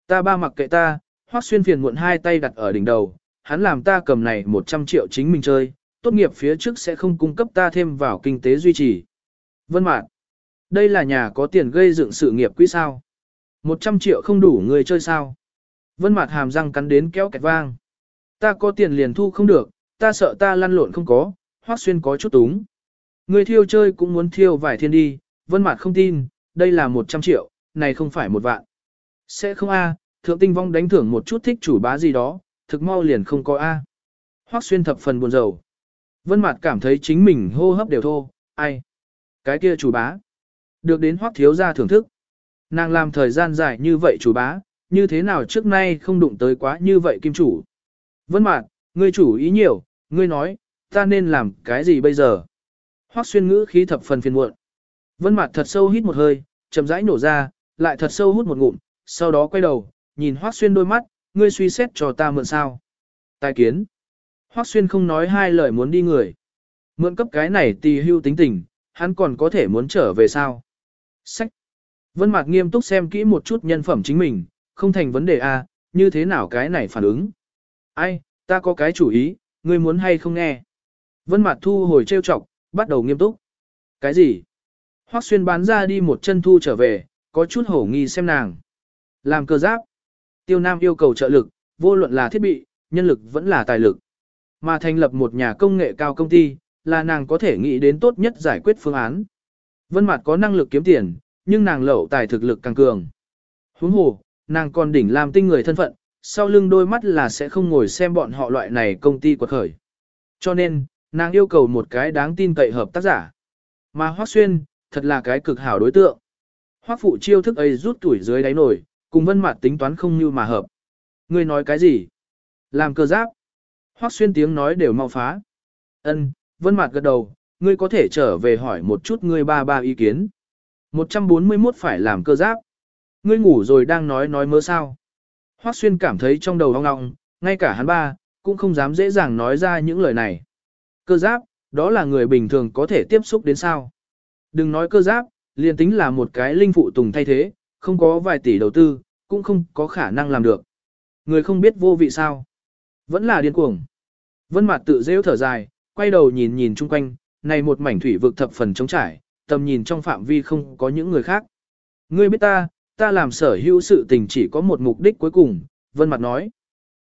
Ta ba mặc kệ ta, Hoắc Xuyên phiền muộn hai tay đặt ở đỉnh đầu, hắn làm ta cầm này 100 triệu chính mình chơi, tốt nghiệp phía trước sẽ không cung cấp ta thêm vào kinh tế duy trì. Vân Mạt, đây là nhà có tiền gây dựng sự nghiệp quỹ sao? 100 triệu không đủ người chơi sao? Vân Mạt hàm răng cắn đến kéo kẹt vang. Ta có tiền liền thu không được, ta sợ ta lăn lộn không có, Hoắc Xuyên có chút túng. Người thiêu chơi cũng muốn thiêu vài thiên đi, Vân Mạt không tin, đây là 100 triệu, này không phải một vạn. Sẽ không a, thượng tinh vong đánh thưởng một chút thích chủ bá gì đó, thực mau liền không có a. Hoắc Xuyên thập phần buồn rầu. Vân Mạt cảm thấy chính mình hô hấp đều thô, ai? Cái kia chủ bá. Được đến Hoắc thiếu gia thưởng thức. Nàng làm thời gian dài như vậy chủ bá, như thế nào trước nay không đụng tới quá như vậy kim chủ. Vân Mạt, ngươi chủ ý nhiều, ngươi nói, ta nên làm cái gì bây giờ? Hoắc Xuyên ngữ khí thập phần phiền muộn. Vân Mạt thật sâu hít một hơi, chậm rãi nổ ra, lại thật sâu hút một ngụm, sau đó quay đầu, nhìn Hoắc Xuyên đôi mắt, ngươi suy xét cho ta mượn sao? Tài kiến. Hoắc Xuyên không nói hai lời muốn đi người. Mượn cấp cái này tì hưu tính tình, hắn còn có thể muốn trở về sao? Sách. Vân Mạc nghiêm túc xem kỹ một chút nhân phẩm chính mình, không thành vấn đề a, à, như thế nào cái này phản ứng? Ai, ta có cái chủ ý, ngươi muốn hay không nghe? Vân Mạc thu hồi trêu chọc, bắt đầu nghiêm túc. Cái gì? Hoắc Xuyên bán ra đi một chân thu trở về, có chút hổ nghi xem nàng. Làm cơ giáp. Tiêu Nam yêu cầu trợ lực, vô luận là thiết bị, nhân lực vẫn là tài lực. Mà thành lập một nhà công nghệ cao công ty, là nàng có thể nghĩ đến tốt nhất giải quyết phương án. Vân Mạt có năng lực kiếm tiền, nhưng nàng lậu tài thực lực càng cường. Huống hồ, nàng còn đỉnh làm tinh người thân phận, sau lưng đôi mắt là sẽ không ngồi xem bọn họ loại này công ty quật khởi. Cho nên, nàng yêu cầu một cái đáng tin cậy hợp tác giả. Mà Hoắc Xuyên, thật là cái cực hảo đối tượng. Hoắc phụ chiêu thức ấy rút tuổi dưới đáy nổi, cùng Vân Mạt tính toán không như mà hợp. Ngươi nói cái gì? Làm cơ giáp. Hoắc xuyên tiếng nói đều mau phá. Ân, Vân Mạt gật đầu, ngươi có thể trở về hỏi một chút ngươi ba ba ý kiến. 141 phải làm cơ giáp. Ngươi ngủ rồi đang nói nói mơ sao. Hoắc xuyên cảm thấy trong đầu ong ong, ngay cả hắn ba, cũng không dám dễ dàng nói ra những lời này. Cơ giáp, đó là người bình thường có thể tiếp xúc đến sao. Đừng nói cơ giáp, liền tính là một cái linh phụ tùng thay thế, không có vài tỷ đầu tư, cũng không có khả năng làm được. Người không biết vô vị sao. Vẫn là điên cuồng. Vân Mạt tự rêu thở dài, quay đầu nhìn nhìn chung quanh, này một mảnh thủy vực thập phần trống trải, tầm nhìn trong phạm vi không có những người khác. Ngươi biết ta, ta làm sở hữu sự tình chỉ có một mục đích cuối cùng, Vân Mạt nói.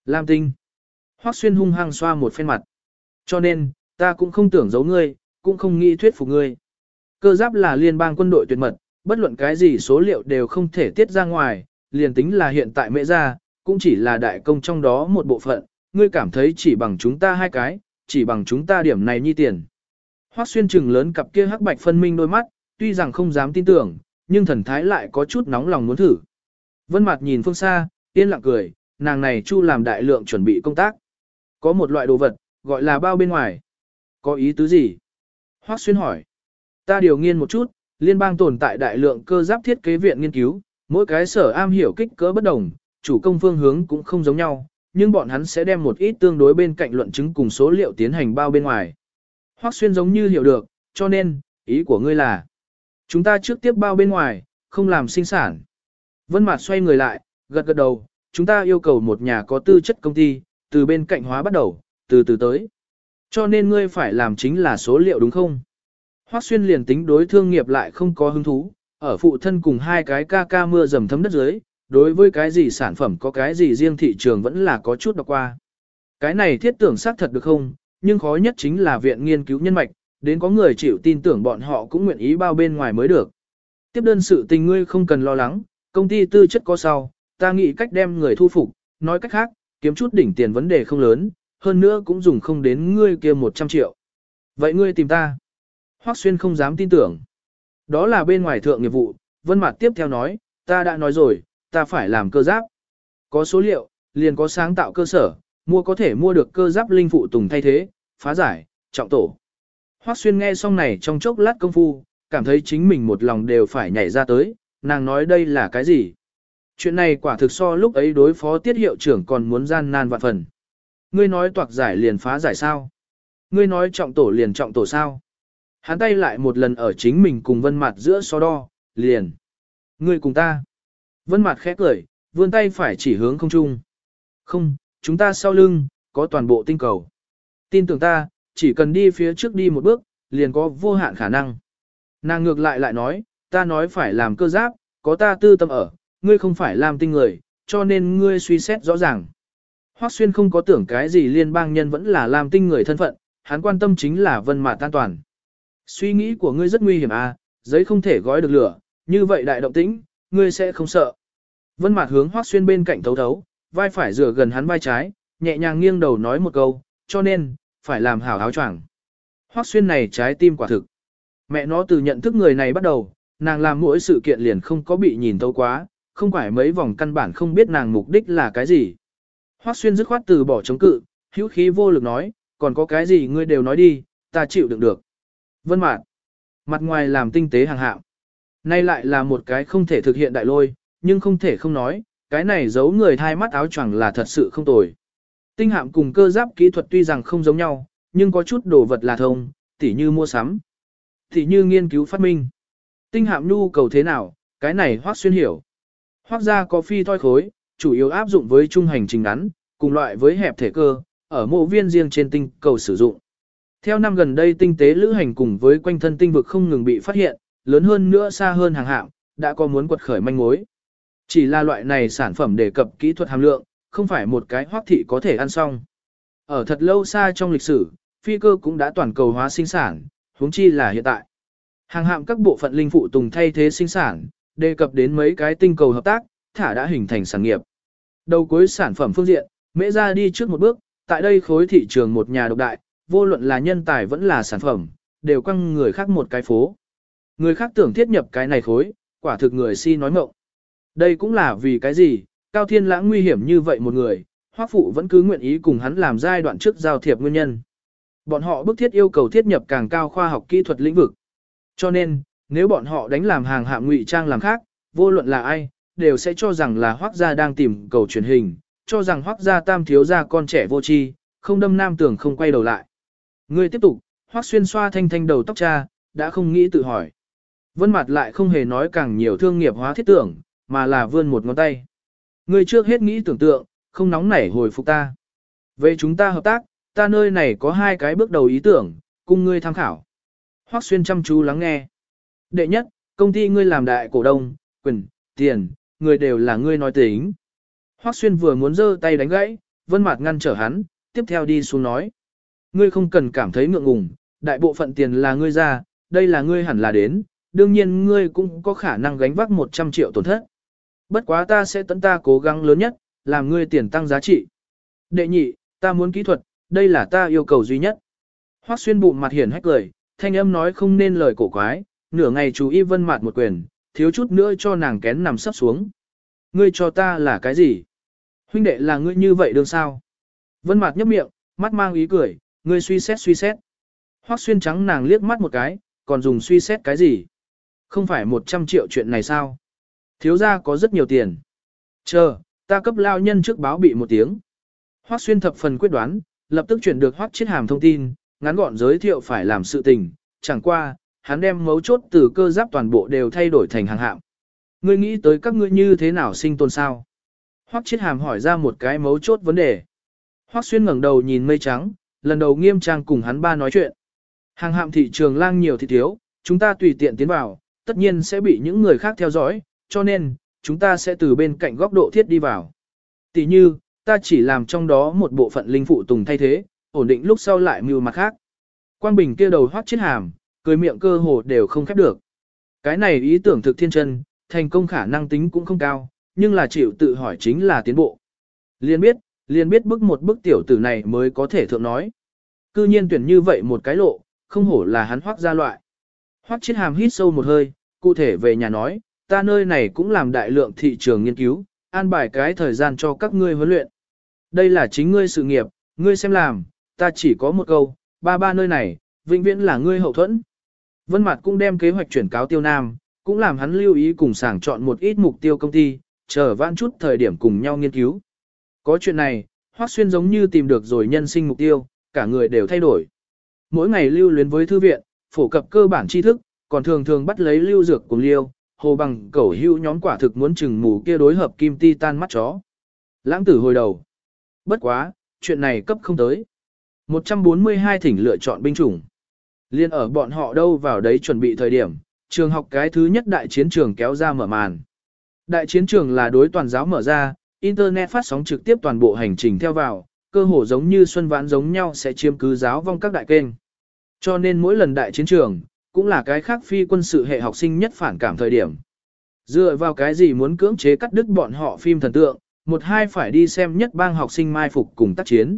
Lam tinh. Hoắc Xuyên hung hăng xoa một phen mặt. Cho nên, ta cũng không tưởng giấu ngươi, cũng không nghĩ thuyết phục ngươi. Cơ giáp là liên bang quân đội tuyệt mật, bất luận cái gì số liệu đều không thể tiết ra ngoài, liền tính là hiện tại mẹ ra, cũng chỉ là đại công trong đó một bộ phận, ngươi cảm thấy chỉ bằng chúng ta hai cái, chỉ bằng chúng ta điểm này nhi tiền. Hoắc xuyên trừng lớn cặp kia hắc bạch phân minh đôi mắt, tuy rằng không dám tin tưởng, nhưng thần thái lại có chút nóng lòng muốn thử. Vân mặt nhìn phương xa, yên lặng cười, nàng này chu làm đại lượng chuẩn bị công tác. Có một loại đồ vật, gọi là bao bên ngoài. Có ý tứ gì? Hoắc xuyên hỏi. Ta điều nghiên một chút, liên bang tồn tại đại lượng cơ giáp thiết kế viện nghiên cứu, mỗi cái sở am hiểu kích cỡ bất đồng, chủ công phương hướng cũng không giống nhau, nhưng bọn hắn sẽ đem một ít tương đối bên cạnh luận chứng cùng số liệu tiến hành bao bên ngoài. Hoắc xuyên giống như hiểu được, cho nên, ý của ngươi là, chúng ta trước tiếp bao bên ngoài, không làm sinh sản. Vân Mạt xoay người lại, gật gật đầu, chúng ta yêu cầu một nhà có tư chất công ty, từ bên cạnh hóa bắt đầu, từ từ tới. Cho nên ngươi phải làm chính là số liệu đúng không? Hoắc xuyên liền tính đối thương nghiệp lại không có hứng thú, ở phụ thân cùng hai cái ca ca mưa dầm thấm đất dưới, đối với cái gì sản phẩm có cái gì riêng thị trường vẫn là có chút đọc qua. Cái này thiết tưởng xác thật được không, nhưng khó nhất chính là viện nghiên cứu nhân mạch, đến có người chịu tin tưởng bọn họ cũng nguyện ý bao bên ngoài mới được. Tiếp đơn sự tình ngươi không cần lo lắng, công ty tư chất có sau, ta nghĩ cách đem người thu phục, nói cách khác, kiếm chút đỉnh tiền vấn đề không lớn, hơn nữa cũng dùng không đến ngươi kia 100 triệu. Vậy ngươi tìm ta. Hoắc Xuyên không dám tin tưởng. Đó là bên ngoài thượng nghiệp vụ, Vân Mạt tiếp theo nói, ta đã nói rồi, ta phải làm cơ giáp. Có số liệu, liền có sáng tạo cơ sở, mua có thể mua được cơ giáp linh phụ tùng thay thế, phá giải, trọng tổ. Hoắc Xuyên nghe xong này trong chốc lát công phu, cảm thấy chính mình một lòng đều phải nhảy ra tới, nàng nói đây là cái gì? Chuyện này quả thực so lúc ấy đối phó tiết hiệu trưởng còn muốn gian nan vạn phần. Ngươi nói toạc giải liền phá giải sao? ngươi nói trọng tổ liền trọng tổ sao. Hắn tay lại một lần ở chính mình cùng vân mặt giữa so đo, liền. Ngươi cùng ta. Vân Mạt khẽ cười, vươn tay phải chỉ hướng không trung. Không, chúng ta sau lưng, có toàn bộ tinh cầu. Tin tưởng ta, chỉ cần đi phía trước đi một bước, liền có vô hạn khả năng. Nàng ngược lại lại nói, ta nói phải làm cơ giáp, có ta tư tâm ở, ngươi không phải làm tinh người, cho nên ngươi suy xét rõ ràng. Hoắc Xuyên không có tưởng cái gì liên bang nhân vẫn là làm tinh người thân phận, hắn quan tâm chính là vân mạt an toàn. Suy nghĩ của ngươi rất nguy hiểm à, giấy không thể gói được lửa, như vậy đại động tĩnh, ngươi sẽ không sợ. Vân mạt hướng Hoắc Xuyên bên cạnh thấu thấu, vai phải dựa gần hắn vai trái, nhẹ nhàng nghiêng đầu nói một câu, cho nên, phải làm hảo áo choàng. Hoắc Xuyên này trái tim quả thực. Mẹ nó từ nhận thức người này bắt đầu, nàng làm mỗi sự kiện liền không có bị nhìn thấu quá, không phải mấy vòng căn bản không biết nàng mục đích là cái gì. Hoắc Xuyên dứt khoát từ bỏ chống cự, hữu khí vô lực nói, còn có cái gì ngươi đều nói đi, ta chịu đựng được. Vân Mạt mặt ngoài làm tinh tế hàng hạng. Nay lại là một cái không thể thực hiện đại lôi, nhưng không thể không nói, cái này giấu người thai mắt áo choàng là thật sự không tồi. Tinh hạm cùng cơ giáp kỹ thuật tuy rằng không giống nhau, nhưng có chút đồ vật là thông, tỉ như mua sắm, tỉ như nghiên cứu phát minh. Tinh hạm nhu cầu thế nào, cái này hoác xuyên hiểu. Hoác ra có phi thoi khối, chủ yếu áp dụng với trung hành trình ngắn, cùng loại với hẹp thể cơ, ở mộ viên riêng trên tinh cầu sử dụng. Theo năm gần đây tinh tế lữ hành cùng với quanh thân tinh vực không ngừng bị phát hiện, lớn hơn nữa xa hơn hàng hạng, đã có muốn quật khởi manh mối. Chỉ là loại này sản phẩm đề cập kỹ thuật hàm lượng, không phải một cái hoác thị có thể ăn xong. Ở thật lâu xa trong lịch sử, phi cơ cũng đã toàn cầu hóa sinh sản, huống chi là hiện tại. Hàng hạm các bộ phận linh phụ tùng thay thế sinh sản, đề cập đến mấy cái tinh cầu hợp tác, thả đã hình thành sản nghiệp. Đầu cuối sản phẩm phương diện, mễ ra đi trước một bước, tại đây khối thị trường một nhà độc đại, vô luận là nhân tài vẫn là sản phẩm, đều quăng người khác một cái phố. Người khác tưởng thiết nhập cái này khối, quả thực người si nói mộng. Đây cũng là vì cái gì, Cao Thiên Lãng nguy hiểm như vậy một người, Hoắc phụ vẫn cứ nguyện ý cùng hắn làm giai đoạn trước giao thiệp nguyên nhân. Bọn họ bức thiết yêu cầu thiết nhập càng cao khoa học kỹ thuật lĩnh vực. Cho nên, nếu bọn họ đánh làm hàng hạng ngụy trang làm khác, vô luận là ai, đều sẽ cho rằng là Hoắc gia đang tìm cầu truyền hình, cho rằng Hoắc gia tam thiếu gia con trẻ vô tri, không đâm nam tưởng không quay đầu lại. Ngươi tiếp tục, Hoắc xuyên xoa thanh thanh đầu tóc cha, đã không nghĩ tự hỏi. Vân mặt lại không hề nói càng nhiều thương nghiệp hóa thiết tưởng, mà là vươn một ngón tay. Ngươi trước hết nghĩ tưởng tượng, không nóng nảy hồi phục ta. Về chúng ta hợp tác, ta nơi này có hai cái bước đầu ý tưởng, cùng ngươi tham khảo. Hoắc xuyên chăm chú lắng nghe. Đệ nhất, công ty ngươi làm đại cổ đông, quyền, tiền, người đều là ngươi nói tính. Hoắc xuyên vừa muốn giơ tay đánh gãy, vân Mạt ngăn trở hắn, tiếp theo đi xuống nói. Ngươi không cần cảm thấy ngượng ngùng, đại bộ phận tiền là ngươi ra, đây là ngươi hẳn là đến, đương nhiên ngươi cũng có khả năng gánh vác 100 triệu tổn thất. Bất quá ta sẽ tận ta cố gắng lớn nhất, làm ngươi tiền tăng giá trị. Đệ nhị, ta muốn kỹ thuật, đây là ta yêu cầu duy nhất. Hoắc xuyên bụng mặt hiển hách cười, thanh âm nói không nên lời cổ quái, nửa ngày chú y vân mặt một quyền, thiếu chút nữa cho nàng kén nằm sắp xuống. Ngươi cho ta là cái gì? Huynh đệ là ngươi như vậy đương sao? Vân mặt nhấp miệng, mắt mang ý cười, ngươi suy xét suy xét. Hoắc xuyên trắng nàng liếc mắt một cái, còn dùng suy xét cái gì? Không phải 100 triệu chuyện này sao? Thiếu gia có rất nhiều tiền. Chờ, ta cấp lao nhân trước báo bị một tiếng. Hoắc xuyên thập phần quyết đoán, lập tức chuyển được Hoắc chiết hàm thông tin, ngắn gọn giới thiệu phải làm sự tình, chẳng qua, hắn đem mấu chốt từ cơ giáp toàn bộ đều thay đổi thành hàng hạng. Ngươi nghĩ tới các ngươi như thế nào sinh tồn sao? Hoắc chiết hàm hỏi ra một cái mấu chốt vấn đề. Hoắc xuyên ngẩng đầu nhìn mây trắng, lần đầu nghiêm trang cùng hắn ba nói chuyện. Hàng hạm thị trường lang nhiều thì thiếu, chúng ta tùy tiện tiến vào, tất nhiên sẽ bị những người khác theo dõi, cho nên, chúng ta sẽ từ bên cạnh góc độ thiết đi vào. Tỷ như, ta chỉ làm trong đó một bộ phận linh phụ tùng thay thế, ổn định lúc sau lại mưu mặt khác. Quang Bình kia đầu hoác chết hàm, cười miệng cơ hồ đều không khép được. Cái này ý tưởng thực thiên chân, thành công khả năng tính cũng không cao, nhưng là chịu tự hỏi chính là tiến bộ. Liên biết, liên biết bước một bước tiểu tử này mới có thể thượng nói. Cư nhiên tuyển như vậy một cái lộ, không hổ là hắn hoác ra loại. Hoác chết hàm hít sâu một hơi, cụ thể về nhà nói, ta nơi này cũng làm đại lượng thị trường nghiên cứu, an bài cái thời gian cho các ngươi huấn luyện. Đây là chính ngươi sự nghiệp, ngươi xem làm, ta chỉ có một câu, ba ba nơi này, vĩnh viễn là ngươi hậu thuẫn. Vân Mạt cũng đem kế hoạch chuyển cáo Tiêu Nam, cũng làm hắn lưu ý cùng sàng chọn một ít mục tiêu công ty, chờ vãn chút thời điểm cùng nhau nghiên cứu. Có chuyện này, Hoắc Xuyên giống như tìm được rồi nhân sinh mục tiêu, cả người đều thay đổi. mỗi ngày lưu luyến với thư viện, phổ cập cơ bản tri thức, còn thường thường bắt lấy lưu dược cùng liêu, hồ bằng cẩu hưu nhóm quả thực muốn chừng mù kia đối hợp kim ti tan mắt chó. Lãng tử hồi đầu. Bất quá, chuyện này cấp không tới. 142 thỉnh lựa chọn binh chủng. Liên ở bọn họ đâu vào đấy chuẩn bị thời điểm, trường học cái thứ nhất đại chiến trường kéo ra mở màn. Đại chiến trường là đối toàn giáo mở ra, Internet phát sóng trực tiếp toàn bộ hành trình theo vào, cơ hồ giống như xuân vãn giống nhau sẽ chiếm cứ giáo vong các đại kênh. Cho nên mỗi lần đại chiến trường, cũng là cái khác phi quân sự hệ học sinh nhất phản cảm thời điểm. Dựa vào cái gì muốn cưỡng chế cắt đứt bọn họ phim thần tượng, một hai phải đi xem nhất bang học sinh mai phục cùng tác chiến.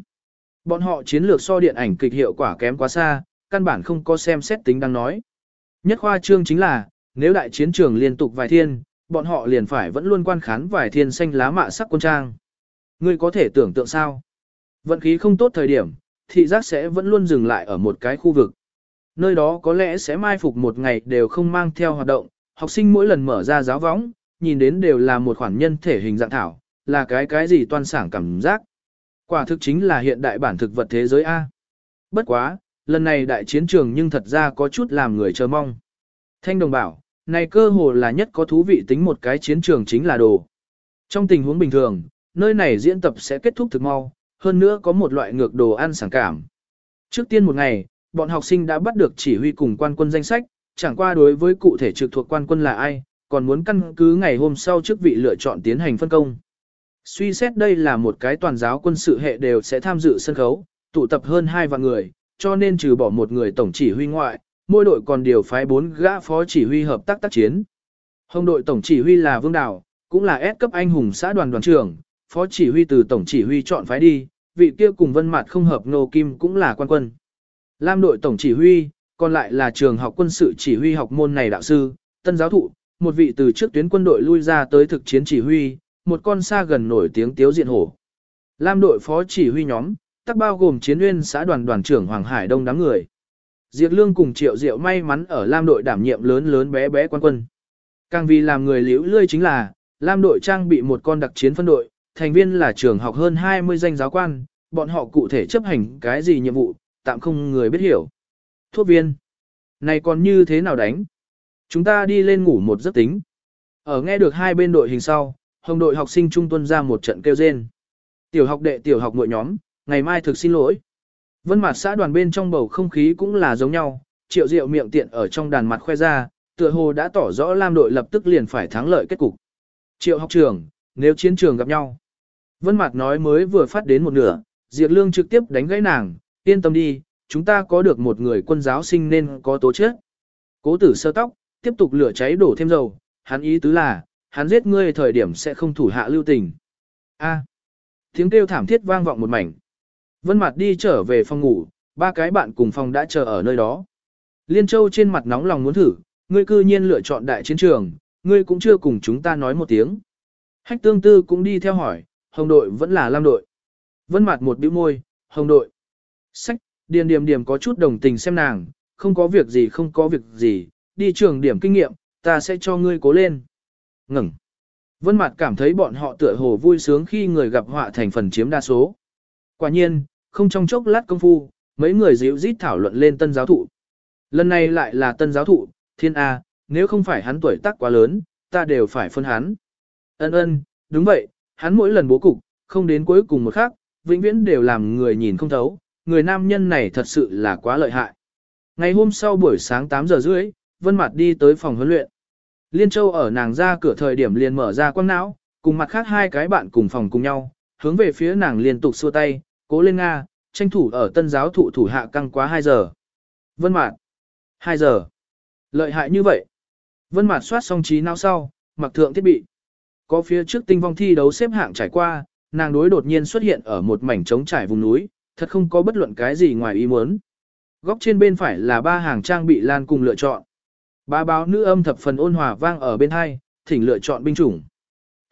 Bọn họ chiến lược so điện ảnh kịch hiệu quả kém quá xa, căn bản không có xem xét tính đang nói. Nhất khoa trương chính là, nếu đại chiến trường liên tục vài thiên, bọn họ liền phải vẫn luôn quan khán vài thiên xanh lá mạ sắc quân trang. Ngươi có thể tưởng tượng sao? Vận khí không tốt thời điểm, thị giác sẽ vẫn luôn dừng lại ở một cái khu vực. Nơi đó có lẽ sẽ mai phục một ngày đều không mang theo hoạt động, học sinh mỗi lần mở ra giáo võng, nhìn đến đều là một khoản nhân thể hình dạng thảo, là cái cái gì toan sảng cảm giác. Quả thực chính là hiện đại bản thực vật thế giới A. Bất quá, lần này đại chiến trường nhưng thật ra có chút làm người chờ mong. Thanh đồng bảo, này cơ hồ là nhất có thú vị tính một cái chiến trường chính là đồ. Trong tình huống bình thường, nơi này diễn tập sẽ kết thúc thực mau, hơn nữa có một loại ngược đồ ăn sảng cảm. Trước tiên một ngày, bọn học sinh đã bắt được chỉ huy cùng quan quân danh sách, chẳng qua đối với cụ thể trực thuộc quan quân là ai, còn muốn căn cứ ngày hôm sau trước vị lựa chọn tiến hành phân công. Suy xét đây là một cái toàn giáo quân sự hệ đều sẽ tham dự sân khấu, tụ tập hơn 2 vạn người, cho nên trừ bỏ một người tổng chỉ huy ngoại, mỗi đội còn điều phái 4 gã phó chỉ huy hợp tác tác chiến. Hồng đội tổng chỉ huy là Vương Đào, cũng là S cấp anh hùng xã đoàn đoàn trưởng, phó chỉ huy từ tổng chỉ huy chọn phái đi, vị kia cùng vân mặt không hợp Ngô Kim cũng là quan quân. Lam đội tổng chỉ huy, còn lại là trường học quân sự chỉ huy học môn này đạo sư, tân giáo thụ, một vị từ trước tuyến quân đội lui ra tới thực chiến chỉ huy, một con xa gần nổi tiếng tiếu diện hổ. Lam đội phó chỉ huy nhóm, tắc bao gồm chiến nguyên xã đoàn đoàn trưởng Hoàng Hải Đông đám người. Diệp Lương cùng Triệu Diệu may mắn ở Lam đội đảm nhiệm lớn lớn bé bé quan quân. Càng vì làm người liễu lươi chính là, Lam đội trang bị một con đặc chiến phân đội, thành viên là trường học hơn 20 danh giáo quan, bọn họ cụ thể chấp hành cái gì nhiệm vụ, tạm không người biết hiểu. Thuốc viên. Này còn như thế nào đánh? Chúng ta đi lên ngủ một giấc tính. Ở nghe được hai bên đội hình sau, hồng đội học sinh trung tuân ra một trận kêu rên. Tiểu học đệ tiểu học mỗi nhóm, ngày mai thực xin lỗi. Vân mặt xã đoàn bên trong bầu không khí cũng là giống nhau, triệu diệu miệng tiện ở trong đàn mặt khoe ra, tựa hồ đã tỏ rõ Lam đội lập tức liền phải thắng lợi kết cục. Triệu học trưởng, nếu chiến trường gặp nhau. Vân mặt nói mới vừa phát đến một nửa, Diệp Lương trực tiếp đánh gãy nàng, yên tâm đi, chúng ta có được một người quân giáo sinh nên có tố chết. Cố tử sơ tóc, tiếp tục lửa cháy đổ thêm dầu, hắn ý tứ là, hắn giết ngươi thời điểm sẽ không thủ hạ lưu tình. A. tiếng kêu thảm thiết vang vọng một mảnh. Vân Mạt đi trở về phòng ngủ, ba cái bạn cùng phòng đã chờ ở nơi đó. Liên Châu trên mặt nóng lòng muốn thử, ngươi cư nhiên lựa chọn đại chiến trường, ngươi cũng chưa cùng chúng ta nói một tiếng. Hách Tương Tư cũng đi theo hỏi, Hồng đội vẫn là Lam đội. Vân Mạt một bĩu môi, Hồng đội. Sách, Điền điểm điểm có chút đồng tình xem nàng, không có việc gì không có việc gì, đi trường điểm kinh nghiệm, ta sẽ cho ngươi cố lên. Ngừng. Vân Mạt cảm thấy bọn họ tựa hồ vui sướng khi người gặp họa thành phần chiếm đa số. Quả nhiên, không trong chốc lát công phu, mấy người dịu rít thảo luận lên tân giáo thụ. Lần này lại là tân giáo thụ, thiên A, nếu không phải hắn tuổi tác quá lớn, ta đều phải phân hắn. Ân ân, đúng vậy, hắn mỗi lần bố cục, không đến cuối cùng một khắc, vĩnh viễn đều làm người nhìn không thấu, người nam nhân này thật sự là quá lợi hại. Ngày hôm sau buổi sáng 8 giờ rưỡi, Vân Mạt đi tới phòng huấn luyện. Liên Châu ở nàng ra cửa thời điểm liền mở ra quang não, cùng mặt khác hai cái bạn cùng phòng cùng nhau, hướng về phía nàng liên tục xua tay, cố lên Nga, tranh thủ ở tân giáo thụ thủ hạ căng quá 2 giờ. Vân Mạt. 2 giờ. Lợi hại như vậy. Vân Mạt soát xong trí não sau, mặc thượng thiết bị. Có phía trước tinh vong thi đấu xếp hạng trải qua, nàng đối đột nhiên xuất hiện ở một mảnh trống trải vùng núi, thật không có bất luận cái gì ngoài ý muốn. Góc trên bên phải là ba hàng trang bị lan cùng lựa chọn. Ba báo nữ âm thập phần ôn hòa vang ở bên hai, thỉnh lựa chọn binh chủng.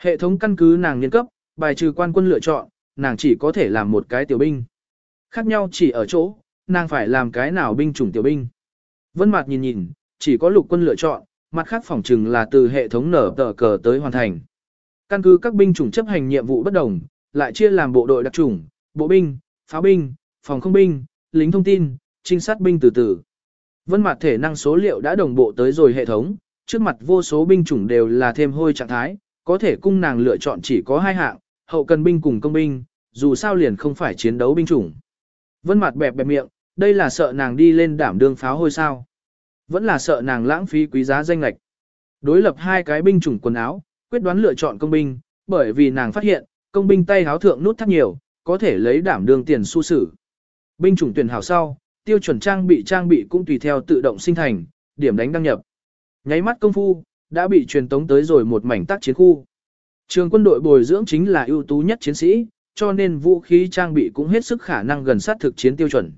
Hệ thống căn cứ nàng niên cấp, bài trừ quan quân lựa chọn, nàng chỉ có thể làm một cái tiểu binh. Khác nhau chỉ ở chỗ, nàng phải làm cái nào binh chủng tiểu binh. Vân Mạt nhìn nhìn, chỉ có lục quân lựa chọn, mặt khác phòng trừng là từ hệ thống nở tờ cờ tới hoàn thành. Căn cứ các binh chủng chấp hành nhiệm vụ bất đồng, lại chia làm bộ đội đặc chủng, bộ binh, pháo binh, phòng không binh, lính thông tin, trinh sát binh từ từ. Vân mặt thể năng số liệu đã đồng bộ tới rồi hệ thống, trước mặt vô số binh chủng đều là thêm hôi trạng thái, có thể cung nàng lựa chọn chỉ có hai hạng, hậu cần binh cùng công binh, dù sao liền không phải chiến đấu binh chủng. Vân mặt bẹp bẹp miệng, đây là sợ nàng đi lên đảm đương pháo hôi sao. Vẫn là sợ nàng lãng phí quý giá danh lệch. Đối lập hai cái binh chủng quần áo, quyết đoán lựa chọn công binh, bởi vì nàng phát hiện, công binh tay háo thượng nút thắt nhiều, có thể lấy đảm đương tiền su sử. Binh chủng tuyển hảo sau, tiêu chuẩn trang bị trang bị cũng tùy theo tự động sinh thành, điểm đánh đăng nhập. Nháy mắt công phu, đã bị truyền tống tới rồi một mảnh tác chiến khu. Trường quân đội bồi dưỡng chính là ưu tú nhất chiến sĩ, cho nên vũ khí trang bị cũng hết sức khả năng gần sát thực chiến tiêu chuẩn.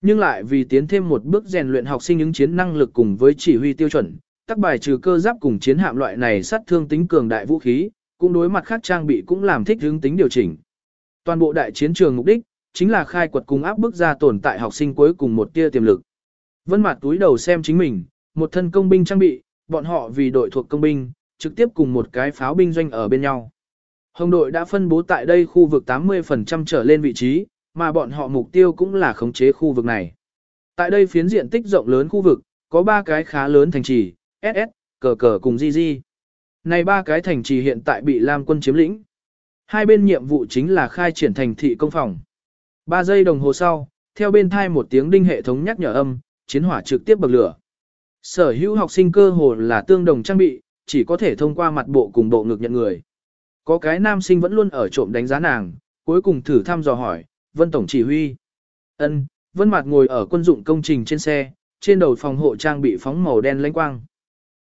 Nhưng lại vì tiến thêm một bước rèn luyện học sinh ứng chiến năng lực cùng với chỉ huy tiêu chuẩn, các bài trừ cơ giáp cùng chiến hạm loại này sát thương tính cường đại vũ khí, cũng đối mặt khác trang bị cũng làm thích hướng tính điều chỉnh. Toàn bộ đại chiến trường mục đích, chính là khai quật cùng áp bức ra tồn tại học sinh cuối cùng một tia tiềm lực. Vân mặt túi đầu xem chính mình, một thân công binh trang bị, bọn họ vì đội thuộc công binh, trực tiếp cùng một cái pháo binh doanh ở bên nhau. Hồng đội đã phân bố tại đây khu vực 80% trở lên vị trí, mà bọn họ mục tiêu cũng là khống chế khu vực này. Tại đây phiến diện tích rộng lớn khu vực, có ba cái khá lớn thành trì, SS, cờ cờ cùng GG. Này ba cái thành trì hiện tại bị Lam quân chiếm lĩnh. Hai bên nhiệm vụ chính là khai triển thành thị công phòng. Ba giây đồng hồ sau, theo bên thai một tiếng đinh hệ thống nhắc nhở âm, chiến hỏa trực tiếp bậc lửa. Sở hữu học sinh cơ hồ là tương đồng trang bị, chỉ có thể thông qua mặt bộ cùng bộ ngực nhận người. Có cái nam sinh vẫn luôn ở trộm đánh giá nàng, cuối cùng thử thăm dò hỏi, Vân Tổng chỉ huy. ân Vân Mạt ngồi ở quân dụng công trình trên xe, trên đầu phòng hộ trang bị phóng màu đen lánh quang.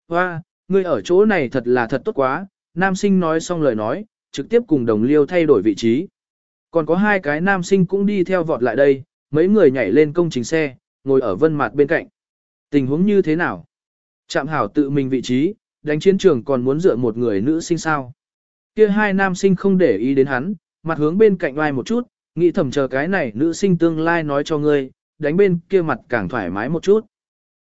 Hoa, ngươi ở chỗ này thật là thật tốt quá, nam sinh nói xong lời nói, trực tiếp cùng đồng liêu thay đổi vị trí. Còn có hai cái nam sinh cũng đi theo vọt lại đây, mấy người nhảy lên công trình xe, ngồi ở vân mặt bên cạnh. Tình huống như thế nào? Trạm hảo tự mình vị trí, đánh chiến trường còn muốn dựa một người nữ sinh sao? Kia hai nam sinh không để ý đến hắn, mặt hướng bên cạnh ai một chút, nghĩ thầm chờ cái này nữ sinh tương lai nói cho ngươi, đánh bên kia mặt càng thoải mái một chút.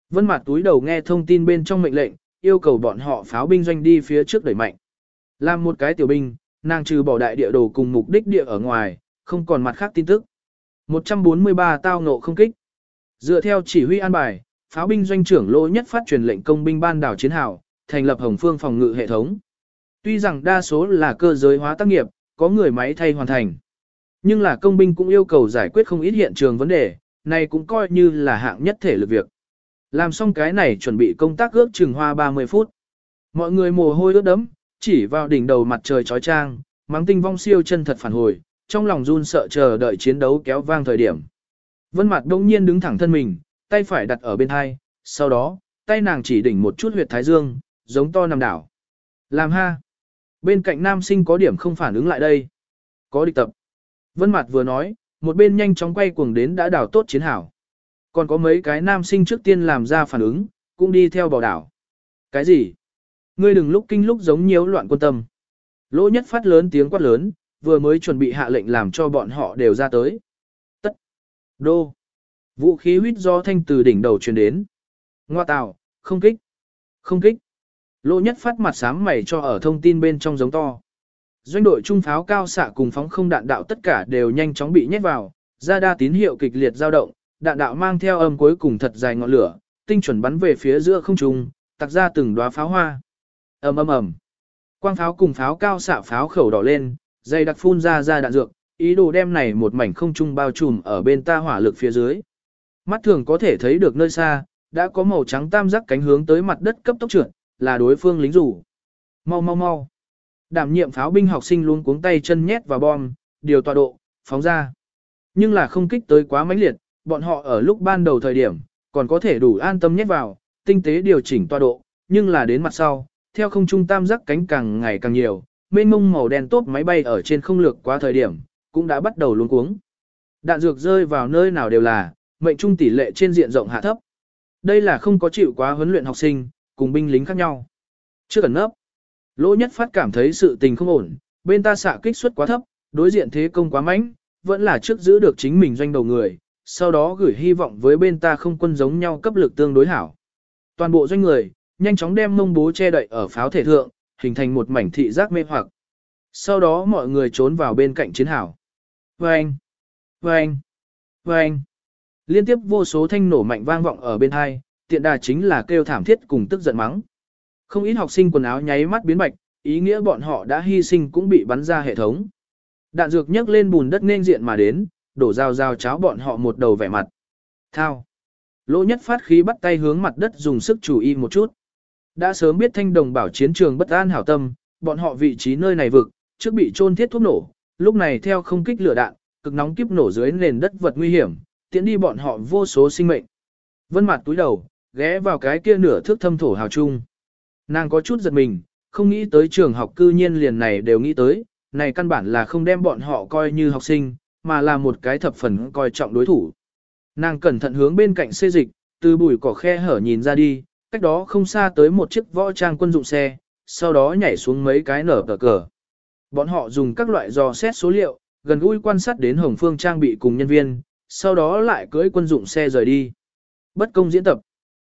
Vân mặt túi đầu nghe thông tin bên trong mệnh lệnh, yêu cầu bọn họ pháo binh doanh đi phía trước đẩy mạnh. Làm một cái tiểu binh, nàng trừ bỏ đại địa đồ cùng mục đích địa ở ngoài, không còn mặt khác tin tức. 143 tao ngộ không kích. Dựa theo chỉ huy an bài, pháo binh doanh trưởng lỗ nhất phát truyền lệnh công binh ban đảo chiến hào, thành lập hồng phương phòng ngự hệ thống. Tuy rằng đa số là cơ giới hóa tác nghiệp, có người máy thay hoàn thành. Nhưng là công binh cũng yêu cầu giải quyết không ít hiện trường vấn đề, này cũng coi như là hạng nhất thể lực việc. Làm xong cái này chuẩn bị công tác ước chừng hoa 30 phút. Mọi người mồ hôi ướt đấm, chỉ vào đỉnh đầu mặt trời chói trang, mắng tinh vong siêu chân thật phản hồi, trong lòng run sợ chờ đợi chiến đấu kéo vang thời điểm. Vân mặt đông nhiên đứng thẳng thân mình, tay phải đặt ở bên hai, sau đó, tay nàng chỉ đỉnh một chút huyệt thái dương, giống to nằm đảo. Làm ha. Bên cạnh nam sinh có điểm không phản ứng lại đây. Có địch tập. Vân mặt vừa nói, một bên nhanh chóng quay cuồng đến đã đảo tốt chiến hảo. Còn có mấy cái nam sinh trước tiên làm ra phản ứng, cũng đi theo bảo đảo. Cái gì? Ngươi đừng lúc kinh lúc giống nhiễu loạn quân tâm. Lỗ nhất phát lớn tiếng quát lớn, vừa mới chuẩn bị hạ lệnh làm cho bọn họ đều ra tới. Tất. Đô. Vũ khí huyết do thanh từ đỉnh đầu truyền đến. Ngoa tào, không kích. Không kích. Lỗ nhất phát mặt sám mày cho ở thông tin bên trong giống to. Doanh đội trung pháo cao xạ cùng phóng không đạn đạo tất cả đều nhanh chóng bị nhét vào, ra đa tín hiệu kịch liệt dao động, đạn đạo mang theo âm cuối cùng thật dài ngọn lửa, tinh chuẩn bắn về phía giữa không trung, tạc ra từng đóa pháo hoa. Ầm ầm ầm. Quang pháo cùng pháo cao xạ pháo khẩu đỏ lên, dây đặc phun ra ra đạn dược, ý đồ đem này một mảnh không trung bao trùm ở bên ta hỏa lực phía dưới. Mắt thường có thể thấy được nơi xa, đã có màu trắng tam giác cánh hướng tới mặt đất cấp tốc trượt, là đối phương lính rủ. Mau mau mau. Đảm nhiệm pháo binh học sinh luôn cuống tay chân nhét vào bom, điều tọa độ, phóng ra. Nhưng là không kích tới quá mãnh liệt, bọn họ ở lúc ban đầu thời điểm, còn có thể đủ an tâm nhét vào, tinh tế điều chỉnh tọa độ, nhưng là đến mặt sau, theo không trung tam giác cánh càng ngày càng nhiều, mênh mông màu đen tốt máy bay ở trên không lược quá thời điểm, cũng đã bắt đầu luống cuống. Đạn dược rơi vào nơi nào đều là, mệnh trung tỷ lệ trên diện rộng hạ thấp. Đây là không có chịu quá huấn luyện học sinh, cùng binh lính khác nhau. Chưa cần nấp. Lỗ nhất phát cảm thấy sự tình không ổn, bên ta xạ kích suất quá thấp, đối diện thế công quá mạnh, vẫn là trước giữ được chính mình doanh đầu người, sau đó gửi hy vọng với bên ta không quân giống nhau cấp lực tương đối hảo. Toàn bộ doanh người, nhanh chóng đem mông bố che đậy ở pháo thể thượng, hình thành một mảnh thị giác mê hoặc. Sau đó mọi người trốn vào bên cạnh chiến hảo. Vâng! Vâng! Vâng! Liên tiếp vô số thanh nổ mạnh vang vọng ở bên hai, tiện đà chính là kêu thảm thiết cùng tức giận mắng. Không ít học sinh quần áo nháy mắt biến bạch, ý nghĩa bọn họ đã hy sinh cũng bị bắn ra hệ thống. Đạn dược nhấc lên bùn đất nên diện mà đến, đổ rào rào cháo bọn họ một đầu vẻ mặt. Thao. Lỗ nhất phát khí bắt tay hướng mặt đất dùng sức chủ y một chút. Đã sớm biết thanh đồng bảo chiến trường bất an hảo tâm, bọn họ vị trí nơi này vực, trước bị trôn thiết thuốc nổ, lúc này theo không kích lửa đạn, cực nóng kiếp nổ dưới nền đất vật nguy hiểm, tiễn đi bọn họ vô số sinh mệnh. Vân mặt túi đầu, ghé vào cái kia nửa thước thâm thổ hào trung. Nàng có chút giật mình, không nghĩ tới trường học cư nhiên liền này đều nghĩ tới, này căn bản là không đem bọn họ coi như học sinh, mà là một cái thập phần coi trọng đối thủ. Nàng cẩn thận hướng bên cạnh xê dịch, từ bụi cỏ khe hở nhìn ra đi, cách đó không xa tới một chiếc võ trang quân dụng xe, sau đó nhảy xuống mấy cái nở cờ cờ. Bọn họ dùng các loại dò xét số liệu, gần gũi quan sát đến Hồng Phương trang bị cùng nhân viên, sau đó lại cưỡi quân dụng xe rời đi. Bất công diễn tập.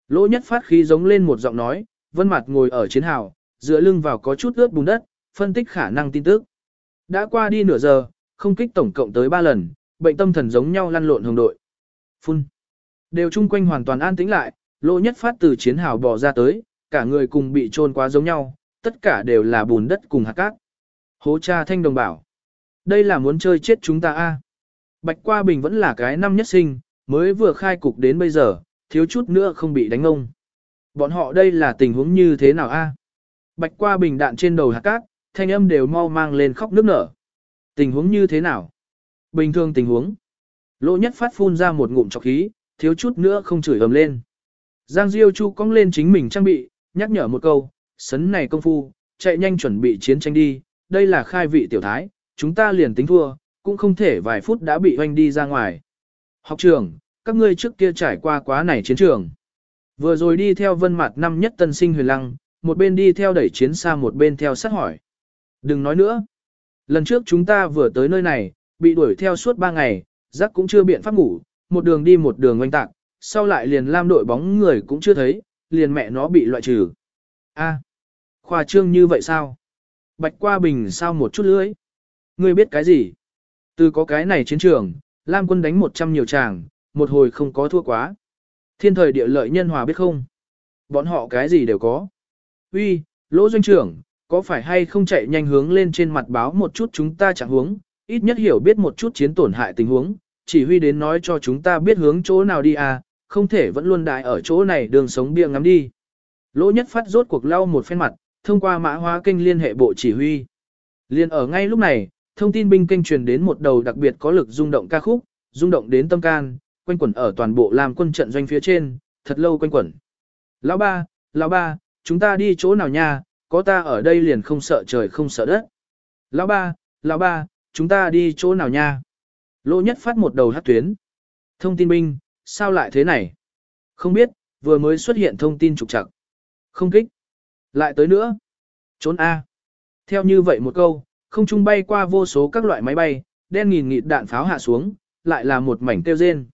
Lỗ nhất phát khí giống lên một giọng nói, vân mặt ngồi ở chiến hào, dựa lưng vào có chút ướt bùn đất, phân tích khả năng tin tức. Đã qua đi nửa giờ, không kích tổng cộng tới 3 lần, bệnh tâm thần giống nhau lăn lộn hồng đội. Phun. Đều chung quanh hoàn toàn an tĩnh lại, lỗ nhất phát từ chiến hào bò ra tới, cả người cùng bị trôn quá giống nhau, tất cả đều là bùn đất cùng hạt cát. Hố cha thanh đồng bảo. Đây là muốn chơi chết chúng ta a. Bạch qua bình vẫn là cái năm nhất sinh, mới vừa khai cục đến bây giờ, thiếu chút nữa không bị đánh ông. Bọn họ đây là tình huống như thế nào a? Bạch qua bình đạn trên đầu hạt cát, thanh âm đều mau mang lên khóc nước nở. Tình huống như thế nào? Bình thường tình huống. Lỗ nhất phát phun ra một ngụm trọc khí, thiếu chút nữa không chửi ầm lên. Giang Diêu Chu cong lên chính mình trang bị, nhắc nhở một câu, sấn này công phu, chạy nhanh chuẩn bị chiến tranh đi, đây là khai vị tiểu thái, chúng ta liền tính thua, cũng không thể vài phút đã bị hoanh đi ra ngoài. Học trường, các ngươi trước kia trải qua quá này chiến trường. Vừa rồi đi theo vân mặt năm nhất tân sinh huyền lăng, một bên đi theo đẩy chiến xa một bên theo sát hỏi. Đừng nói nữa. Lần trước chúng ta vừa tới nơi này, bị đuổi theo suốt ba ngày, giác cũng chưa biện pháp ngủ, một đường đi một đường oanh tạc, sau lại liền lam đội bóng người cũng chưa thấy, liền mẹ nó bị loại trừ. A, khoa trương như vậy sao? Bạch qua bình sao một chút lưỡi? Ngươi biết cái gì? Từ có cái này chiến trường, Lam quân đánh một trăm nhiều tràng, một hồi không có thua quá. Thiên thời địa lợi nhân hòa biết không? Bọn họ cái gì đều có. Uy, lỗ doanh trưởng, có phải hay không chạy nhanh hướng lên trên mặt báo một chút chúng ta chẳng hướng, ít nhất hiểu biết một chút chiến tổn hại tình huống, chỉ huy đến nói cho chúng ta biết hướng chỗ nào đi à, không thể vẫn luôn đại ở chỗ này đường sống bia ngắm đi. Lỗ nhất phát rốt cuộc lau một phen mặt, thông qua mã hóa kênh liên hệ bộ chỉ huy. Liên ở ngay lúc này, thông tin binh kênh truyền đến một đầu đặc biệt có lực rung động ca khúc, rung động đến tâm can, quanh quẩn ở toàn bộ làm quân trận doanh phía trên, thật lâu quanh quẩn. Lão ba, lão ba, chúng ta đi chỗ nào nha, có ta ở đây liền không sợ trời không sợ đất. Lão ba, lão ba, chúng ta đi chỗ nào nha. Lỗ nhất phát một đầu hát tuyến. Thông tin binh, sao lại thế này? Không biết, vừa mới xuất hiện thông tin trục trặc. Không kích. Lại tới nữa. Trốn A. Theo như vậy một câu, không trung bay qua vô số các loại máy bay, đen nghìn nghịt đạn pháo hạ xuống, lại là một mảnh tiêu rên.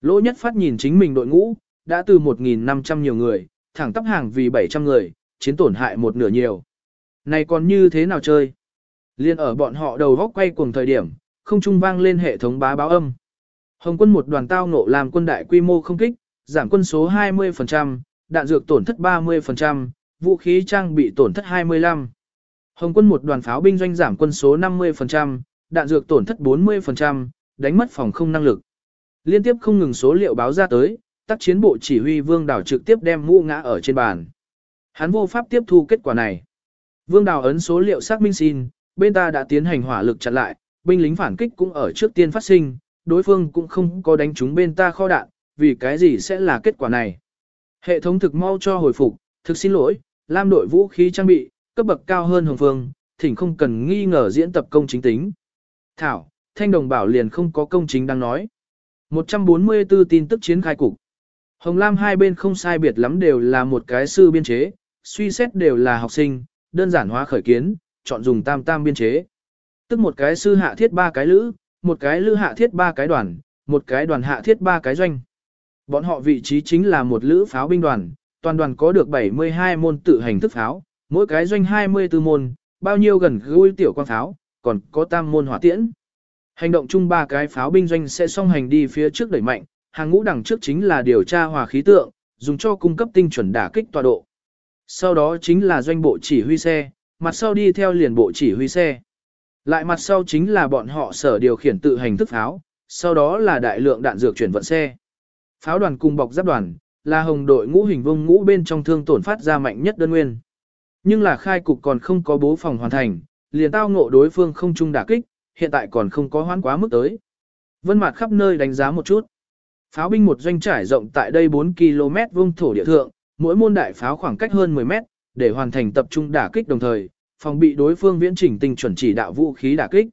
Lỗ nhất phát nhìn chính mình đội ngũ, đã từ 1.500 nhiều người, thẳng tắp hàng vì 700 người, chiến tổn hại một nửa nhiều. Này còn như thế nào chơi? Liên ở bọn họ đầu góc quay cuồng thời điểm, không trung vang lên hệ thống bá báo âm. Hồng quân một đoàn tao ngộ làm quân đại quy mô không kích, giảm quân số 20%, đạn dược tổn thất 30%, vũ khí trang bị tổn thất 25%. Hồng quân một đoàn pháo binh doanh giảm quân số 50%, đạn dược tổn thất 40%, đánh mất phòng không năng lực. Liên tiếp không ngừng số liệu báo ra tới, tác chiến bộ chỉ huy Vương Đào trực tiếp đem mũ ngã ở trên bàn. Hắn vô pháp tiếp thu kết quả này. Vương Đào ấn số liệu xác minh xin, bên ta đã tiến hành hỏa lực chặn lại, binh lính phản kích cũng ở trước tiên phát sinh, đối phương cũng không có đánh trúng bên ta kho đạn, vì cái gì sẽ là kết quả này. Hệ thống thực mau cho hồi phục, thực xin lỗi, Lam đội vũ khí trang bị, cấp bậc cao hơn Hồng Phương, thỉnh không cần nghi ngờ diễn tập công chính tính. Thảo, Thanh Đồng bảo liền không có công chính đang nói. 144 tin tức chiến khai cục. Hồng Lam hai bên không sai biệt lắm đều là một cái sư biên chế, suy xét đều là học sinh, đơn giản hóa khởi kiến, chọn dùng tam tam biên chế. Tức một cái sư hạ thiết ba cái lữ, một cái lữ hạ thiết ba cái đoàn, một cái đoàn hạ thiết ba cái doanh. Bọn họ vị trí chính là một lữ pháo binh đoàn, toàn đoàn có được 72 môn tự hành thức pháo, mỗi cái doanh 24 môn, bao nhiêu gần gũi tiểu quang pháo, còn có tam môn hỏa tiễn. Hành động chung ba cái pháo binh doanh sẽ song hành đi phía trước đẩy mạnh, hàng ngũ đằng trước chính là điều tra hòa khí tượng, dùng cho cung cấp tinh chuẩn đả kích tọa độ. Sau đó chính là doanh bộ chỉ huy xe, mặt sau đi theo liền bộ chỉ huy xe. Lại mặt sau chính là bọn họ sở điều khiển tự hành thức pháo, sau đó là đại lượng đạn dược chuyển vận xe. Pháo đoàn cùng bọc giáp đoàn, là hồng đội ngũ hình vông ngũ bên trong thương tổn phát ra mạnh nhất đơn nguyên. Nhưng là khai cục còn không có bố phòng hoàn thành, liền tao ngộ đối phương không chung đả kích, hiện tại còn không có hoán quá mức tới. Vân Mạt khắp nơi đánh giá một chút. Pháo binh một doanh trải rộng tại đây 4 km vuông thổ địa thượng, mỗi môn đại pháo khoảng cách hơn 10 mét, để hoàn thành tập trung đả kích đồng thời, phòng bị đối phương viễn chỉnh tình chuẩn chỉ đạo vũ khí đả kích.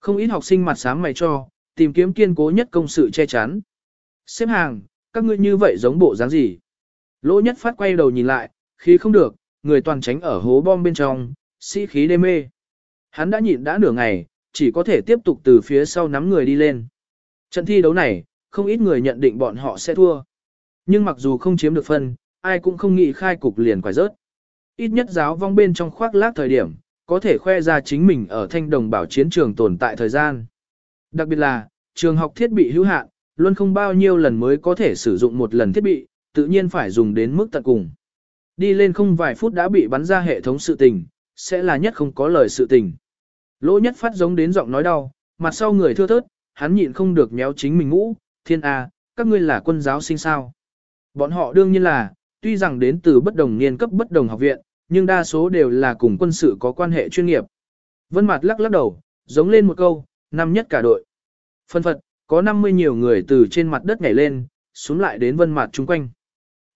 Không ít học sinh mặt sáng mày cho, tìm kiếm kiên cố nhất công sự che chắn. Xếp hàng, các ngươi như vậy giống bộ dáng gì? Lỗ nhất phát quay đầu nhìn lại, khí không được, người toàn tránh ở hố bom bên trong, sĩ khí đê mê. Hắn đã nhịn đã nửa ngày, chỉ có thể tiếp tục từ phía sau nắm người đi lên. Trận thi đấu này, không ít người nhận định bọn họ sẽ thua. Nhưng mặc dù không chiếm được phân, ai cũng không nghĩ khai cục liền quải rớt. Ít nhất giáo vong bên trong khoác lác thời điểm, có thể khoe ra chính mình ở thanh đồng bảo chiến trường tồn tại thời gian. Đặc biệt là, trường học thiết bị hữu hạn, luôn không bao nhiêu lần mới có thể sử dụng một lần thiết bị, tự nhiên phải dùng đến mức tận cùng. Đi lên không vài phút đã bị bắn ra hệ thống sự tình, sẽ là nhất không có lời sự tình. Lỗ nhất phát giống đến giọng nói đau, mặt sau người thưa thớt, hắn nhịn không được méo chính mình ngũ, thiên A, các ngươi là quân giáo sinh sao. Bọn họ đương nhiên là, tuy rằng đến từ bất đồng niên cấp bất đồng học viện, nhưng đa số đều là cùng quân sự có quan hệ chuyên nghiệp. Vân Mạt lắc lắc đầu, giống lên một câu, năm nhất cả đội. Phân phật, có 50 nhiều người từ trên mặt đất nhảy lên, xuống lại đến Vân Mạt chung quanh.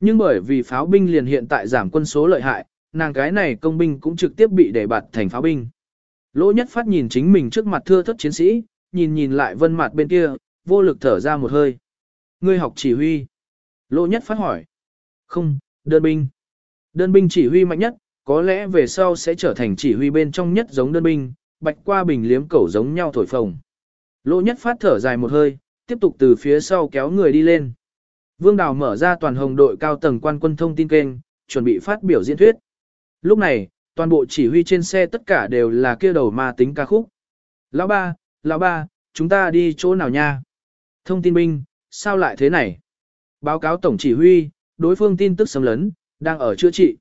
Nhưng bởi vì pháo binh liền hiện tại giảm quân số lợi hại, nàng cái này công binh cũng trực tiếp bị đẩy bạt thành pháo binh. Lỗ nhất phát nhìn chính mình trước mặt thưa thất chiến sĩ, nhìn nhìn lại vân mặt bên kia, vô lực thở ra một hơi. Ngươi học chỉ huy. Lỗ nhất phát hỏi. Không, đơn binh. Đơn binh chỉ huy mạnh nhất, có lẽ về sau sẽ trở thành chỉ huy bên trong nhất giống đơn binh, bạch qua bình liếm cẩu giống nhau thổi phồng. Lỗ nhất phát thở dài một hơi, tiếp tục từ phía sau kéo người đi lên. Vương Đào mở ra toàn hồng đội cao tầng quan quân thông tin kênh, chuẩn bị phát biểu diễn thuyết. Lúc này, toàn bộ chỉ huy trên xe tất cả đều là kia đầu ma tính ca khúc. Lão ba, lão ba, chúng ta đi chỗ nào nha? Thông tin binh, sao lại thế này? Báo cáo tổng chỉ huy, đối phương tin tức xâm lấn, đang ở chữa trị.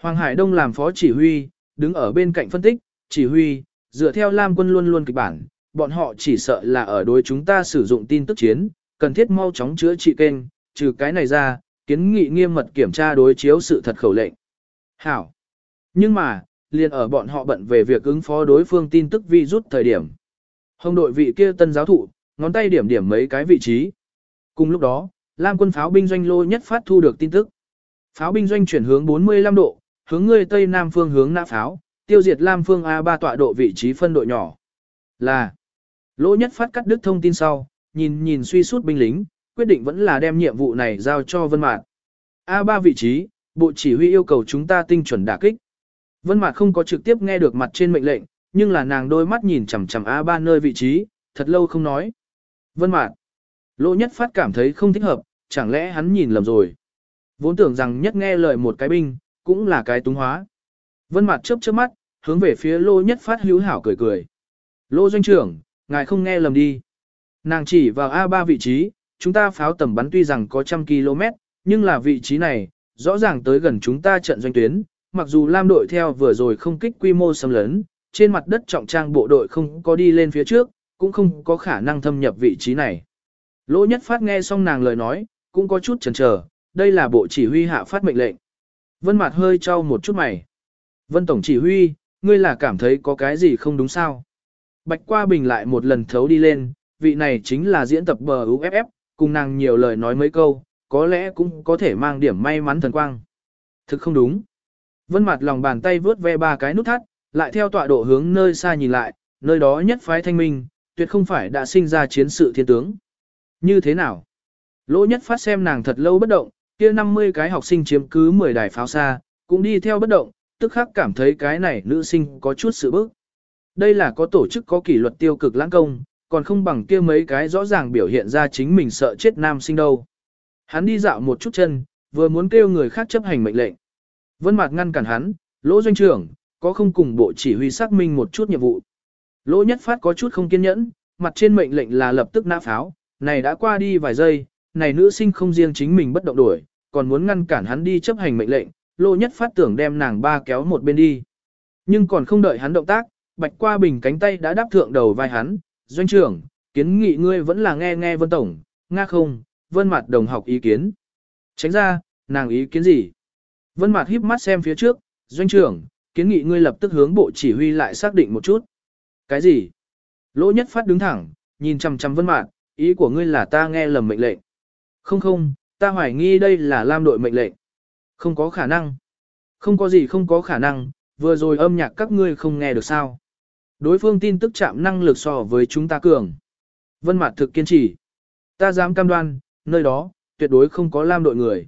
Hoàng Hải Đông làm phó chỉ huy, đứng ở bên cạnh phân tích, chỉ huy, dựa theo Lam quân luôn luôn kịch bản, bọn họ chỉ sợ là ở đối chúng ta sử dụng tin tức chiến, cần thiết mau chóng chữa trị kênh, trừ cái này ra, kiến nghị nghiêm mật kiểm tra đối chiếu sự thật khẩu lệnh. Hảo. Nhưng mà, liền ở bọn họ bận về việc ứng phó đối phương tin tức vi rút thời điểm. Hồng đội vị kia tân giáo thụ, ngón tay điểm điểm mấy cái vị trí. Cùng lúc đó, Lam quân pháo binh doanh lô nhất phát thu được tin tức. Pháo binh doanh chuyển hướng 45 độ, hướng ngươi tây nam phương hướng nã pháo, tiêu diệt Lam phương A3 tọa độ vị trí phân đội nhỏ. Là Lỗ nhất phát cắt đứt thông tin sau, nhìn nhìn suy sút binh lính, quyết định vẫn là đem nhiệm vụ này giao cho Vân Mạc. A3 vị trí, bộ chỉ huy yêu cầu chúng ta tinh chuẩn đả kích. Vân Mạc không có trực tiếp nghe được mặt trên mệnh lệnh, nhưng là nàng đôi mắt nhìn chằm chằm A3 nơi vị trí, thật lâu không nói. Vân Mạc. Lỗ Nhất Phát cảm thấy không thích hợp, chẳng lẽ hắn nhìn lầm rồi. Vốn tưởng rằng nhất nghe lời một cái binh, cũng là cái túng hóa. Vân Mạt chớp chớp mắt, hướng về phía Lô Nhất Phát hữu hảo cười cười. Lô doanh trưởng, ngài không nghe lầm đi. Nàng chỉ vào A3 vị trí, chúng ta pháo tầm bắn tuy rằng có trăm km, nhưng là vị trí này, rõ ràng tới gần chúng ta trận doanh tuyến, mặc dù Lam đội theo vừa rồi không kích quy mô xâm lấn, trên mặt đất trọng trang bộ đội không có đi lên phía trước, cũng không có khả năng thâm nhập vị trí này. Lỗ nhất phát nghe xong nàng lời nói, cũng có chút chần chờ, đây là bộ chỉ huy hạ phát mệnh lệnh. Vân mặt hơi trao một chút mày. Vân tổng chỉ huy, ngươi là cảm thấy có cái gì không đúng sao? Bạch qua bình lại một lần thấu đi lên, vị này chính là diễn tập bờ UFF, cùng nàng nhiều lời nói mấy câu, có lẽ cũng có thể mang điểm may mắn thần quang. Thực không đúng. Vân mặt lòng bàn tay vướt ve ba cái nút thắt, lại theo tọa độ hướng nơi xa nhìn lại, nơi đó nhất phái thanh minh, tuyệt không phải đã sinh ra chiến sự thiên tướng. Như thế nào? Lỗ nhất phát xem nàng thật lâu bất động, kia 50 cái học sinh chiếm cứ 10 đài pháo xa, cũng đi theo bất động, tức khắc cảm thấy cái này nữ sinh có chút sự bức. Đây là có tổ chức có kỷ luật tiêu cực lãng công, còn không bằng kia mấy cái rõ ràng biểu hiện ra chính mình sợ chết nam sinh đâu. Hắn đi dạo một chút chân, vừa muốn kêu người khác chấp hành mệnh lệnh. Vân Mạc ngăn cản hắn, lỗ doanh trưởng, có không cùng bộ chỉ huy xác minh một chút nhiệm vụ. Lỗ nhất phát có chút không kiên nhẫn, mặt trên mệnh lệnh là lập tức nã pháo, này đã qua đi vài giây, này nữ sinh không riêng chính mình bất động đuổi, còn muốn ngăn cản hắn đi chấp hành mệnh lệnh, lô nhất phát tưởng đem nàng ba kéo một bên đi. Nhưng còn không đợi hắn động tác, bạch qua bình cánh tay đã đáp thượng đầu vai hắn, doanh trưởng, kiến nghị ngươi vẫn là nghe nghe vân tổng, nga không, vân mặt đồng học ý kiến. Tránh ra, nàng ý kiến gì? Vân mặt híp mắt xem phía trước, doanh trưởng, kiến nghị ngươi lập tức hướng bộ chỉ huy lại xác định một chút. Cái gì? Lỗ nhất phát đứng thẳng, nhìn chằm chằm vân mạt, ý của ngươi là ta nghe lầm mệnh lệnh. Không không, ta hoài nghi đây là lam đội mệnh lệnh. Không có khả năng. Không có gì không có khả năng, vừa rồi âm nhạc các ngươi không nghe được sao. Đối phương tin tức chạm năng lực so với chúng ta cường. Vân Mạt thực kiên trì. Ta dám cam đoan, nơi đó, tuyệt đối không có lam đội người.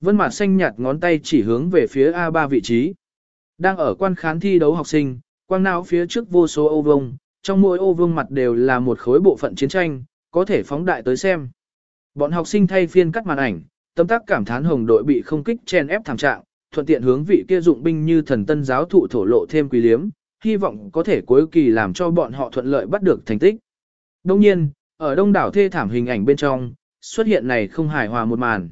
Vân Mạt xanh nhạt ngón tay chỉ hướng về phía A3 vị trí. Đang ở quan khán thi đấu học sinh, quang não phía trước vô số ô vương, trong mỗi ô vương mặt đều là một khối bộ phận chiến tranh, có thể phóng đại tới xem. Bọn học sinh thay phiên cắt màn ảnh, tâm tác cảm thán hồng đội bị không kích chen ép thảm trạng, thuận tiện hướng vị kia dụng binh như thần tân giáo thụ thổ lộ thêm quý liếm, hy vọng có thể cuối kỳ làm cho bọn họ thuận lợi bắt được thành tích. Đông nhiên, ở đông đảo thê thảm hình ảnh bên trong, xuất hiện này không hài hòa một màn.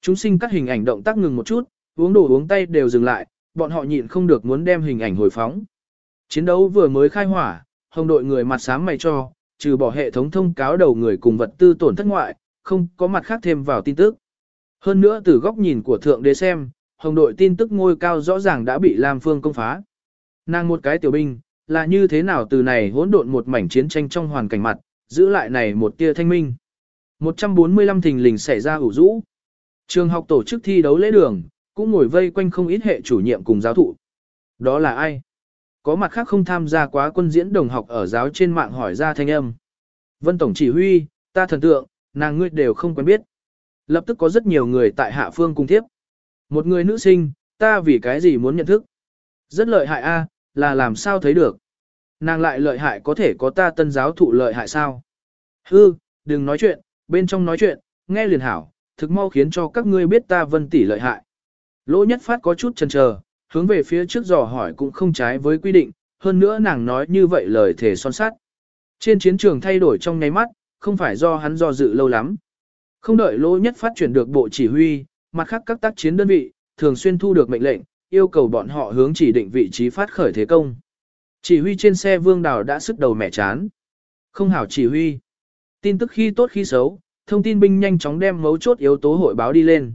Chúng sinh cắt hình ảnh động tác ngừng một chút, uống đồ uống tay đều dừng lại, bọn họ nhịn không được muốn đem hình ảnh hồi phóng. Chiến đấu vừa mới khai hỏa, hồng đội người mặt xám mày cho, trừ bỏ hệ thống thông cáo đầu người cùng vật tư tổn thất ngoại, không có mặt khác thêm vào tin tức. Hơn nữa từ góc nhìn của thượng đế xem, hồng đội tin tức ngôi cao rõ ràng đã bị Lam Phương công phá. Nàng một cái tiểu binh, là như thế nào từ này hỗn độn một mảnh chiến tranh trong hoàn cảnh mặt, giữ lại này một tia thanh minh. 145 thình lình xảy ra ủ rũ. Trường học tổ chức thi đấu lễ đường, cũng ngồi vây quanh không ít hệ chủ nhiệm cùng giáo thụ. Đó là ai? Có mặt khác không tham gia quá quân diễn đồng học ở giáo trên mạng hỏi ra thanh âm. Vân Tổng chỉ huy, ta thần tượng, nàng ngươi đều không quen biết. Lập tức có rất nhiều người tại hạ phương cung tiếp. Một người nữ sinh, ta vì cái gì muốn nhận thức? Rất lợi hại a, là làm sao thấy được? Nàng lại lợi hại có thể có ta tân giáo thụ lợi hại sao? Hư, đừng nói chuyện, bên trong nói chuyện, nghe liền hảo, thực mau khiến cho các ngươi biết ta vân tỷ lợi hại. Lỗ nhất phát có chút chần chờ, hướng về phía trước dò hỏi cũng không trái với quy định, hơn nữa nàng nói như vậy lời thể son sát. Trên chiến trường thay đổi trong nháy mắt, không phải do hắn do dự lâu lắm. Không đợi lỗ nhất phát chuyển được bộ chỉ huy, mặt khác các tác chiến đơn vị, thường xuyên thu được mệnh lệnh, yêu cầu bọn họ hướng chỉ định vị trí phát khởi thế công. Chỉ huy trên xe vương đào đã sức đầu mẻ chán. Không hảo chỉ huy. Tin tức khi tốt khi xấu, thông tin binh nhanh chóng đem mấu chốt yếu tố hội báo đi lên.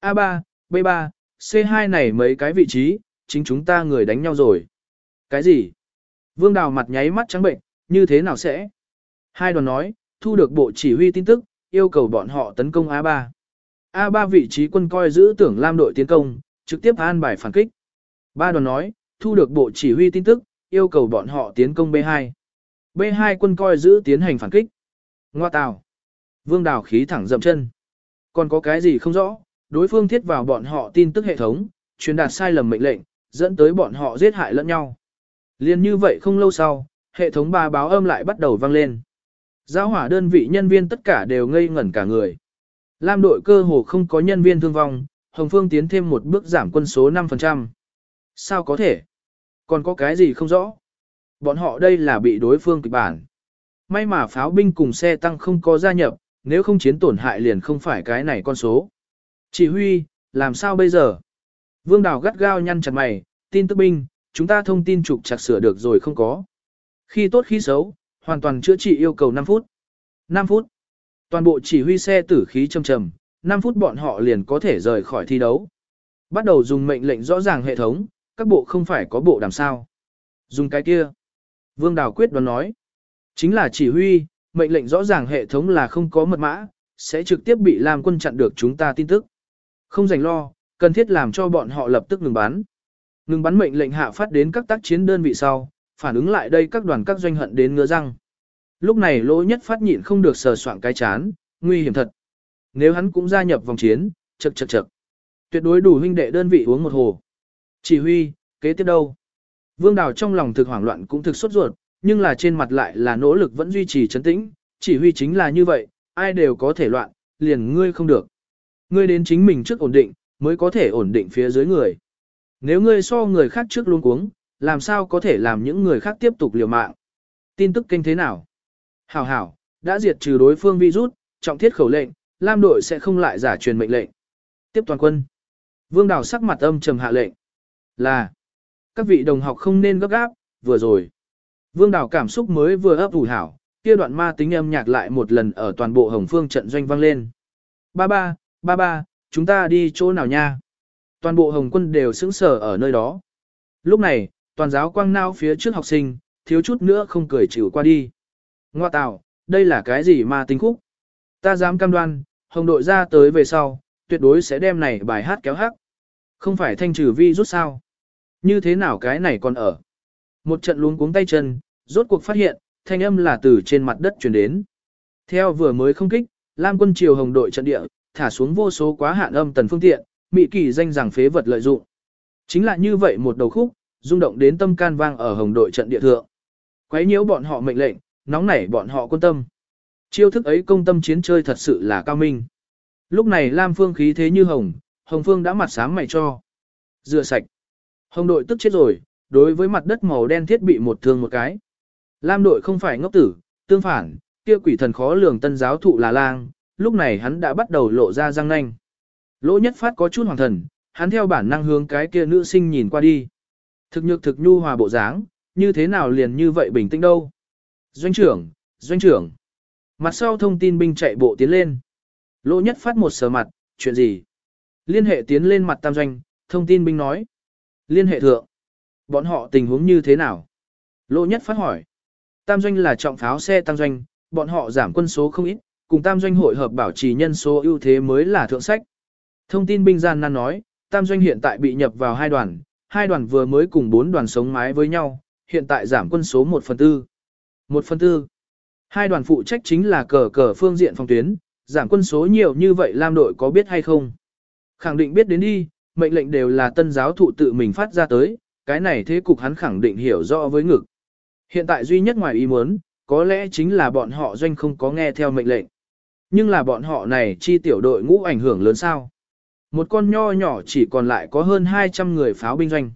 A3, B3, C2 này mấy cái vị trí, chính chúng ta người đánh nhau rồi. Cái gì? Vương Đào mặt nháy mắt trắng bệnh, như thế nào sẽ? Hai đoàn nói, thu được bộ chỉ huy tin tức, yêu cầu bọn họ tấn công A3. A3 vị trí quân coi giữ tưởng Lam đội tiến công, trực tiếp an bài phản kích. Ba đoàn nói, thu được bộ chỉ huy tin tức, yêu cầu bọn họ tiến công B2. B2 quân coi giữ tiến hành phản kích. Ngoa tào. Vương Đào khí thẳng dậm chân. Còn có cái gì không rõ, đối phương thiết vào bọn họ tin tức hệ thống, truyền đạt sai lầm mệnh lệnh, dẫn tới bọn họ giết hại lẫn nhau. Liên như vậy không lâu sau, hệ thống ba báo âm lại bắt đầu vang lên. Giao hỏa đơn vị nhân viên tất cả đều ngây ngẩn cả người. Lam đội cơ hồ không có nhân viên thương vong, Hồng Phương tiến thêm một bước giảm quân số 5%. Sao có thể? Còn có cái gì không rõ? Bọn họ đây là bị đối phương kịch bản. May mà pháo binh cùng xe tăng không có gia nhập, nếu không chiến tổn hại liền không phải cái này con số. Chỉ huy, làm sao bây giờ? Vương Đào gắt gao nhăn chặt mày, tin tức binh, chúng ta thông tin trục chặt sửa được rồi không có. Khi tốt khi xấu, hoàn toàn chữa trị yêu cầu 5 phút. 5 phút. Toàn bộ chỉ huy xe tử khí châm trầm, 5 phút bọn họ liền có thể rời khỏi thi đấu. Bắt đầu dùng mệnh lệnh rõ ràng hệ thống, các bộ không phải có bộ đàm sao. Dùng cái kia. Vương Đào quyết đoán nói. Chính là chỉ huy, mệnh lệnh rõ ràng hệ thống là không có mật mã, sẽ trực tiếp bị làm quân chặn được chúng ta tin tức. Không dành lo, cần thiết làm cho bọn họ lập tức ngừng bắn. Ngừng bắn mệnh lệnh hạ phát đến các tác chiến đơn vị sau, phản ứng lại đây các đoàn các doanh hận đến ngứa răng. Lúc này lỗ nhất phát nhịn không được sờ soạn cái chán, nguy hiểm thật. Nếu hắn cũng gia nhập vòng chiến, chật chật chật. Tuyệt đối đủ huynh đệ đơn vị uống một hồ. Chỉ huy, kế tiếp đâu? Vương Đào trong lòng thực hoảng loạn cũng thực sốt ruột, nhưng là trên mặt lại là nỗ lực vẫn duy trì chấn tĩnh, chỉ huy chính là như vậy, ai đều có thể loạn, liền ngươi không được. Ngươi đến chính mình trước ổn định, mới có thể ổn định phía dưới người. Nếu ngươi so người khác trước luôn cuống, làm sao có thể làm những người khác tiếp tục liều mạng. Tin tức kênh thế nào? Hảo hảo, đã diệt trừ đối phương virus, trọng thiết khẩu lệnh, Lam đội sẽ không lại giả truyền mệnh lệnh. Tiếp toàn quân. Vương Đào sắc mặt âm trầm hạ lệnh. Là. Các vị đồng học không nên gấp gáp, vừa rồi. Vương Đào cảm xúc mới vừa ấp ủ hảo, kia đoạn ma tính âm nhạc lại một lần ở toàn bộ Hồng Phương trận doanh vang lên. Ba ba, ba ba, chúng ta đi chỗ nào nha? Toàn bộ Hồng quân đều sững sờ ở nơi đó. Lúc này, toàn giáo quang nao phía trước học sinh, thiếu chút nữa không cười chịu qua đi. Ngoa tạo, đây là cái gì mà tính khúc? Ta dám cam đoan, Hồng đội ra tới về sau, tuyệt đối sẽ đem này bài hát kéo hắc. Không phải thanh trừ vi rút sao? Như thế nào cái này còn ở? Một trận luống cuống tay chân, rốt cuộc phát hiện, thanh âm là từ trên mặt đất truyền đến. Theo vừa mới không kích, Lam quân triều hồng đội trận địa, thả xuống vô số quá hạn âm tần phương tiện, mị kỳ danh rằng phế vật lợi dụng. Chính là như vậy một đầu khúc, rung động đến tâm can vang ở hồng đội trận địa thượng. Quấy nhiễu bọn họ mệnh lệnh, nóng nảy bọn họ quân tâm. Chiêu thức ấy công tâm chiến chơi thật sự là cao minh. Lúc này Lam Phương khí thế như hồng, Hồng Phương đã mặt sám mày cho. Rửa sạch. Hồng đội tức chết rồi, đối với mặt đất màu đen thiết bị một thương một cái. Lam đội không phải ngốc tử, tương phản, kia quỷ thần khó lường tân giáo thụ là lang, lúc này hắn đã bắt đầu lộ ra răng nanh. Lỗ nhất phát có chút hoàng thần, hắn theo bản năng hướng cái kia nữ sinh nhìn qua đi. Thực nhược thực nhu hòa bộ dáng, như thế nào liền như vậy bình tĩnh đâu. Doanh trưởng, doanh trưởng. Mặt sau thông tin binh chạy bộ tiến lên. Lỗ nhất phát một sờ mặt, chuyện gì? Liên hệ tiến lên mặt tam doanh, thông tin binh nói. Liên hệ thượng. Bọn họ tình huống như thế nào? Lỗ nhất phát hỏi. Tam doanh là trọng pháo xe tăng doanh, bọn họ giảm quân số không ít, cùng tam doanh hội hợp bảo trì nhân số ưu thế mới là thượng sách. Thông tin binh gian nan nói, tam doanh hiện tại bị nhập vào hai đoàn, hai đoàn vừa mới cùng bốn đoàn sống mái với nhau, hiện tại giảm quân số 1 phần tư. 1 phần tư. Hai đoàn phụ trách chính là cờ cờ phương diện phòng tuyến, giảm quân số nhiều như vậy Lam đội có biết hay không? Khẳng định biết đến đi, mệnh lệnh đều là tân giáo thụ tự mình phát ra tới, cái này thế cục hắn khẳng định hiểu rõ với ngực. Hiện tại duy nhất ngoài ý muốn, có lẽ chính là bọn họ doanh không có nghe theo mệnh lệnh. Nhưng là bọn họ này chi tiểu đội ngũ ảnh hưởng lớn sao? Một con nho nhỏ chỉ còn lại có hơn 200 người pháo binh doanh.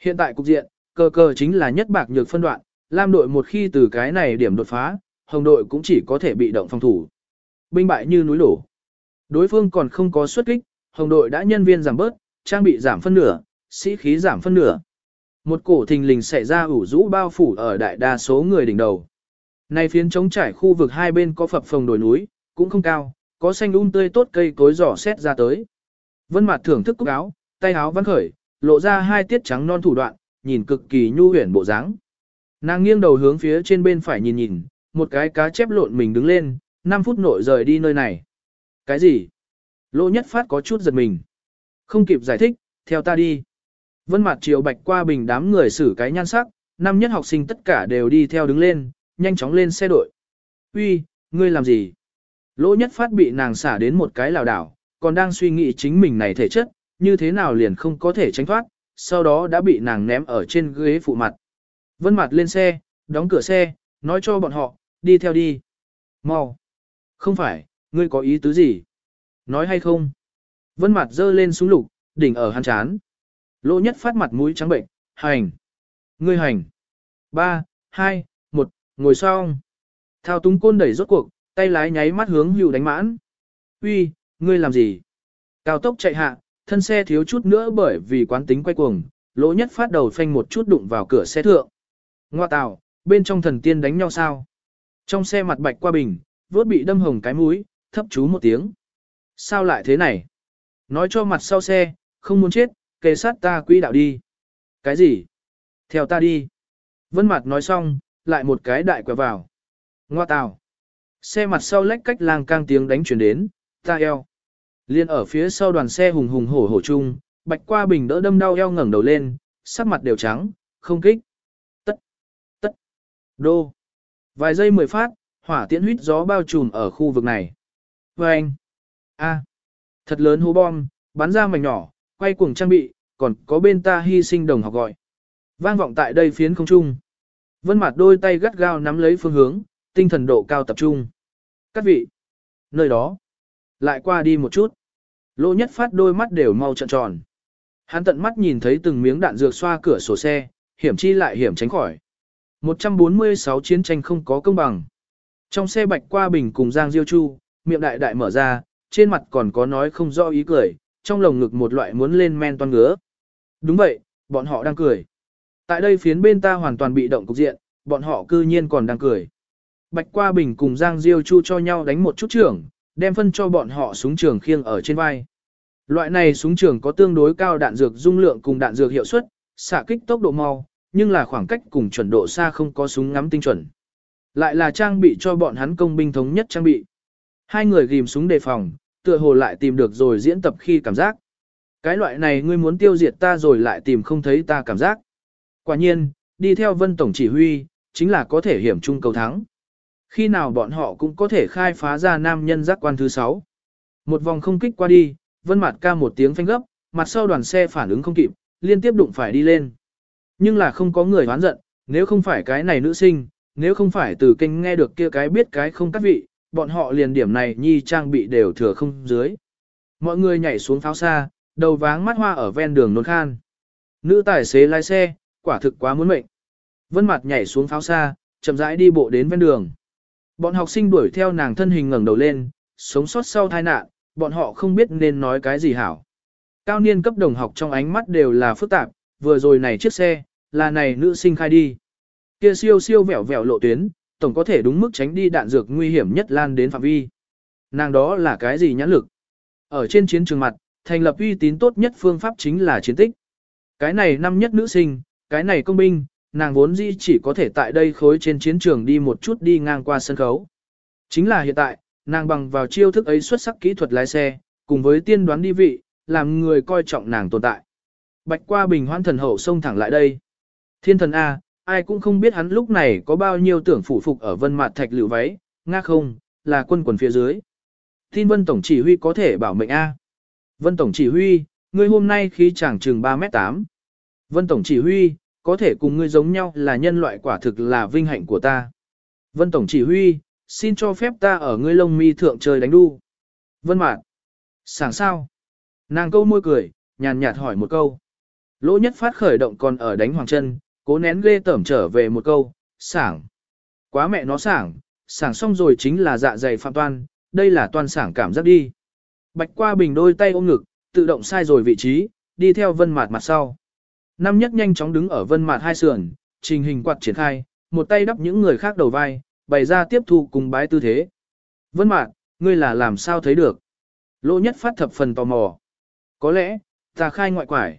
Hiện tại cục diện, cờ cờ chính là nhất bạc nhược phân đoạn, Lam đội một khi từ cái này điểm đột phá, Hồng đội cũng chỉ có thể bị động phòng thủ. Binh bại như núi đổ. Đối phương còn không có xuất kích, Hồng đội đã nhân viên giảm bớt, trang bị giảm phân nửa, sĩ khí giảm phân nửa. Một cổ thình lình xảy ra ủ rũ bao phủ ở đại đa số người đỉnh đầu. Này phiến trống trải khu vực hai bên có phập phồng đồi núi, cũng không cao, có xanh um tươi tốt cây cối giỏ xét ra tới. Vân Mạt thưởng thức cúc áo, tay áo văn khởi, lộ ra hai tiết trắng non thủ đoạn, nhìn cực kỳ nhu huyền bộ dáng. Nàng nghiêng đầu hướng phía trên bên phải nhìn nhìn, một cái cá chép lộn mình đứng lên, 5 phút nội rời đi nơi này. Cái gì? Lỗ nhất phát có chút giật mình. Không kịp giải thích, theo ta đi. Vân Mạt chiều bạch qua bình đám người xử cái nhan sắc, năm nhất học sinh tất cả đều đi theo đứng lên, nhanh chóng lên xe đội. Uy, ngươi làm gì? Lỗ nhất phát bị nàng xả đến một cái lảo đảo, còn đang suy nghĩ chính mình này thể chất, như thế nào liền không có thể tránh thoát, sau đó đã bị nàng ném ở trên ghế phụ mặt. Vân mặt lên xe, đóng cửa xe, nói cho bọn họ, đi theo đi. Mau. Không phải, ngươi có ý tứ gì? Nói hay không? Vân mặt dơ lên xuống lục, đỉnh ở hắn chán. Lỗ nhất phát mặt mũi trắng bệnh, hành. Ngươi hành. Ba, hai, một, ngồi xong. Thao túng côn đẩy rốt cuộc, tay lái nháy mắt hướng hữu đánh mãn. Uy, ngươi làm gì? Cao tốc chạy hạ, thân xe thiếu chút nữa bởi vì quán tính quay cuồng, lỗ nhất phát đầu phanh một chút đụng vào cửa xe thượng. Ngoa tào, bên trong thần tiên đánh nhau sao? Trong xe mặt bạch qua bình, vốt bị đâm hồng cái mũi, thấp chú một tiếng. Sao lại thế này? Nói cho mặt sau xe, không muốn chết, kề sát ta quỹ đạo đi. Cái gì? Theo ta đi. Vân mặt nói xong, lại một cái đại quẹo vào. Ngoa tào. Xe mặt sau lách cách lang cang tiếng đánh chuyển đến, ta eo. Liên ở phía sau đoàn xe hùng hùng hổ hổ chung, bạch qua bình đỡ đâm đau eo ngẩng đầu lên, sắc mặt đều trắng, không kích. Tất, tất, đô. Vài giây mười phát, hỏa tiễn huyết gió bao trùm ở khu vực này. Và anh, a, thật lớn hố bom, bắn ra mảnh nhỏ, quay cuồng trang bị, còn có bên ta hy sinh đồng học gọi. Vang vọng tại đây phiến không trung. Vân mặt đôi tay gắt gao nắm lấy phương hướng, tinh thần độ cao tập trung. Các vị, nơi đó, lại qua đi một chút. Lỗ nhất phát đôi mắt đều mau trợn tròn. Hắn tận mắt nhìn thấy từng miếng đạn dược xoa cửa sổ xe, hiểm chi lại hiểm tránh khỏi. 146 chiến tranh không có công bằng. Trong xe bạch qua bình cùng Giang Diêu Chu, miệng đại đại mở ra, trên mặt còn có nói không rõ ý cười, trong lồng ngực một loại muốn lên men toan ngứa. Đúng vậy, bọn họ đang cười. Tại đây phiến bên ta hoàn toàn bị động cục diện, bọn họ cư nhiên còn đang cười. Bạch Qua Bình cùng Giang Diêu Chu cho nhau đánh một chút trưởng, đem phân cho bọn họ súng trường khiêng ở trên vai. Loại này súng trường có tương đối cao đạn dược dung lượng cùng đạn dược hiệu suất, xạ kích tốc độ mau, nhưng là khoảng cách cùng chuẩn độ xa không có súng ngắm tinh chuẩn. Lại là trang bị cho bọn hắn công binh thống nhất trang bị. Hai người ghim súng đề phòng, tựa hồ lại tìm được rồi diễn tập khi cảm giác. Cái loại này ngươi muốn tiêu diệt ta rồi lại tìm không thấy ta cảm giác. Quả nhiên, đi theo vân tổng chỉ huy, chính là có thể hiểm chung cầu thắng. Khi nào bọn họ cũng có thể khai phá ra nam nhân giác quan thứ 6. Một vòng không kích qua đi, vân mặt ca một tiếng phanh gấp, mặt sau đoàn xe phản ứng không kịp, liên tiếp đụng phải đi lên. Nhưng là không có người hoán giận, nếu không phải cái này nữ sinh, nếu không phải từ kênh nghe được kia cái biết cái không cắt vị, bọn họ liền điểm này nhi trang bị đều thừa không dưới. Mọi người nhảy xuống pháo xa, đầu váng mắt hoa ở ven đường nôn khan. Nữ tài xế lái xe, quả thực quá muốn mệnh. Vân mặt nhảy xuống pháo xa, chậm rãi đi bộ đến ven đường. Bọn học sinh đuổi theo nàng thân hình ngẩng đầu lên, sống sót sau tai nạn, bọn họ không biết nên nói cái gì hảo. Cao niên cấp đồng học trong ánh mắt đều là phức tạp, vừa rồi này chiếc xe, là này nữ sinh khai đi. Kia siêu siêu vẹo vẹo lộ tuyến, tổng có thể đúng mức tránh đi đạn dược nguy hiểm nhất lan đến phạm vi. Nàng đó là cái gì nhãn lực? Ở trên chiến trường mặt, thành lập uy tín tốt nhất phương pháp chính là chiến tích. Cái này năm nhất nữ sinh, cái này công binh, nàng vốn dĩ chỉ có thể tại đây khối trên chiến trường đi một chút đi ngang qua sân khấu. Chính là hiện tại, nàng bằng vào chiêu thức ấy xuất sắc kỹ thuật lái xe, cùng với tiên đoán đi vị, làm người coi trọng nàng tồn tại. Bạch qua bình hoan thần hậu xông thẳng lại đây. Thiên thần A, ai cũng không biết hắn lúc này có bao nhiêu tưởng phủ phục ở vân mặt thạch lựu váy, nga không, là quân quần phía dưới. Tin vân tổng chỉ huy có thể bảo mệnh A. Vân tổng chỉ huy, ngươi hôm nay khí chẳng chừng 3 mét 8. Vân tổng chỉ huy, có thể cùng ngươi giống nhau là nhân loại quả thực là vinh hạnh của ta. Vân tổng chỉ huy, xin cho phép ta ở ngươi lông mi thượng trời đánh đu. Vân mạn. Sảng sao? Nàng câu môi cười, nhàn nhạt hỏi một câu. Lỗ nhất phát khởi động còn ở đánh hoàng chân, cố nén ghê tởm trở về một câu, sảng. Quá mẹ nó sảng, sảng xong rồi chính là dạ dày phạm toan, đây là toàn sảng cảm giác đi. Bạch qua bình đôi tay ôm ngực, tự động sai rồi vị trí, đi theo vân mạt mặt sau. Nam nhất nhanh chóng đứng ở vân mạt hai sườn, trình hình quạt triển khai, một tay đắp những người khác đầu vai, bày ra tiếp thu cùng bái tư thế. Vân mạt, ngươi là làm sao thấy được? Lỗ nhất phát thập phần tò mò. Có lẽ, ta khai ngoại quải.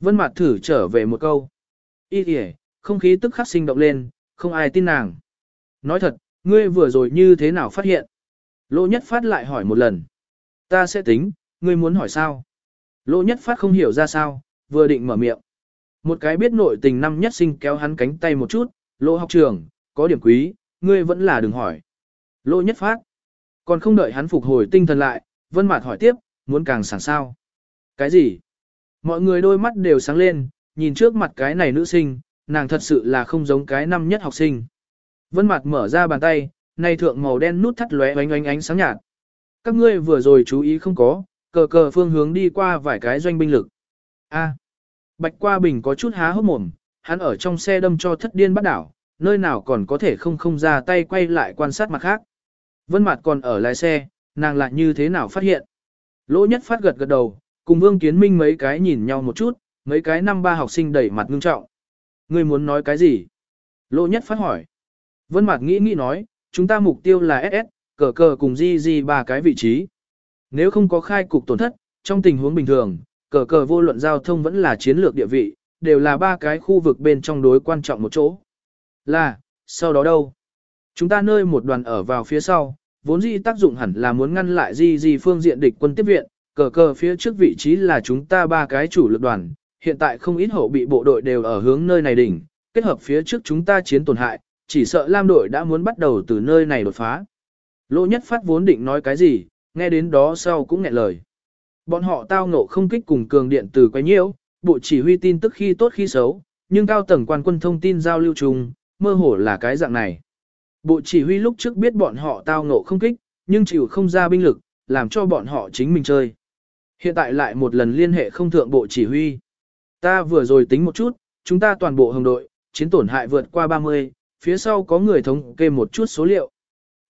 Vân mạt thử trở về một câu. Ý kìa, không khí tức khắc sinh động lên, không ai tin nàng. Nói thật, ngươi vừa rồi như thế nào phát hiện? Lỗ nhất phát lại hỏi một lần. Ta sẽ tính, ngươi muốn hỏi sao? Lỗ nhất phát không hiểu ra sao, vừa định mở miệng. Một cái biết nội tình năm nhất sinh kéo hắn cánh tay một chút, lỗ học trường, có điểm quý, ngươi vẫn là đừng hỏi. Lỗ nhất phát. Còn không đợi hắn phục hồi tinh thần lại, vân mạt hỏi tiếp, muốn càng sảng sao. Cái gì? Mọi người đôi mắt đều sáng lên, nhìn trước mặt cái này nữ sinh, nàng thật sự là không giống cái năm nhất học sinh. Vân Mạt mở ra bàn tay, nay thượng màu đen nút thắt lóe ánh ánh ánh sáng nhạt. Các ngươi vừa rồi chú ý không có, cờ cờ phương hướng đi qua vài cái doanh binh lực. A. Bạch qua bình có chút há hốc mồm, hắn ở trong xe đâm cho thất điên bắt đảo, nơi nào còn có thể không không ra tay quay lại quan sát mặt khác. Vân Mạt còn ở lái xe, nàng lại như thế nào phát hiện. Lỗ nhất phát gật gật đầu, cùng Vương Kiến Minh mấy cái nhìn nhau một chút, mấy cái năm ba học sinh đẩy mặt ngưng trọng. Ngươi muốn nói cái gì? Lỗ nhất phát hỏi. Vân Mạt nghĩ nghĩ nói, chúng ta mục tiêu là SS, cờ cờ cùng di di ba cái vị trí. Nếu không có khai cục tổn thất, trong tình huống bình thường, cờ cờ vô luận giao thông vẫn là chiến lược địa vị, đều là ba cái khu vực bên trong đối quan trọng một chỗ. Là, sau đó đâu? Chúng ta nơi một đoàn ở vào phía sau, vốn dĩ tác dụng hẳn là muốn ngăn lại di di phương diện địch quân tiếp viện, cờ cờ phía trước vị trí là chúng ta ba cái chủ lực đoàn, hiện tại không ít hậu bị bộ đội đều ở hướng nơi này đỉnh, kết hợp phía trước chúng ta chiến tổn hại, chỉ sợ Lam đội đã muốn bắt đầu từ nơi này đột phá. Lỗ nhất phát vốn định nói cái gì, nghe đến đó sau cũng nghẹn lời. Bọn họ tao ngộ không kích cùng cường điện từ quay nhiễu, bộ chỉ huy tin tức khi tốt khi xấu, nhưng cao tầng quan quân thông tin giao lưu chung, mơ hồ là cái dạng này. Bộ chỉ huy lúc trước biết bọn họ tao ngộ không kích, nhưng chịu không ra binh lực, làm cho bọn họ chính mình chơi. Hiện tại lại một lần liên hệ không thượng bộ chỉ huy. Ta vừa rồi tính một chút, chúng ta toàn bộ hồng đội, chiến tổn hại vượt qua 30, phía sau có người thống kê một chút số liệu.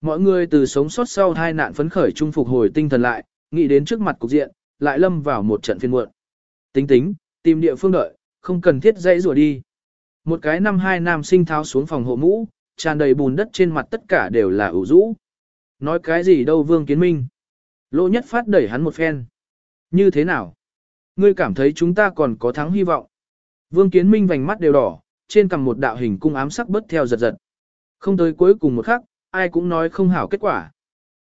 Mọi người từ sống sót sau hai nạn phấn khởi trung phục hồi tinh thần lại, nghĩ đến trước mặt cục diện, lại lâm vào một trận phiên muộn. Tính tính, tìm địa phương đợi, không cần thiết dãy rùa đi. Một cái năm hai nam sinh tháo xuống phòng hộ mũ, tràn đầy bùn đất trên mặt tất cả đều là ủ rũ. Nói cái gì đâu Vương Kiến Minh. Lỗ nhất phát đẩy hắn một phen. Như thế nào? Ngươi cảm thấy chúng ta còn có thắng hy vọng. Vương Kiến Minh vành mắt đều đỏ, trên cằm một đạo hình cung ám sắc bớt theo giật giật. Không tới cuối cùng một khắc, ai cũng nói không hảo kết quả.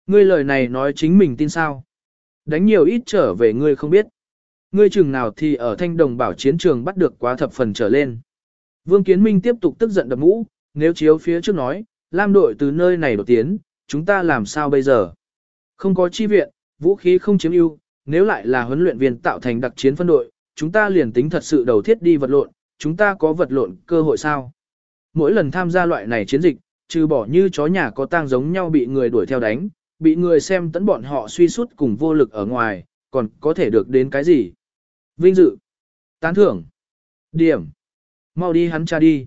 Ngươi lời này nói chính mình tin sao. Đánh nhiều ít trở về ngươi không biết. Ngươi chừng nào thì ở thanh đồng bảo chiến trường bắt được quá thập phần trở lên. Vương Kiến Minh tiếp tục tức giận đập mũ, nếu chiếu phía trước nói, Lam đội từ nơi này đột tiến, chúng ta làm sao bây giờ? Không có chi viện, vũ khí không chiếm ưu, nếu lại là huấn luyện viên tạo thành đặc chiến phân đội, chúng ta liền tính thật sự đầu thiết đi vật lộn, chúng ta có vật lộn cơ hội sao? Mỗi lần tham gia loại này chiến dịch, trừ bỏ như chó nhà có tang giống nhau bị người đuổi theo đánh, bị người xem tấn bọn họ suy sút cùng vô lực ở ngoài, còn có thể được đến cái gì? Vinh dự, tán thưởng, điểm, mau đi hắn cha đi.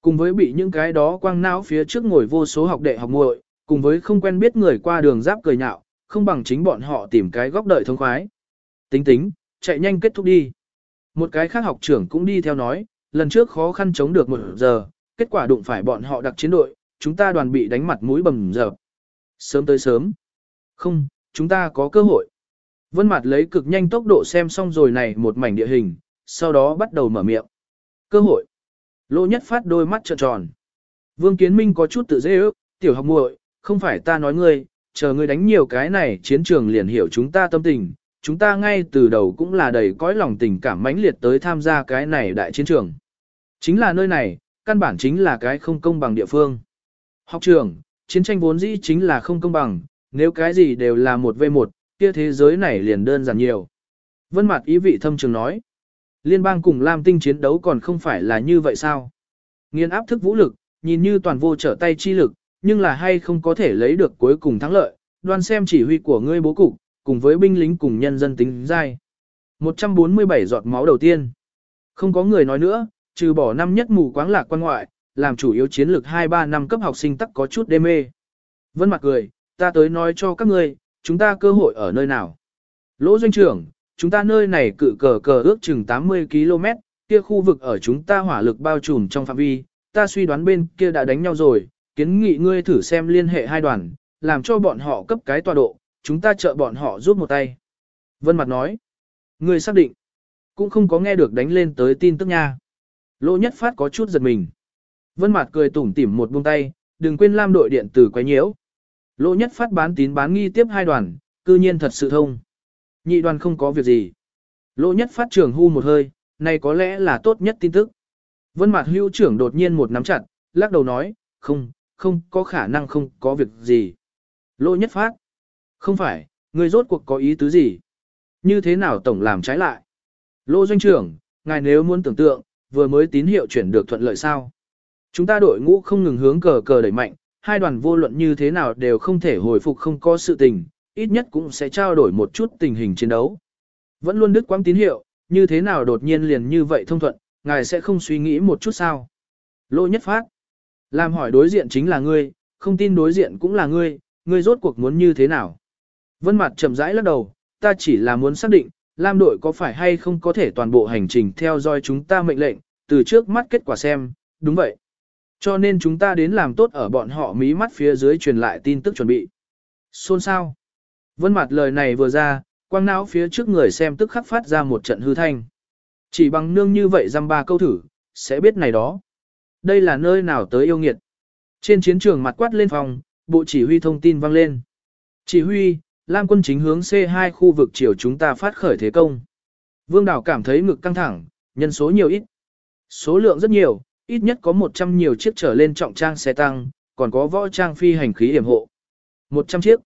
Cùng với bị những cái đó quang não phía trước ngồi vô số học đệ học muội, cùng với không quen biết người qua đường giáp cười nhạo, không bằng chính bọn họ tìm cái góc đợi thông khoái. Tính tính, chạy nhanh kết thúc đi. Một cái khác học trưởng cũng đi theo nói, lần trước khó khăn chống được một giờ, kết quả đụng phải bọn họ đặc chiến đội, chúng ta đoàn bị đánh mặt mũi bầm dập. Sớm tới sớm. Không, chúng ta có cơ hội. Vân Mạt lấy cực nhanh tốc độ xem xong rồi này một mảnh địa hình, sau đó bắt đầu mở miệng. Cơ hội. Lô Nhất Phát đôi mắt trợn tròn. Vương Kiến Minh có chút tự dễ ước, tiểu học muội, không phải ta nói ngươi, chờ ngươi đánh nhiều cái này chiến trường liền hiểu chúng ta tâm tình, chúng ta ngay từ đầu cũng là đầy cõi lòng tình cảm mãnh liệt tới tham gia cái này đại chiến trường. Chính là nơi này, căn bản chính là cái không công bằng địa phương. Học trường, chiến tranh vốn dĩ chính là không công bằng, nếu cái gì đều là một v một, kia thế giới này liền đơn giản nhiều. Vân mặt ý vị thâm trường nói, liên bang cùng Lam Tinh chiến đấu còn không phải là như vậy sao? Nghiên áp thức vũ lực, nhìn như toàn vô trở tay chi lực, nhưng là hay không có thể lấy được cuối cùng thắng lợi, đoan xem chỉ huy của ngươi bố cục, cùng với binh lính cùng nhân dân tính dai. 147 giọt máu đầu tiên. Không có người nói nữa, trừ bỏ năm nhất mù quáng lạc quan ngoại, làm chủ yếu chiến lược 2-3 năm cấp học sinh tắc có chút đê mê. Vân mặt cười, ta tới nói cho các ngươi, chúng ta cơ hội ở nơi nào. Lỗ doanh trưởng, chúng ta nơi này cự cờ cờ ước chừng 80 km, kia khu vực ở chúng ta hỏa lực bao trùm trong phạm vi, ta suy đoán bên kia đã đánh nhau rồi, kiến nghị ngươi thử xem liên hệ hai đoàn, làm cho bọn họ cấp cái tọa độ, chúng ta trợ bọn họ giúp một tay. Vân Mặt nói, ngươi xác định, cũng không có nghe được đánh lên tới tin tức nha. Lỗ nhất phát có chút giật mình. Vân Mạt cười tủm tỉm một buông tay, đừng quên lam đội điện tử quấy nhiễu. Lỗ nhất phát bán tín bán nghi tiếp hai đoàn, cư nhiên thật sự thông. Nhị đoàn không có việc gì. Lỗ nhất phát trưởng hu một hơi, này có lẽ là tốt nhất tin tức. Vân Mạt hưu trưởng đột nhiên một nắm chặt, lắc đầu nói, không, không có khả năng không có việc gì. Lỗ nhất phát. Không phải, người rốt cuộc có ý tứ gì? Như thế nào tổng làm trái lại? Lỗ doanh trưởng, ngài nếu muốn tưởng tượng, vừa mới tín hiệu chuyển được thuận lợi sao? Chúng ta đội ngũ không ngừng hướng cờ cờ đẩy mạnh, hai đoàn vô luận như thế nào đều không thể hồi phục không có sự tình, ít nhất cũng sẽ trao đổi một chút tình hình chiến đấu. Vẫn luôn đứt quãng tín hiệu, như thế nào đột nhiên liền như vậy thông thuận, ngài sẽ không suy nghĩ một chút sao? lô nhất phát. Làm hỏi đối diện chính là ngươi, không tin đối diện cũng là ngươi, ngươi rốt cuộc muốn như thế nào? Vân mặt chậm rãi lắc đầu, ta chỉ là muốn xác định, Lam đội có phải hay không có thể toàn bộ hành trình theo dõi chúng ta mệnh lệnh, từ trước mắt kết quả xem, đúng vậy. Cho nên chúng ta đến làm tốt ở bọn họ mí mắt phía dưới truyền lại tin tức chuẩn bị. Xôn sao? Vân mặt lời này vừa ra, quang não phía trước người xem tức khắc phát ra một trận hư thanh. Chỉ bằng nương như vậy dăm ba câu thử, sẽ biết này đó. Đây là nơi nào tới yêu nghiệt. Trên chiến trường mặt quát lên phòng, bộ chỉ huy thông tin vang lên. Chỉ huy, Lam quân chính hướng C2 khu vực chiều chúng ta phát khởi thế công. Vương Đảo cảm thấy ngực căng thẳng, nhân số nhiều ít. Số lượng rất nhiều, ít nhất có 100 nhiều chiếc trở lên trọng trang xe tăng, còn có võ trang phi hành khí hiểm hộ. 100 chiếc.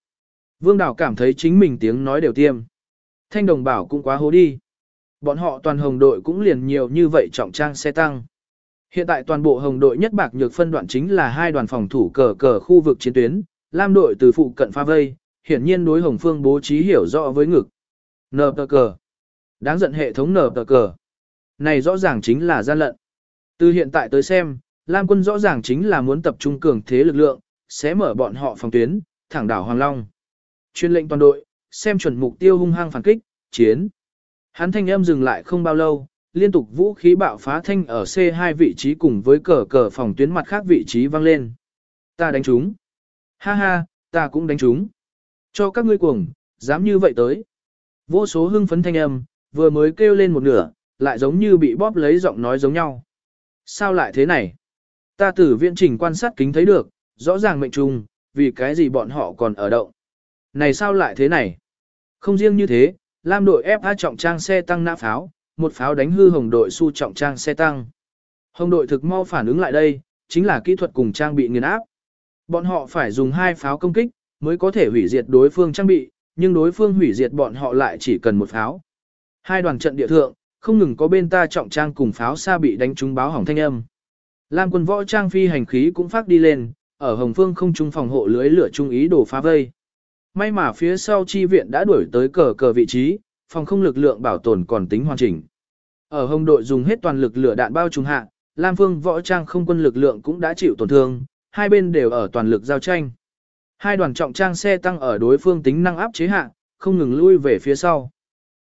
Vương Đào cảm thấy chính mình tiếng nói đều tiêm. Thanh đồng bảo cũng quá hố đi. Bọn họ toàn hồng đội cũng liền nhiều như vậy trọng trang xe tăng. Hiện tại toàn bộ hồng đội nhất bạc nhược phân đoạn chính là hai đoàn phòng thủ cờ cờ khu vực chiến tuyến, Lam đội từ phụ cận pha vây, hiển nhiên đối hồng phương bố trí hiểu rõ với ngực. Nờ tờ cờ. Đáng giận hệ thống nờ tờ cờ. Này rõ ràng chính là gian lận. Từ hiện tại tới xem, Lam quân rõ ràng chính là muốn tập trung cường thế lực lượng, sẽ mở bọn họ phòng tuyến, thẳng đảo Hoàng Long. Chuyên lệnh toàn đội, xem chuẩn mục tiêu hung hăng phản kích, chiến. Hắn thanh âm dừng lại không bao lâu, liên tục vũ khí bạo phá thanh ở C2 vị trí cùng với cờ cờ phòng tuyến mặt khác vị trí vang lên. Ta đánh chúng. Ha ha, ta cũng đánh chúng. Cho các ngươi cuồng, dám như vậy tới. Vô số hưng phấn thanh âm, vừa mới kêu lên một nửa, lại giống như bị bóp lấy giọng nói giống nhau. Sao lại thế này? Ta từ viện trình quan sát kính thấy được, rõ ràng mệnh trùng, vì cái gì bọn họ còn ở động. Này sao lại thế này? Không riêng như thế, Lam đội FA trọng trang xe tăng nã pháo, một pháo đánh hư hồng đội su trọng trang xe tăng. Hồng đội thực mau phản ứng lại đây, chính là kỹ thuật cùng trang bị nghiền áp. Bọn họ phải dùng hai pháo công kích, mới có thể hủy diệt đối phương trang bị, nhưng đối phương hủy diệt bọn họ lại chỉ cần một pháo. Hai đoàn trận địa thượng, không ngừng có bên ta trọng trang cùng pháo xa bị đánh trúng báo hỏng thanh âm. Lam quân võ trang phi hành khí cũng phát đi lên, ở Hồng Phương không trung phòng hộ lưới lửa trung ý đổ phá vây. May mà phía sau chi viện đã đuổi tới cờ cờ vị trí, phòng không lực lượng bảo tồn còn tính hoàn chỉnh. Ở Hồng đội dùng hết toàn lực lửa đạn bao trùng hạ, Lam Phương võ trang không quân lực lượng cũng đã chịu tổn thương, hai bên đều ở toàn lực giao tranh. Hai đoàn trọng trang xe tăng ở đối phương tính năng áp chế hạ, không ngừng lui về phía sau.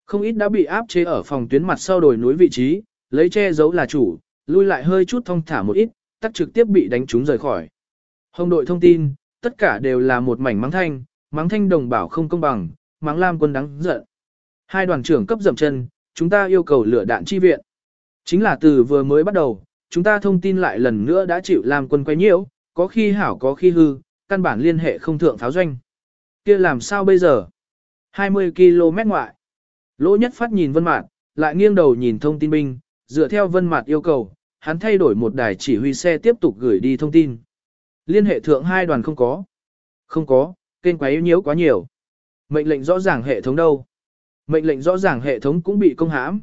Không ít đã bị áp chế ở phòng tuyến mặt sau đồi núi vị trí, lấy che giấu là chủ, lui lại hơi chút thông thả một ít, tắt trực tiếp bị đánh trúng rời khỏi. Hồng đội thông tin, tất cả đều là một mảnh mắng thanh, mắng thanh đồng bảo không công bằng, mắng lam quân đáng giận. Hai đoàn trưởng cấp dầm chân, chúng ta yêu cầu lửa đạn chi viện. Chính là từ vừa mới bắt đầu, chúng ta thông tin lại lần nữa đã chịu lam quân quay nhiễu, có khi hảo có khi hư, căn bản liên hệ không thượng pháo doanh. kia làm sao bây giờ? 20 km ngoại. Lỗ nhất phát nhìn vân mạt, lại nghiêng đầu nhìn thông tin binh, dựa theo vân mạt yêu cầu, hắn thay đổi một đài chỉ huy xe tiếp tục gửi đi thông tin. Liên hệ thượng hai đoàn không có. Không có, kênh quá yếu nhiễu quá nhiều. Mệnh lệnh rõ ràng hệ thống đâu. Mệnh lệnh rõ ràng hệ thống cũng bị công hãm.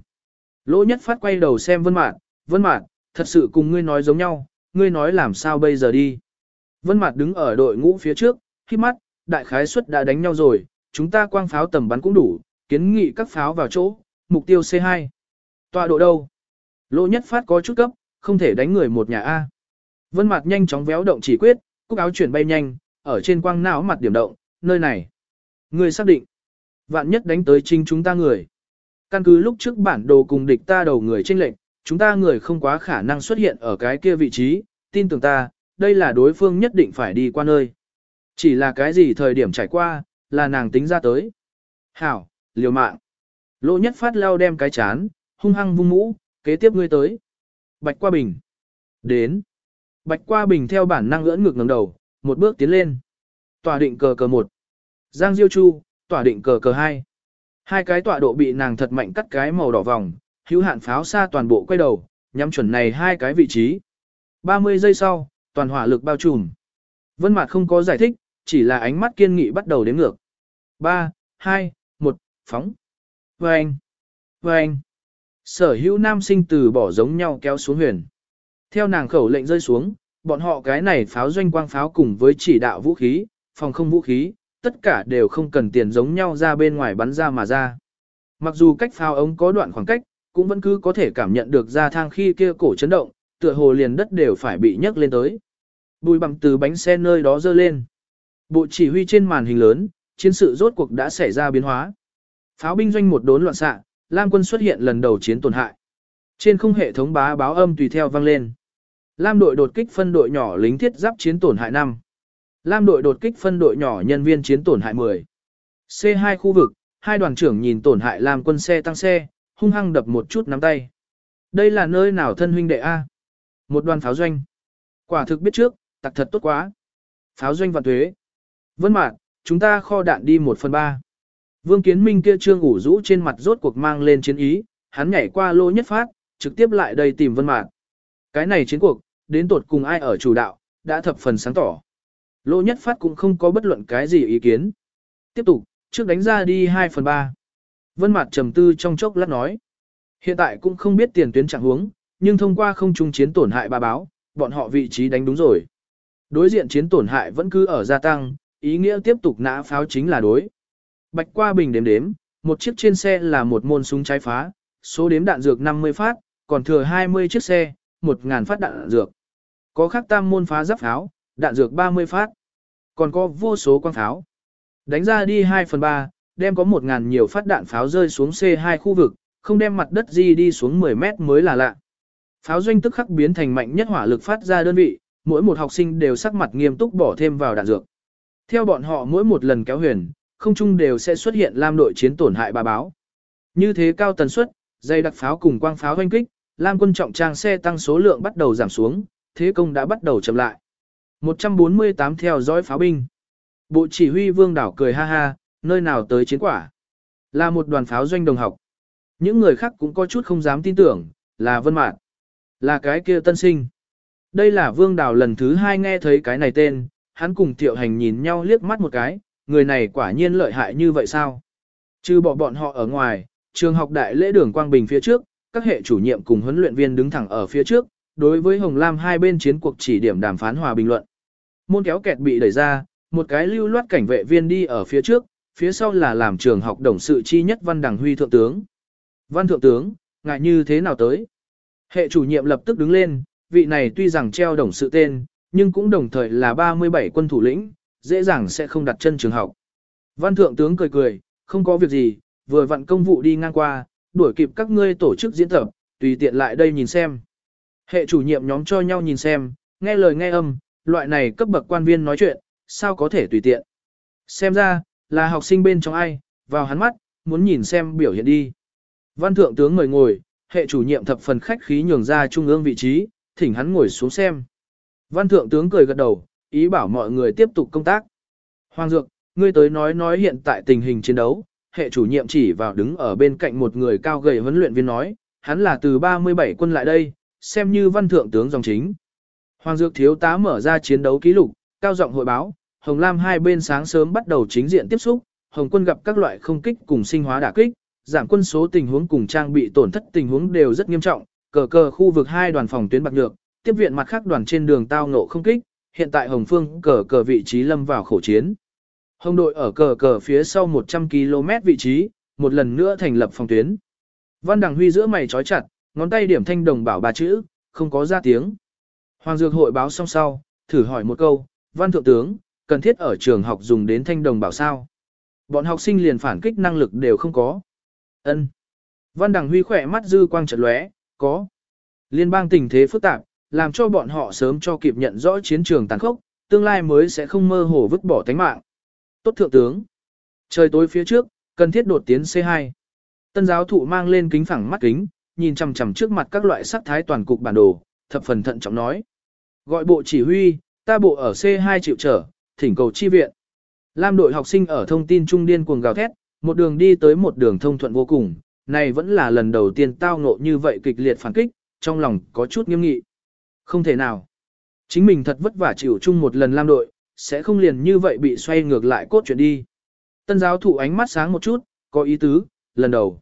Lỗ nhất phát quay đầu xem vân mạt, vân mạt, thật sự cùng ngươi nói giống nhau, ngươi nói làm sao bây giờ đi. Vân mạt đứng ở đội ngũ phía trước, khi mắt, đại khái suất đã đánh nhau rồi, chúng ta quang pháo tầm bắn cũng đủ, kiến nghị các pháo vào chỗ, mục tiêu C2. Tọa độ đâu? Lỗ nhất phát có chút cấp, không thể đánh người một nhà A. Vân mặt nhanh chóng véo động chỉ quyết, cúc áo chuyển bay nhanh, ở trên quang não mặt điểm động, nơi này. Người xác định. Vạn nhất đánh tới chính chúng ta người. Căn cứ lúc trước bản đồ cùng địch ta đầu người trên lệnh, chúng ta người không quá khả năng xuất hiện ở cái kia vị trí, tin tưởng ta, đây là đối phương nhất định phải đi qua nơi. Chỉ là cái gì thời điểm trải qua, là nàng tính ra tới. Hảo, liều mạng. Lỗ nhất phát lao đem cái chán, hung hăng vung mũ, kế tiếp ngươi tới. Bạch qua bình. Đến. Bạch qua bình theo bản năng ưỡn ngực ngẩng đầu, một bước tiến lên. Tỏa định cờ cờ một. Giang Diêu Chu, tỏa định cờ cờ hai. Hai cái tọa độ bị nàng thật mạnh cắt cái màu đỏ vòng, hữu hạn pháo xa toàn bộ quay đầu, nhắm chuẩn này hai cái vị trí. 30 giây sau, toàn hỏa lực bao trùm. Vân Mạt không có giải thích, chỉ là ánh mắt kiên nghị bắt đầu đếm ngược. 3, 2, phóng. Vâng! Vâng! Sở hữu nam sinh từ bỏ giống nhau kéo xuống huyền. Theo nàng khẩu lệnh rơi xuống, bọn họ cái này pháo doanh quang pháo cùng với chỉ đạo vũ khí, phòng không vũ khí, tất cả đều không cần tiền giống nhau ra bên ngoài bắn ra mà ra. Mặc dù cách pháo ống có đoạn khoảng cách, cũng vẫn cứ có thể cảm nhận được ra thang khi kia cổ chấn động, tựa hồ liền đất đều phải bị nhấc lên tới. Bùi bằng từ bánh xe nơi đó dơ lên. Bộ chỉ huy trên màn hình lớn, chiến sự rốt cuộc đã xảy ra biến hóa. Pháo binh doanh một đốn loạn xạ, Lam quân xuất hiện lần đầu chiến tổn hại. Trên không hệ thống bá báo âm tùy theo vang lên. Lam đội đột kích phân đội nhỏ lính thiết giáp chiến tổn hại 5. Lam đội đột kích phân đội nhỏ nhân viên chiến tổn hại 10. C2 khu vực, hai đoàn trưởng nhìn tổn hại Lam quân xe tăng xe, hung hăng đập một chút nắm tay. Đây là nơi nào thân huynh đệ A? Một đoàn pháo doanh. Quả thực biết trước, tặc thật tốt quá. Pháo doanh vạn thuế. Vân mạc, chúng ta kho đạn đi 1 phần 3. Vương Kiến Minh kia trương ủ rũ trên mặt rốt cuộc mang lên chiến ý, hắn nhảy qua lô nhất phát, trực tiếp lại đây tìm Vân Mạc. Cái này chiến cuộc, đến tột cùng ai ở chủ đạo, đã thập phần sáng tỏ. Lô nhất phát cũng không có bất luận cái gì ý kiến. Tiếp tục, trước đánh ra đi 2 phần 3. Vân Mạc trầm tư trong chốc lát nói. Hiện tại cũng không biết tiền tuyến trạng huống, nhưng thông qua không trung chiến tổn hại ba báo, bọn họ vị trí đánh đúng rồi. Đối diện chiến tổn hại vẫn cứ ở gia tăng, ý nghĩa tiếp tục nã pháo chính là đối. Bạch qua bình đếm đếm, một chiếc trên xe là một môn súng trái phá, số đếm đạn dược 50 phát, còn thừa 20 chiếc xe, 1.000 phát đạn dược. Có khắc tam môn phá giáp pháo, đạn dược 30 phát. Còn có vô số quang pháo. Đánh ra đi 2 phần 3, đem có 1.000 nhiều phát đạn pháo rơi xuống C2 khu vực, không đem mặt đất di đi xuống 10 mét mới là lạ. Pháo doanh tức khắc biến thành mạnh nhất hỏa lực phát ra đơn vị, mỗi một học sinh đều sắc mặt nghiêm túc bỏ thêm vào đạn dược. Theo bọn họ mỗi một lần kéo huyền, không chung đều sẽ xuất hiện lam đội chiến tổn hại bà báo. Như thế cao tần suất, dây đặc pháo cùng quang pháo hoanh kích, lam quân trọng trang xe tăng số lượng bắt đầu giảm xuống, thế công đã bắt đầu chậm lại. 148 theo dõi pháo binh. Bộ chỉ huy vương đảo cười ha ha, nơi nào tới chiến quả. Là một đoàn pháo doanh đồng học. Những người khác cũng có chút không dám tin tưởng, là vân mạn. Là cái kia tân sinh. Đây là vương đảo lần thứ hai nghe thấy cái này tên, hắn cùng tiệu hành nhìn nhau liếc mắt một cái, người này quả nhiên lợi hại như vậy sao? Trừ bỏ bọn họ ở ngoài, trường học đại lễ đường Quang Bình phía trước, các hệ chủ nhiệm cùng huấn luyện viên đứng thẳng ở phía trước, đối với Hồng Lam hai bên chiến cuộc chỉ điểm đàm phán hòa bình luận. Môn kéo kẹt bị đẩy ra, một cái lưu loát cảnh vệ viên đi ở phía trước, phía sau là làm trường học đồng sự chi nhất Văn Đằng Huy Thượng tướng. Văn Thượng tướng, ngại như thế nào tới? Hệ chủ nhiệm lập tức đứng lên, vị này tuy rằng treo đồng sự tên, nhưng cũng đồng thời là 37 quân thủ lĩnh, dễ dàng sẽ không đặt chân trường học. Văn Thượng tướng cười cười, không có việc gì, vừa vặn công vụ đi ngang qua, đuổi kịp các ngươi tổ chức diễn tập, tùy tiện lại đây nhìn xem. Hệ chủ nhiệm nhóm cho nhau nhìn xem, nghe lời nghe âm, loại này cấp bậc quan viên nói chuyện, sao có thể tùy tiện. Xem ra, là học sinh bên trong ai, vào hắn mắt, muốn nhìn xem biểu hiện đi. Văn thượng tướng mời ngồi, hệ chủ nhiệm thập phần khách khí nhường ra trung ương vị trí, thỉnh hắn ngồi xuống xem. Văn thượng tướng cười gật đầu, ý bảo mọi người tiếp tục công tác. Hoàng Dược, ngươi tới nói nói hiện tại tình hình chiến đấu, hệ chủ nhiệm chỉ vào đứng ở bên cạnh một người cao gầy huấn luyện viên nói, hắn là từ 37 quân lại đây, xem như văn thượng tướng dòng chính. Hoàng Dược thiếu tá mở ra chiến đấu ký lục, cao giọng hội báo, Hồng Lam hai bên sáng sớm bắt đầu chính diện tiếp xúc, Hồng quân gặp các loại không kích cùng sinh hóa đả kích, giảm quân số tình huống cùng trang bị tổn thất tình huống đều rất nghiêm trọng, cờ cờ khu vực hai đoàn phòng tuyến bạc nhược, tiếp viện mặt khác đoàn trên đường tao ngộ không kích, hiện tại Hồng Phương cờ cờ vị trí lâm vào khổ chiến. Hồng đội ở cờ cờ phía sau 100 km vị trí, một lần nữa thành lập phòng tuyến. Văn Đằng Huy giữa mày trói chặt, ngón tay điểm thanh đồng bảo ba chữ, không có ra tiếng. Hoàng Dược hội báo xong sau, thử hỏi một câu, Văn Thượng tướng, cần thiết ở trường học dùng đến thanh đồng bảo sao. Bọn học sinh liền phản kích năng lực đều không có. Ân. Văn Đằng Huy khỏe mắt dư quang chợt lóe, có. Liên bang tình thế phức tạp, làm cho bọn họ sớm cho kịp nhận rõ chiến trường tàn khốc, tương lai mới sẽ không mơ hồ vứt bỏ tánh mạng. Tốt thượng tướng. Trời tối phía trước, cần thiết đột tiến C2. Tân giáo thụ mang lên kính phẳng mắt kính, nhìn chằm chằm trước mặt các loại sắc thái toàn cục bản đồ, thập phần thận trọng nói. Gọi bộ chỉ huy, ta bộ ở C2 chịu trở, thỉnh cầu chi viện. Lam đội học sinh ở thông tin trung điên cuồng gào thét, một đường đi tới một đường thông thuận vô cùng, này vẫn là lần đầu tiên tao ngộ như vậy kịch liệt phản kích, trong lòng có chút nghiêm nghị. Không thể nào. Chính mình thật vất vả chịu chung một lần Lam đội, sẽ không liền như vậy bị xoay ngược lại cốt chuyện đi. Tân giáo thụ ánh mắt sáng một chút, có ý tứ, lần đầu.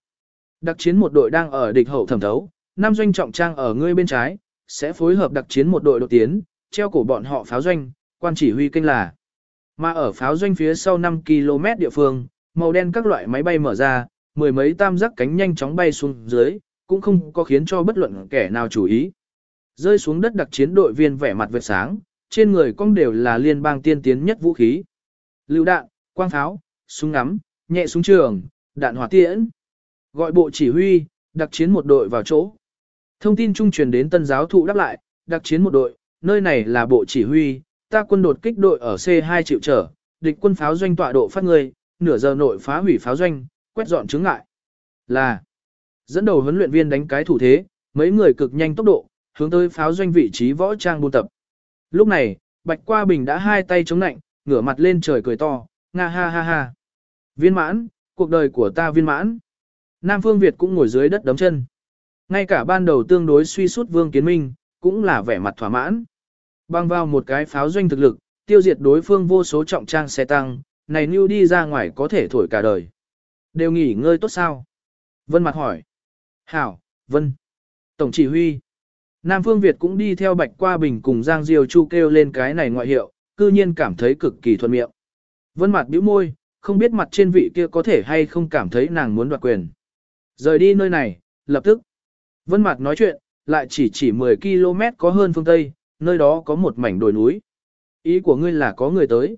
Đặc chiến một đội đang ở địch hậu thẩm thấu, Nam doanh trọng trang ở ngươi bên trái, sẽ phối hợp đặc chiến một đội đột tiến, treo cổ bọn họ pháo doanh, quan chỉ huy kênh là. Mà ở pháo doanh phía sau 5 km địa phương, màu đen các loại máy bay mở ra, mười mấy tam giác cánh nhanh chóng bay xuống dưới, cũng không có khiến cho bất luận kẻ nào chú ý. Rơi xuống đất đặc chiến đội viên vẻ mặt vệt sáng, trên người cong đều là liên bang tiên tiến nhất vũ khí. Lưu đạn, quang pháo, súng ngắm, nhẹ súng trường, đạn hỏa tiễn. Gọi bộ chỉ huy, đặc chiến một đội vào chỗ. Thông tin trung truyền đến tân giáo thụ đáp lại, đặc chiến một đội, nơi này là bộ chỉ huy, ta quân đột kích đội ở C2 triệu trở, địch quân pháo doanh tọa độ phát người, nửa giờ nội phá hủy pháo doanh, quét dọn chứng ngại. Là, dẫn đầu huấn luyện viên đánh cái thủ thế, mấy người cực nhanh tốc độ, hướng tới pháo doanh vị trí võ trang buôn tập. Lúc này, Bạch Qua Bình đã hai tay chống nạnh, ngửa mặt lên trời cười to, nga ha ha ha. Viên mãn, cuộc đời của ta viên mãn. Nam Phương Việt cũng ngồi dưới đất đấm chân. Ngay cả ban đầu tương đối suy sút Vương Kiến Minh, cũng là vẻ mặt thỏa mãn. Băng vào một cái pháo doanh thực lực, tiêu diệt đối phương vô số trọng trang xe tăng, này như đi ra ngoài có thể thổi cả đời. Đều nghỉ ngơi tốt sao? Vân mặt hỏi. Hảo, Vân. Tổng chỉ huy. Nam Phương Việt cũng đi theo Bạch Qua Bình cùng Giang Diêu Chu kêu lên cái này ngoại hiệu, cư nhiên cảm thấy cực kỳ thuận miệng. Vân mặt bĩu môi, không biết mặt trên vị kia có thể hay không cảm thấy nàng muốn đoạt quyền. Rời đi nơi này, lập tức. Vân mặt nói chuyện, lại chỉ chỉ 10 km có hơn phương Tây, nơi đó có một mảnh đồi núi. Ý của ngươi là có người tới.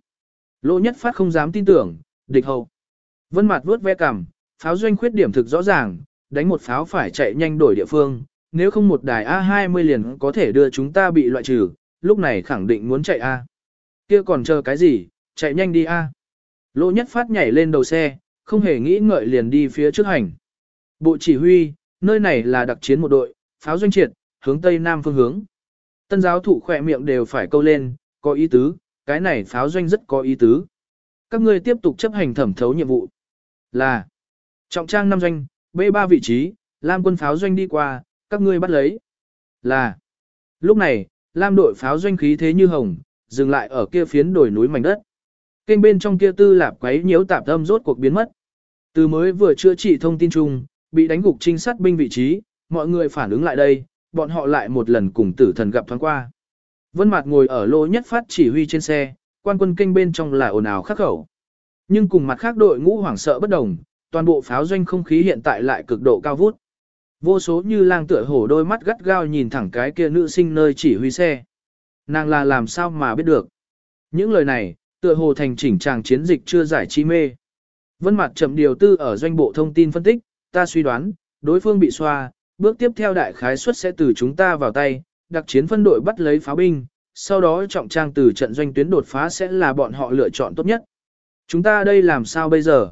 Lỗ nhất phát không dám tin tưởng, địch hậu. Vân mặt vuốt ve cằm, pháo doanh khuyết điểm thực rõ ràng, đánh một pháo phải chạy nhanh đổi địa phương, nếu không một đài A20 liền có thể đưa chúng ta bị loại trừ, lúc này khẳng định muốn chạy A. kia còn chờ cái gì, chạy nhanh đi A. Lỗ nhất phát nhảy lên đầu xe, không hề nghĩ ngợi liền đi phía trước hành. Bộ chỉ huy, nơi này là đặc chiến một đội, pháo doanh triệt, hướng tây nam phương hướng. Tân giáo thủ khỏe miệng đều phải câu lên, có ý tứ, cái này pháo doanh rất có ý tứ. Các ngươi tiếp tục chấp hành thẩm thấu nhiệm vụ. Là trọng trang năm doanh, B3 vị trí, Lam quân pháo doanh đi qua, các ngươi bắt lấy. Là lúc này, Lam đội pháo doanh khí thế như hồng, dừng lại ở kia phiến đồi núi mảnh đất. Kênh bên trong kia tư lạp quấy nhiễu tạp âm rốt cuộc biến mất. Từ mới vừa chữa trị thông tin chung, bị đánh gục trinh sát binh vị trí, mọi người phản ứng lại đây, bọn họ lại một lần cùng tử thần gặp thoáng qua. Vân Mạt ngồi ở lô nhất phát chỉ huy trên xe, quan quân kênh bên trong là ồn ào khắc khẩu. Nhưng cùng mặt khác đội ngũ hoảng sợ bất đồng, toàn bộ pháo doanh không khí hiện tại lại cực độ cao vút. Vô số như lang tựa hổ đôi mắt gắt gao nhìn thẳng cái kia nữ sinh nơi chỉ huy xe. Nàng là làm sao mà biết được. Những lời này, tựa hồ thành chỉnh tràng chiến dịch chưa giải chi mê. Vân mặt chậm điều tư ở doanh bộ thông tin phân tích, ta suy đoán, đối phương bị xoa, bước tiếp theo đại khái suất sẽ từ chúng ta vào tay, đặc chiến phân đội bắt lấy pháo binh, sau đó trọng trang từ trận doanh tuyến đột phá sẽ là bọn họ lựa chọn tốt nhất. Chúng ta đây làm sao bây giờ?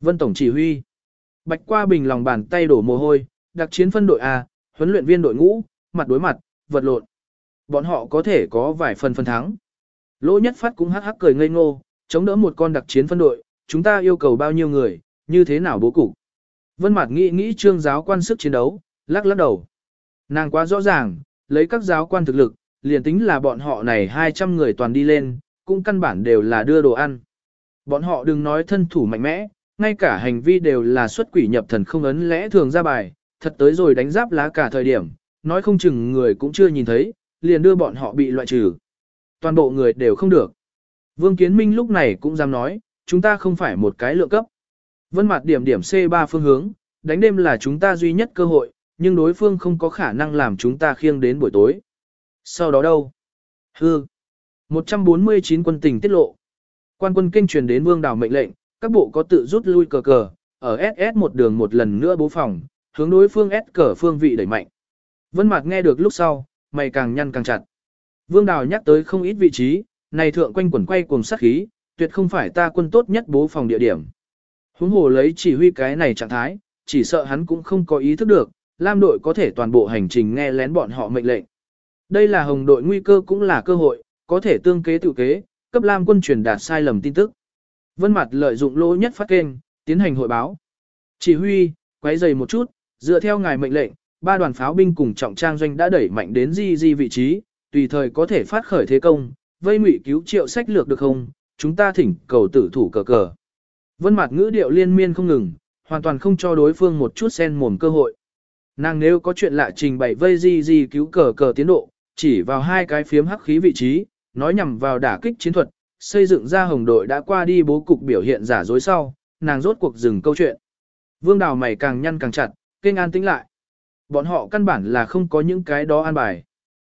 Vân Tổng chỉ huy. Bạch qua bình lòng bàn tay đổ mồ hôi, đặc chiến phân đội A, huấn luyện viên đội ngũ, mặt đối mặt, vật lộn. Bọn họ có thể có vài phần phần thắng. Lỗ nhất phát cũng hắc hắc cười ngây ngô, chống đỡ một con đặc chiến phân đội, chúng ta yêu cầu bao nhiêu người, như thế nào bố cục. Vân Mạt nghĩ nghĩ trương giáo quan sức chiến đấu, lắc lắc đầu. Nàng quá rõ ràng, lấy các giáo quan thực lực, liền tính là bọn họ này 200 người toàn đi lên, cũng căn bản đều là đưa đồ ăn. Bọn họ đừng nói thân thủ mạnh mẽ, ngay cả hành vi đều là xuất quỷ nhập thần không ấn lẽ thường ra bài, thật tới rồi đánh giáp lá cả thời điểm, nói không chừng người cũng chưa nhìn thấy, liền đưa bọn họ bị loại trừ. Toàn bộ người đều không được. Vương Kiến Minh lúc này cũng dám nói, chúng ta không phải một cái lượng cấp. Vân mặt điểm điểm C3 phương hướng, đánh đêm là chúng ta duy nhất cơ hội, nhưng đối phương không có khả năng làm chúng ta khiêng đến buổi tối. Sau đó đâu? Hư. 149 quân tình tiết lộ. Quan quân kinh truyền đến vương đảo mệnh lệnh, các bộ có tự rút lui cờ cờ, ở SS một đường một lần nữa bố phòng, hướng đối phương S cờ phương vị đẩy mạnh. Vân Mạc nghe được lúc sau, mày càng nhăn càng chặt. Vương Đào nhắc tới không ít vị trí, này thượng quanh quẩn quay cuồng sát khí, tuyệt không phải ta quân tốt nhất bố phòng địa điểm. Huống hồ lấy chỉ huy cái này trạng thái, chỉ sợ hắn cũng không có ý thức được, Lam đội có thể toàn bộ hành trình nghe lén bọn họ mệnh lệnh. Đây là hồng đội nguy cơ cũng là cơ hội, có thể tương kế tự kế, cấp Lam quân truyền đạt sai lầm tin tức. Vân Mặt lợi dụng lỗ nhất phát kênh, tiến hành hội báo. Chỉ huy, quấy rầy một chút, dựa theo ngài mệnh lệnh, ba đoàn pháo binh cùng trọng trang doanh đã đẩy mạnh đến di di vị trí, tùy thời có thể phát khởi thế công, vây ngụy cứu triệu sách lược được không, chúng ta thỉnh cầu tử thủ cờ cờ. Vân mặt ngữ điệu liên miên không ngừng, hoàn toàn không cho đối phương một chút sen mồm cơ hội. Nàng nếu có chuyện lạ trình bày vây di di cứu cờ cờ tiến độ, chỉ vào hai cái phiếm hắc khí vị trí, nói nhằm vào đả kích chiến thuật, xây dựng ra hồng đội đã qua đi bố cục biểu hiện giả dối sau, nàng rốt cuộc dừng câu chuyện. Vương đào mày càng nhăn càng chặt, kênh an tĩnh lại. Bọn họ căn bản là không có những cái đó an bài.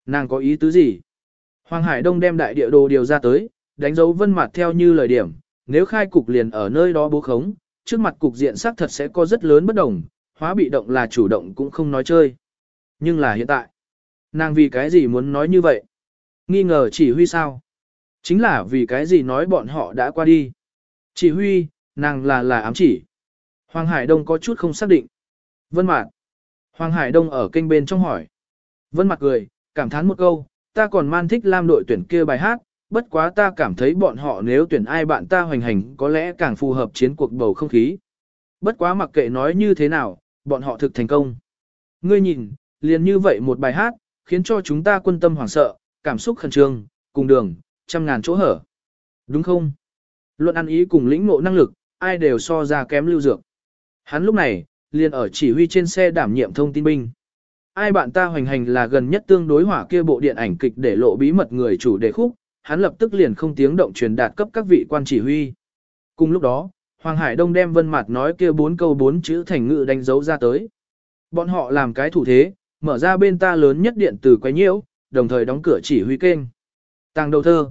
Nàng có ý tứ gì? Hoàng Hải Đông đem đại địa đồ điều ra tới, đánh dấu vân mặt theo như lời điểm, nếu khai cục liền ở nơi đó bố khống, trước mặt cục diện xác thật sẽ có rất lớn bất đồng, hóa bị động là chủ động cũng không nói chơi. Nhưng là hiện tại, nàng vì cái gì muốn nói như vậy? Nghi ngờ chỉ huy sao? Chính là vì cái gì nói bọn họ đã qua đi. Chỉ huy, nàng là là ám chỉ. Hoàng Hải Đông có chút không xác định. Vân Mạc. Hoàng Hải Đông ở kênh bên trong hỏi. Vân Mạc cười, cảm thán một câu, ta còn man thích lam đội tuyển kia bài hát, bất quá ta cảm thấy bọn họ nếu tuyển ai bạn ta hoành hành có lẽ càng phù hợp chiến cuộc bầu không khí. Bất quá mặc kệ nói như thế nào, bọn họ thực thành công. Ngươi nhìn, liền như vậy một bài hát, khiến cho chúng ta quân tâm hoảng sợ, cảm xúc khẩn trương, cùng đường, trăm ngàn chỗ hở. Đúng không? Luận ăn ý cùng lĩnh ngộ năng lực, ai đều so ra kém lưu dược. Hắn lúc này, liền ở chỉ huy trên xe đảm nhiệm thông tin binh. Ai bạn ta hoành hành là gần nhất tương đối hỏa kia bộ điện ảnh kịch để lộ bí mật người chủ đề khúc, hắn lập tức liền không tiếng động truyền đạt cấp các vị quan chỉ huy. Cùng lúc đó, Hoàng Hải Đông đem vân mặt nói kia bốn câu bốn chữ thành ngữ đánh dấu ra tới. Bọn họ làm cái thủ thế, mở ra bên ta lớn nhất điện từ quấy nhiễu, đồng thời đóng cửa chỉ huy kênh. Tàng đầu thơ.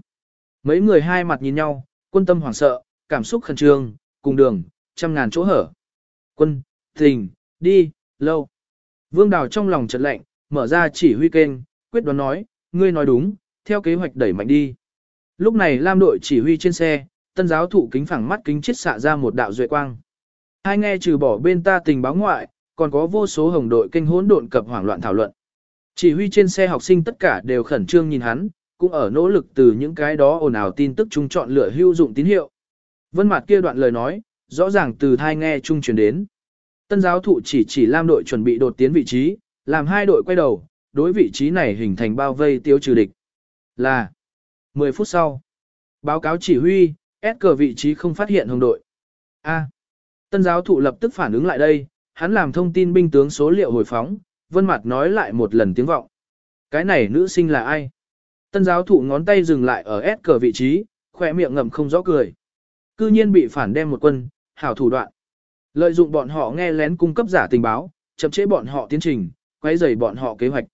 Mấy người hai mặt nhìn nhau, quân tâm hoảng sợ, cảm xúc khẩn trương, cùng đường, trăm ngàn chỗ hở. Quân, tình, đi, lâu. Vương Đào trong lòng chợt lạnh, mở ra chỉ huy kênh, quyết đoán nói, ngươi nói đúng, theo kế hoạch đẩy mạnh đi. Lúc này Lam đội chỉ huy trên xe, tân giáo thụ kính phẳng mắt kính chết xạ ra một đạo duệ quang. Hai nghe trừ bỏ bên ta tình báo ngoại, còn có vô số hồng đội kênh hỗn độn cập hoảng loạn thảo luận. Chỉ huy trên xe học sinh tất cả đều khẩn trương nhìn hắn, cũng ở nỗ lực từ những cái đó ồn ào tin tức chung chọn lựa hữu dụng tín hiệu. Vân mặt kia đoạn lời nói, rõ ràng từ thai nghe chung truyền đến. Tân giáo thụ chỉ chỉ Lam đội chuẩn bị đột tiến vị trí, làm hai đội quay đầu, đối vị trí này hình thành bao vây tiêu trừ địch. Là 10 phút sau. Báo cáo chỉ huy, S cờ vị trí không phát hiện hồng đội. A. Tân giáo thụ lập tức phản ứng lại đây, hắn làm thông tin binh tướng số liệu hồi phóng, vân mặt nói lại một lần tiếng vọng. Cái này nữ sinh là ai? Tân giáo thụ ngón tay dừng lại ở S cờ vị trí, khỏe miệng ngậm không rõ cười. Cư nhiên bị phản đem một quân, hảo thủ đoạn. Lợi dụng bọn họ nghe lén cung cấp giả tình báo, chậm chế bọn họ tiến trình, quay rầy bọn họ kế hoạch.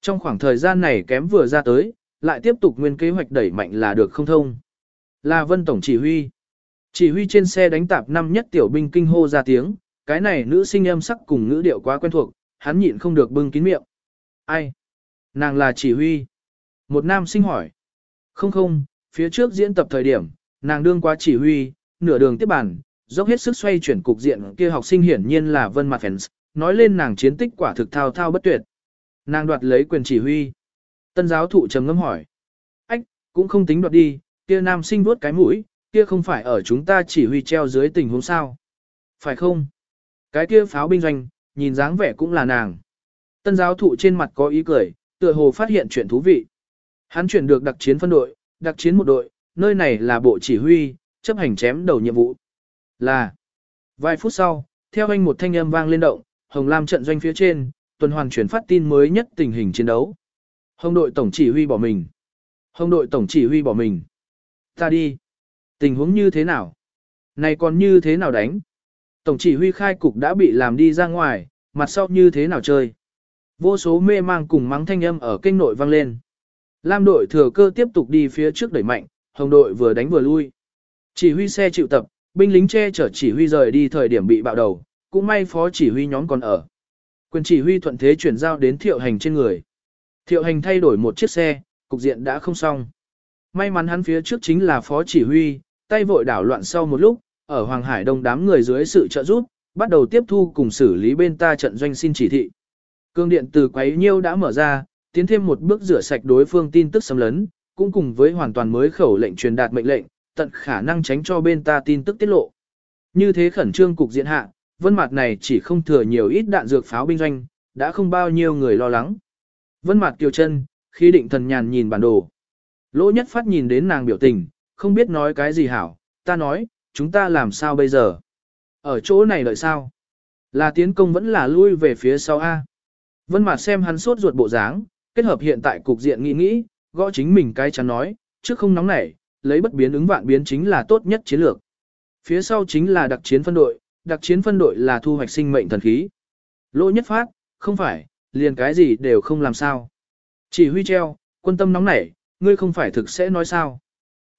Trong khoảng thời gian này kém vừa ra tới, lại tiếp tục nguyên kế hoạch đẩy mạnh là được không thông. Là Vân Tổng chỉ huy. Chỉ huy trên xe đánh tạp năm nhất tiểu binh kinh hô ra tiếng, cái này nữ sinh âm sắc cùng ngữ điệu quá quen thuộc, hắn nhịn không được bưng kín miệng. Ai? Nàng là chỉ huy. Một nam sinh hỏi. Không không, phía trước diễn tập thời điểm, nàng đương qua chỉ huy, nửa đường tiếp bản, dốc hết sức xoay chuyển cục diện kia học sinh hiển nhiên là Vân Mạt Fens, nói lên nàng chiến tích quả thực thao thao bất tuyệt. Nàng đoạt lấy quyền chỉ huy. Tân giáo thụ trầm ngâm hỏi. Ách, cũng không tính đoạt đi, kia nam sinh vuốt cái mũi, kia không phải ở chúng ta chỉ huy treo dưới tình huống sao. Phải không? Cái kia pháo binh doanh, nhìn dáng vẻ cũng là nàng. Tân giáo thụ trên mặt có ý cười, tựa hồ phát hiện chuyện thú vị. Hắn chuyển được đặc chiến phân đội, đặc chiến một đội, nơi này là bộ chỉ huy, chấp hành chém đầu nhiệm vụ. Là. Vài phút sau, theo anh một thanh âm vang lên động, Hồng Lam trận doanh phía trên, tuần hoàn chuyển phát tin mới nhất tình hình chiến đấu. Hồng đội tổng chỉ huy bỏ mình. Hồng đội tổng chỉ huy bỏ mình. Ta đi. Tình huống như thế nào? Này còn như thế nào đánh? Tổng chỉ huy khai cục đã bị làm đi ra ngoài, mặt sau như thế nào chơi? Vô số mê mang cùng mắng thanh âm ở kênh nội vang lên. Lam đội thừa cơ tiếp tục đi phía trước đẩy mạnh, hồng đội vừa đánh vừa lui. Chỉ huy xe chịu tập, binh lính che chở chỉ huy rời đi thời điểm bị bạo đầu, cũng may phó chỉ huy nhóm còn ở. Quyền chỉ huy thuận thế chuyển giao đến thiệu hành trên người. Thiệu hành thay đổi một chiếc xe, cục diện đã không xong. May mắn hắn phía trước chính là phó chỉ huy, tay vội đảo loạn sau một lúc, ở Hoàng Hải Đông đám người dưới sự trợ giúp, bắt đầu tiếp thu cùng xử lý bên ta trận doanh xin chỉ thị. Cương điện từ quấy nhiêu đã mở ra, tiến thêm một bước rửa sạch đối phương tin tức xâm lấn, cũng cùng với hoàn toàn mới khẩu lệnh truyền đạt mệnh lệnh, tận khả năng tránh cho bên ta tin tức tiết lộ. Như thế khẩn trương cục diện hạ, vân mặt này chỉ không thừa nhiều ít đạn dược pháo binh doanh, đã không bao nhiêu người lo lắng. Vân mặt kiều chân, khi định thần nhàn nhìn bản đồ. Lỗ nhất phát nhìn đến nàng biểu tình, không biết nói cái gì hảo, ta nói, chúng ta làm sao bây giờ? Ở chỗ này đợi sao? Là tiến công vẫn là lui về phía sau A. Vân mặt xem hắn sốt ruột bộ dáng, kết hợp hiện tại cục diện nghĩ nghĩ, gõ chính mình cái chắn nói, trước không nóng nảy, lấy bất biến ứng vạn biến chính là tốt nhất chiến lược. Phía sau chính là đặc chiến phân đội, đặc chiến phân đội là thu hoạch sinh mệnh thần khí. Lỗ nhất phát, không phải, liền cái gì đều không làm sao. Chỉ huy treo, quân tâm nóng nảy, ngươi không phải thực sẽ nói sao.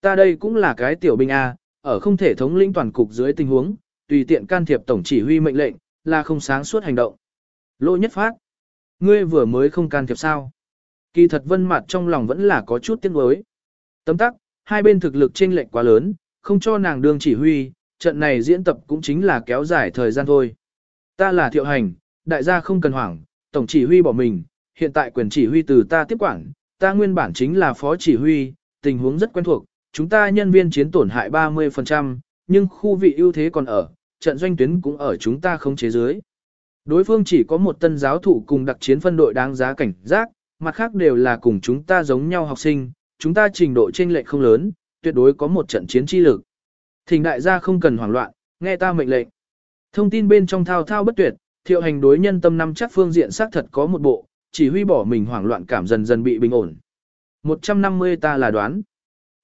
Ta đây cũng là cái tiểu binh A, ở không thể thống lĩnh toàn cục dưới tình huống, tùy tiện can thiệp tổng chỉ huy mệnh lệnh, là không sáng suốt hành động. Lỗ nhất phát, ngươi vừa mới không can thiệp sao. Kỳ thật vân mặt trong lòng vẫn là có chút tiếc nuối. Tấm tắc, hai bên thực lực chênh lệch quá lớn, không cho nàng đương chỉ huy, trận này diễn tập cũng chính là kéo dài thời gian thôi. Ta là thiệu hành, đại gia không cần hoảng, tổng chỉ huy bỏ mình, hiện tại quyền chỉ huy từ ta tiếp quản, ta nguyên bản chính là phó chỉ huy, tình huống rất quen thuộc, chúng ta nhân viên chiến tổn hại 30%, nhưng khu vị ưu thế còn ở, trận doanh tuyến cũng ở chúng ta không chế dưới. Đối phương chỉ có một tân giáo thủ cùng đặc chiến phân đội đáng giá cảnh giác, mặt khác đều là cùng chúng ta giống nhau học sinh, chúng ta trình độ chênh lệch không lớn, tuyệt đối có một trận chiến chi lực. Thỉnh đại gia không cần hoảng loạn, nghe ta mệnh lệnh. Thông tin bên trong thao thao bất tuyệt, thiệu hành đối nhân tâm năm chắc phương diện xác thật có một bộ, chỉ huy bỏ mình hoảng loạn cảm dần dần bị bình ổn. 150 ta là đoán.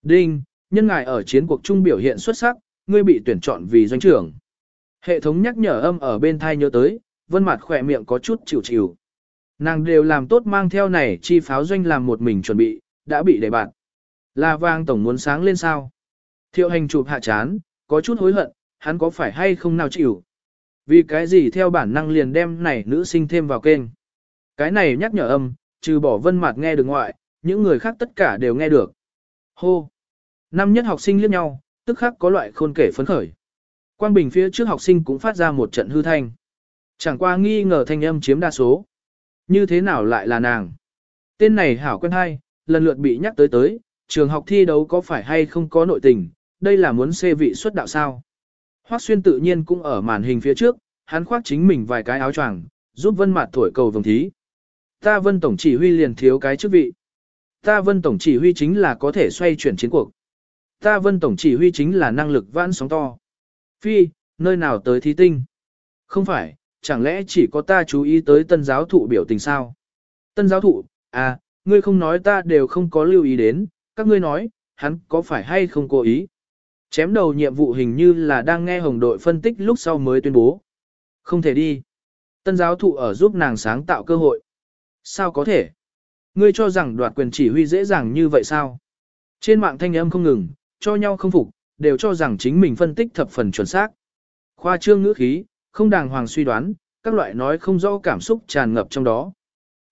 Đinh, nhân ngài ở chiến cuộc trung biểu hiện xuất sắc, ngươi bị tuyển chọn vì doanh trưởng. Hệ thống nhắc nhở âm ở bên thai nhớ tới, vân mặt khỏe miệng có chút chịu chịu. Nàng đều làm tốt mang theo này chi pháo doanh làm một mình chuẩn bị, đã bị đẩy bạn. Là vang tổng muốn sáng lên sao? Thiệu hành chụp hạ chán, có chút hối hận, hắn có phải hay không nào chịu. Vì cái gì theo bản năng liền đem này nữ sinh thêm vào kênh. Cái này nhắc nhở âm, trừ bỏ vân mặt nghe được ngoại, những người khác tất cả đều nghe được. Hô! Năm nhất học sinh liếc nhau, tức khắc có loại khôn kể phấn khởi. Quang bình phía trước học sinh cũng phát ra một trận hư thanh. Chẳng qua nghi ngờ thanh âm chiếm đa số. Như thế nào lại là nàng? Tên này hảo quen hay, lần lượt bị nhắc tới tới, trường học thi đấu có phải hay không có nội tình, đây là muốn xê vị xuất đạo sao. Hoắc xuyên tự nhiên cũng ở màn hình phía trước, hắn khoác chính mình vài cái áo choàng, giúp vân mặt thổi cầu vồng thí. Ta vân tổng chỉ huy liền thiếu cái chức vị. Ta vân tổng chỉ huy chính là có thể xoay chuyển chiến cuộc. Ta vân tổng chỉ huy chính là năng lực vãn sóng to. Phi, nơi nào tới thí tinh? Không phải, chẳng lẽ chỉ có ta chú ý tới tân giáo thụ biểu tình sao? Tân giáo thụ, à, ngươi không nói ta đều không có lưu ý đến, các ngươi nói, hắn có phải hay không cố ý? Chém đầu nhiệm vụ hình như là đang nghe hồng đội phân tích lúc sau mới tuyên bố. Không thể đi. Tân giáo thụ ở giúp nàng sáng tạo cơ hội. Sao có thể? Ngươi cho rằng đoạt quyền chỉ huy dễ dàng như vậy sao? Trên mạng thanh âm không ngừng, cho nhau không phục, đều cho rằng chính mình phân tích thập phần chuẩn xác. Khoa trương ngữ khí, không đàng hoàng suy đoán, các loại nói không rõ cảm xúc tràn ngập trong đó.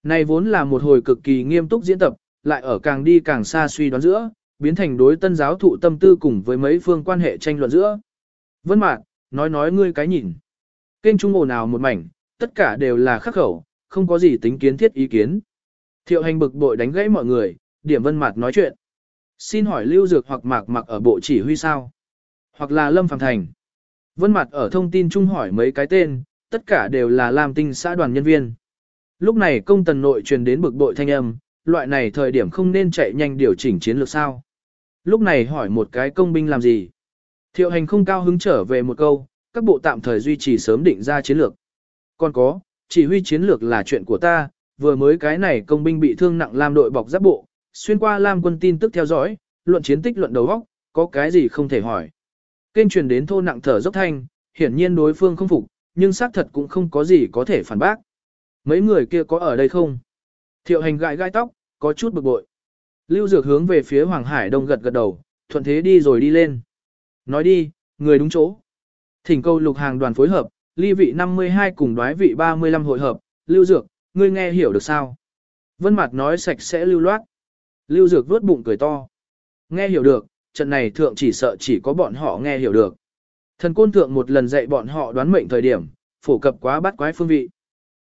Này vốn là một hồi cực kỳ nghiêm túc diễn tập, lại ở càng đi càng xa suy đoán giữa, biến thành đối tân giáo thụ tâm tư cùng với mấy phương quan hệ tranh luận giữa. Vân Mạc, nói nói ngươi cái nhìn. Kênh trung ồn nào một mảnh, tất cả đều là khắc khẩu, không có gì tính kiến thiết ý kiến. Thiệu hành bực bội đánh gãy mọi người, điểm Vân Mạc nói chuyện. Xin hỏi Lưu Dược hoặc Mạc Mặc ở bộ chỉ huy sao? Hoặc là Lâm Phàm Thành? Vân Mạc ở thông tin trung hỏi mấy cái tên, tất cả đều là Lam Tinh xã đoàn nhân viên. Lúc này công tần nội truyền đến bực bội thanh âm, loại này thời điểm không nên chạy nhanh điều chỉnh chiến lược sao. Lúc này hỏi một cái công binh làm gì? Thiệu hành không cao hứng trở về một câu, các bộ tạm thời duy trì sớm định ra chiến lược. Còn có, chỉ huy chiến lược là chuyện của ta, vừa mới cái này công binh bị thương nặng làm đội bọc giáp bộ, xuyên qua Lam quân tin tức theo dõi, luận chiến tích luận đầu góc, có cái gì không thể hỏi. Kênh truyền đến thô nặng thở dốc thanh, hiển nhiên đối phương không phục, nhưng xác thật cũng không có gì có thể phản bác. Mấy người kia có ở đây không? Thiệu hành gãi gai tóc, có chút bực bội. Lưu Dược hướng về phía Hoàng Hải Đông gật gật đầu, thuận thế đi rồi đi lên. Nói đi, người đúng chỗ. Thỉnh câu lục hàng đoàn phối hợp, ly vị 52 cùng đoái vị 35 hội hợp, Lưu Dược, ngươi nghe hiểu được sao? Vân Mạt nói sạch sẽ lưu loát. Lưu Dược vuốt bụng cười to. Nghe hiểu được, trận này thượng chỉ sợ chỉ có bọn họ nghe hiểu được. Thần côn thượng một lần dạy bọn họ đoán mệnh thời điểm, phổ cập quá bắt quái phương vị.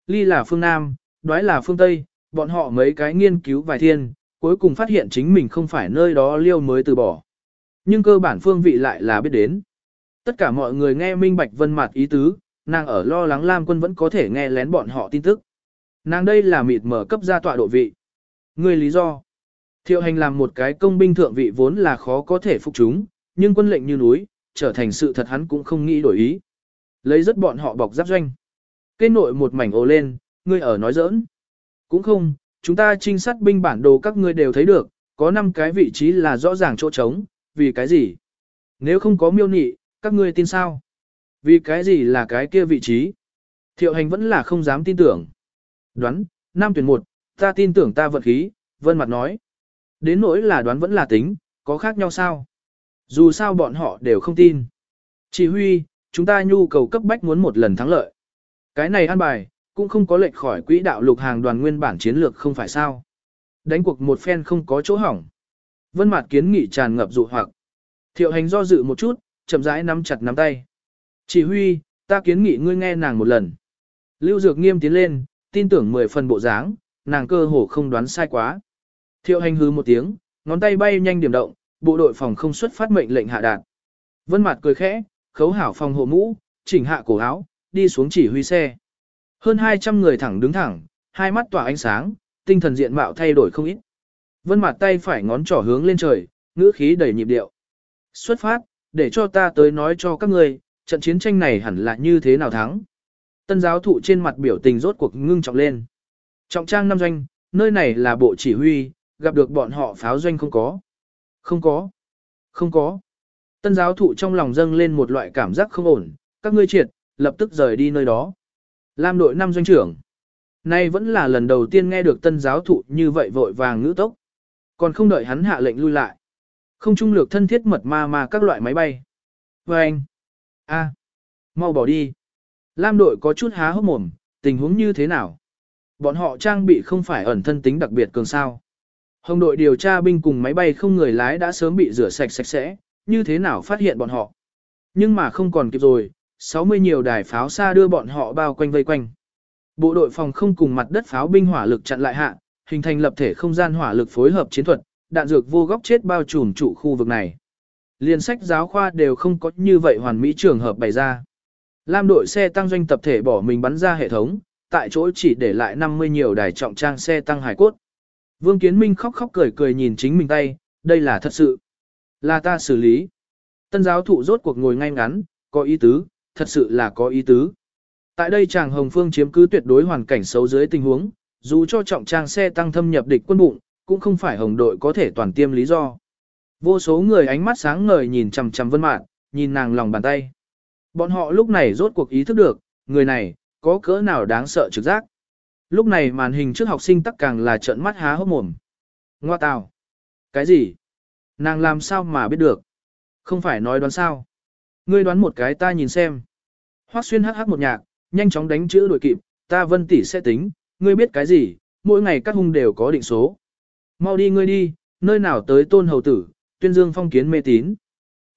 Ly là phương Nam, đoái là phương Tây, bọn họ mấy cái nghiên cứu vài thiên, cuối cùng phát hiện chính mình không phải nơi đó liêu mới từ bỏ. Nhưng cơ bản phương vị lại là biết đến. Tất cả mọi người nghe minh bạch vân mặt ý tứ, nàng ở lo lắng Lam quân vẫn có thể nghe lén bọn họ tin tức. Nàng đây là mịt mở cấp gia tọa độ vị. Người lý do. Thiệu hành làm một cái công binh thượng vị vốn là khó có thể phục chúng, nhưng quân lệnh như núi, trở thành sự thật hắn cũng không nghĩ đổi ý. Lấy rất bọn họ bọc giáp doanh. Kết nội một mảnh ồ lên, ngươi ở nói giỡn. Cũng không, chúng ta trinh sát binh bản đồ các ngươi đều thấy được, có 5 cái vị trí là rõ ràng chỗ trống, vì cái gì? Nếu không có miêu nị, các ngươi tin sao? Vì cái gì là cái kia vị trí? Thiệu hành vẫn là không dám tin tưởng. Đoán, năm tuyển một, ta tin tưởng ta vận khí, vân mặt nói. Đến nỗi là đoán vẫn là tính, có khác nhau sao? Dù sao bọn họ đều không tin. Chỉ huy, chúng ta nhu cầu cấp bách muốn một lần thắng lợi. Cái này an bài, cũng không có lệch khỏi quỹ đạo lục hàng đoàn nguyên bản chiến lược không phải sao. Đánh cuộc một phen không có chỗ hỏng. Vân Mạt kiến nghị tràn ngập dụ hoặc. Thiệu hành do dự một chút, chậm rãi nắm chặt nắm tay. Chỉ huy, ta kiến nghị ngươi nghe nàng một lần. Lưu Dược nghiêm tiến lên, tin tưởng mười phần bộ dáng, nàng cơ hồ không đoán sai quá. Thiệu hành hừ một tiếng, ngón tay bay nhanh điểm động, bộ đội phòng không xuất phát mệnh lệnh hạ đạt. Vân Mạt cười khẽ, khấu hảo phòng hộ mũ, chỉnh hạ cổ áo, đi xuống chỉ huy xe. Hơn 200 người thẳng đứng thẳng, hai mắt tỏa ánh sáng, tinh thần diện mạo thay đổi không ít. Vân mặt tay phải ngón trỏ hướng lên trời, ngữ khí đầy nhịp điệu. Xuất phát, để cho ta tới nói cho các ngươi, trận chiến tranh này hẳn là như thế nào thắng. Tân giáo thụ trên mặt biểu tình rốt cuộc ngưng trọng lên. Trọng trang năm doanh, nơi này là bộ chỉ huy, gặp được bọn họ pháo doanh không có. Không có. Không có. Tân giáo thụ trong lòng dâng lên một loại cảm giác không ổn, các ngươi triệt, lập tức rời đi nơi đó. Lam đội năm doanh trưởng. Nay vẫn là lần đầu tiên nghe được tân giáo thụ như vậy vội vàng ngữ tốc. Còn không đợi hắn hạ lệnh lui lại. Không trung lược thân thiết mật ma ma các loại máy bay. Và anh, a, mau bỏ đi. Lam đội có chút há hốc mồm, tình huống như thế nào? Bọn họ trang bị không phải ẩn thân tính đặc biệt cường sao. Hồng đội điều tra binh cùng máy bay không người lái đã sớm bị rửa sạch sạch sẽ, như thế nào phát hiện bọn họ? Nhưng mà không còn kịp rồi, 60 nhiều đài pháo xa đưa bọn họ bao quanh vây quanh. Bộ đội phòng không cùng mặt đất pháo binh hỏa lực chặn lại hạ, hình thành lập thể không gian hỏa lực phối hợp chiến thuật, đạn dược vô góc chết bao trùm trụ khu vực này. Liên sách giáo khoa đều không có như vậy hoàn mỹ trường hợp bày ra. Lam đội xe tăng doanh tập thể bỏ mình bắn ra hệ thống, tại chỗ chỉ để lại 50 nhiều đài trọng trang xe tăng hải cốt. Vương Kiến Minh khóc khóc cười cười nhìn chính mình tay, đây là thật sự. Là ta xử lý. Tân giáo thụ rốt cuộc ngồi ngay ngắn, có ý tứ, thật sự là có ý tứ. Tại đây chàng Hồng Phương chiếm cứ tuyệt đối hoàn cảnh xấu dưới tình huống, dù cho trọng trang xe tăng thâm nhập địch quân bụng, cũng không phải Hồng đội có thể toàn tiêm lý do. Vô số người ánh mắt sáng ngời nhìn chằm chằm Vân Mạn, nhìn nàng lòng bàn tay. Bọn họ lúc này rốt cuộc ý thức được, người này, có cỡ nào đáng sợ trực giác. Lúc này màn hình trước học sinh tắc càng là trợn mắt há hốc mồm. Ngoa tào. Cái gì? Nàng làm sao mà biết được? Không phải nói đoán sao? Ngươi đoán một cái ta nhìn xem. Hoắc xuyên hắc hắc một nhạc, nhanh chóng đánh chữ đuổi kịp, ta vân tỷ sẽ tính, ngươi biết cái gì, mỗi ngày các hung đều có định số. Mau đi ngươi đi, nơi nào tới tôn hầu tử, tuyên dương phong kiến mê tín.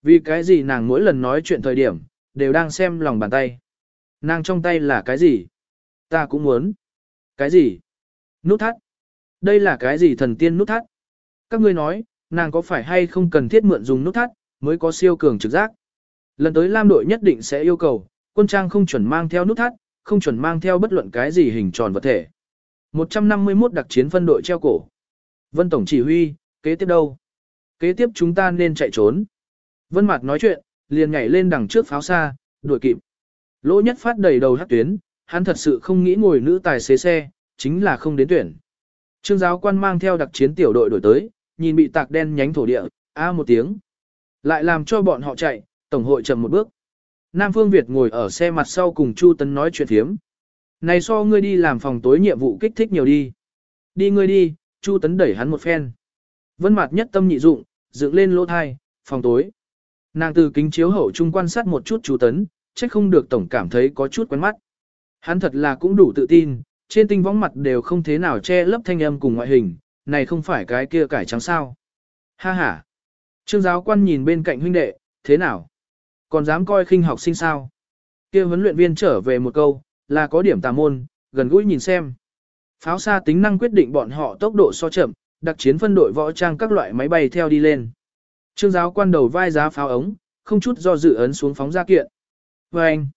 Vì cái gì nàng mỗi lần nói chuyện thời điểm, đều đang xem lòng bàn tay. Nàng trong tay là cái gì? Ta cũng muốn. Cái gì? Nút thắt. Đây là cái gì thần tiên nút thắt? Các ngươi nói, nàng có phải hay không cần thiết mượn dùng nút thắt, mới có siêu cường trực giác. Lần tới Lam đội nhất định sẽ yêu cầu, quân trang không chuẩn mang theo nút thắt, không chuẩn mang theo bất luận cái gì hình tròn vật thể. 151 đặc chiến phân đội treo cổ. Vân Tổng chỉ huy, kế tiếp đâu? Kế tiếp chúng ta nên chạy trốn. Vân Mạt nói chuyện, liền nhảy lên đằng trước pháo xa, đuổi kịp. Lỗ nhất phát đầy đầu hắc tuyến, hắn thật sự không nghĩ ngồi nữ tài xế xe, chính là không đến tuyển. Trương giáo quan mang theo đặc chiến tiểu đội đổi tới, nhìn bị tạc đen nhánh thổ địa, a một tiếng. Lại làm cho bọn họ chạy, tổng hội chậm một bước. Nam Phương Việt ngồi ở xe mặt sau cùng Chu Tấn nói chuyện thiếm. Này so ngươi đi làm phòng tối nhiệm vụ kích thích nhiều đi. Đi ngươi đi, Chu Tấn đẩy hắn một phen. Vân mặt nhất tâm nhị dụng, dựng lên lỗ thai, phòng tối. Nàng từ kính chiếu hậu trung quan sát một chút Chu Tấn, chắc không được tổng cảm thấy có chút quen mắt. Hắn thật là cũng đủ tự tin, trên tinh võng mặt đều không thế nào che lấp thanh âm cùng ngoại hình, này không phải cái kia cải trắng sao. Ha ha. Trương giáo quan nhìn bên cạnh huynh đệ, thế nào? Còn dám coi khinh học sinh sao? kia huấn luyện viên trở về một câu, là có điểm tà môn, gần gũi nhìn xem. Pháo xa tính năng quyết định bọn họ tốc độ so chậm, đặc chiến phân đội võ trang các loại máy bay theo đi lên. Trương giáo quan đầu vai giá pháo ống, không chút do dự ấn xuống phóng ra kiện. Và anh,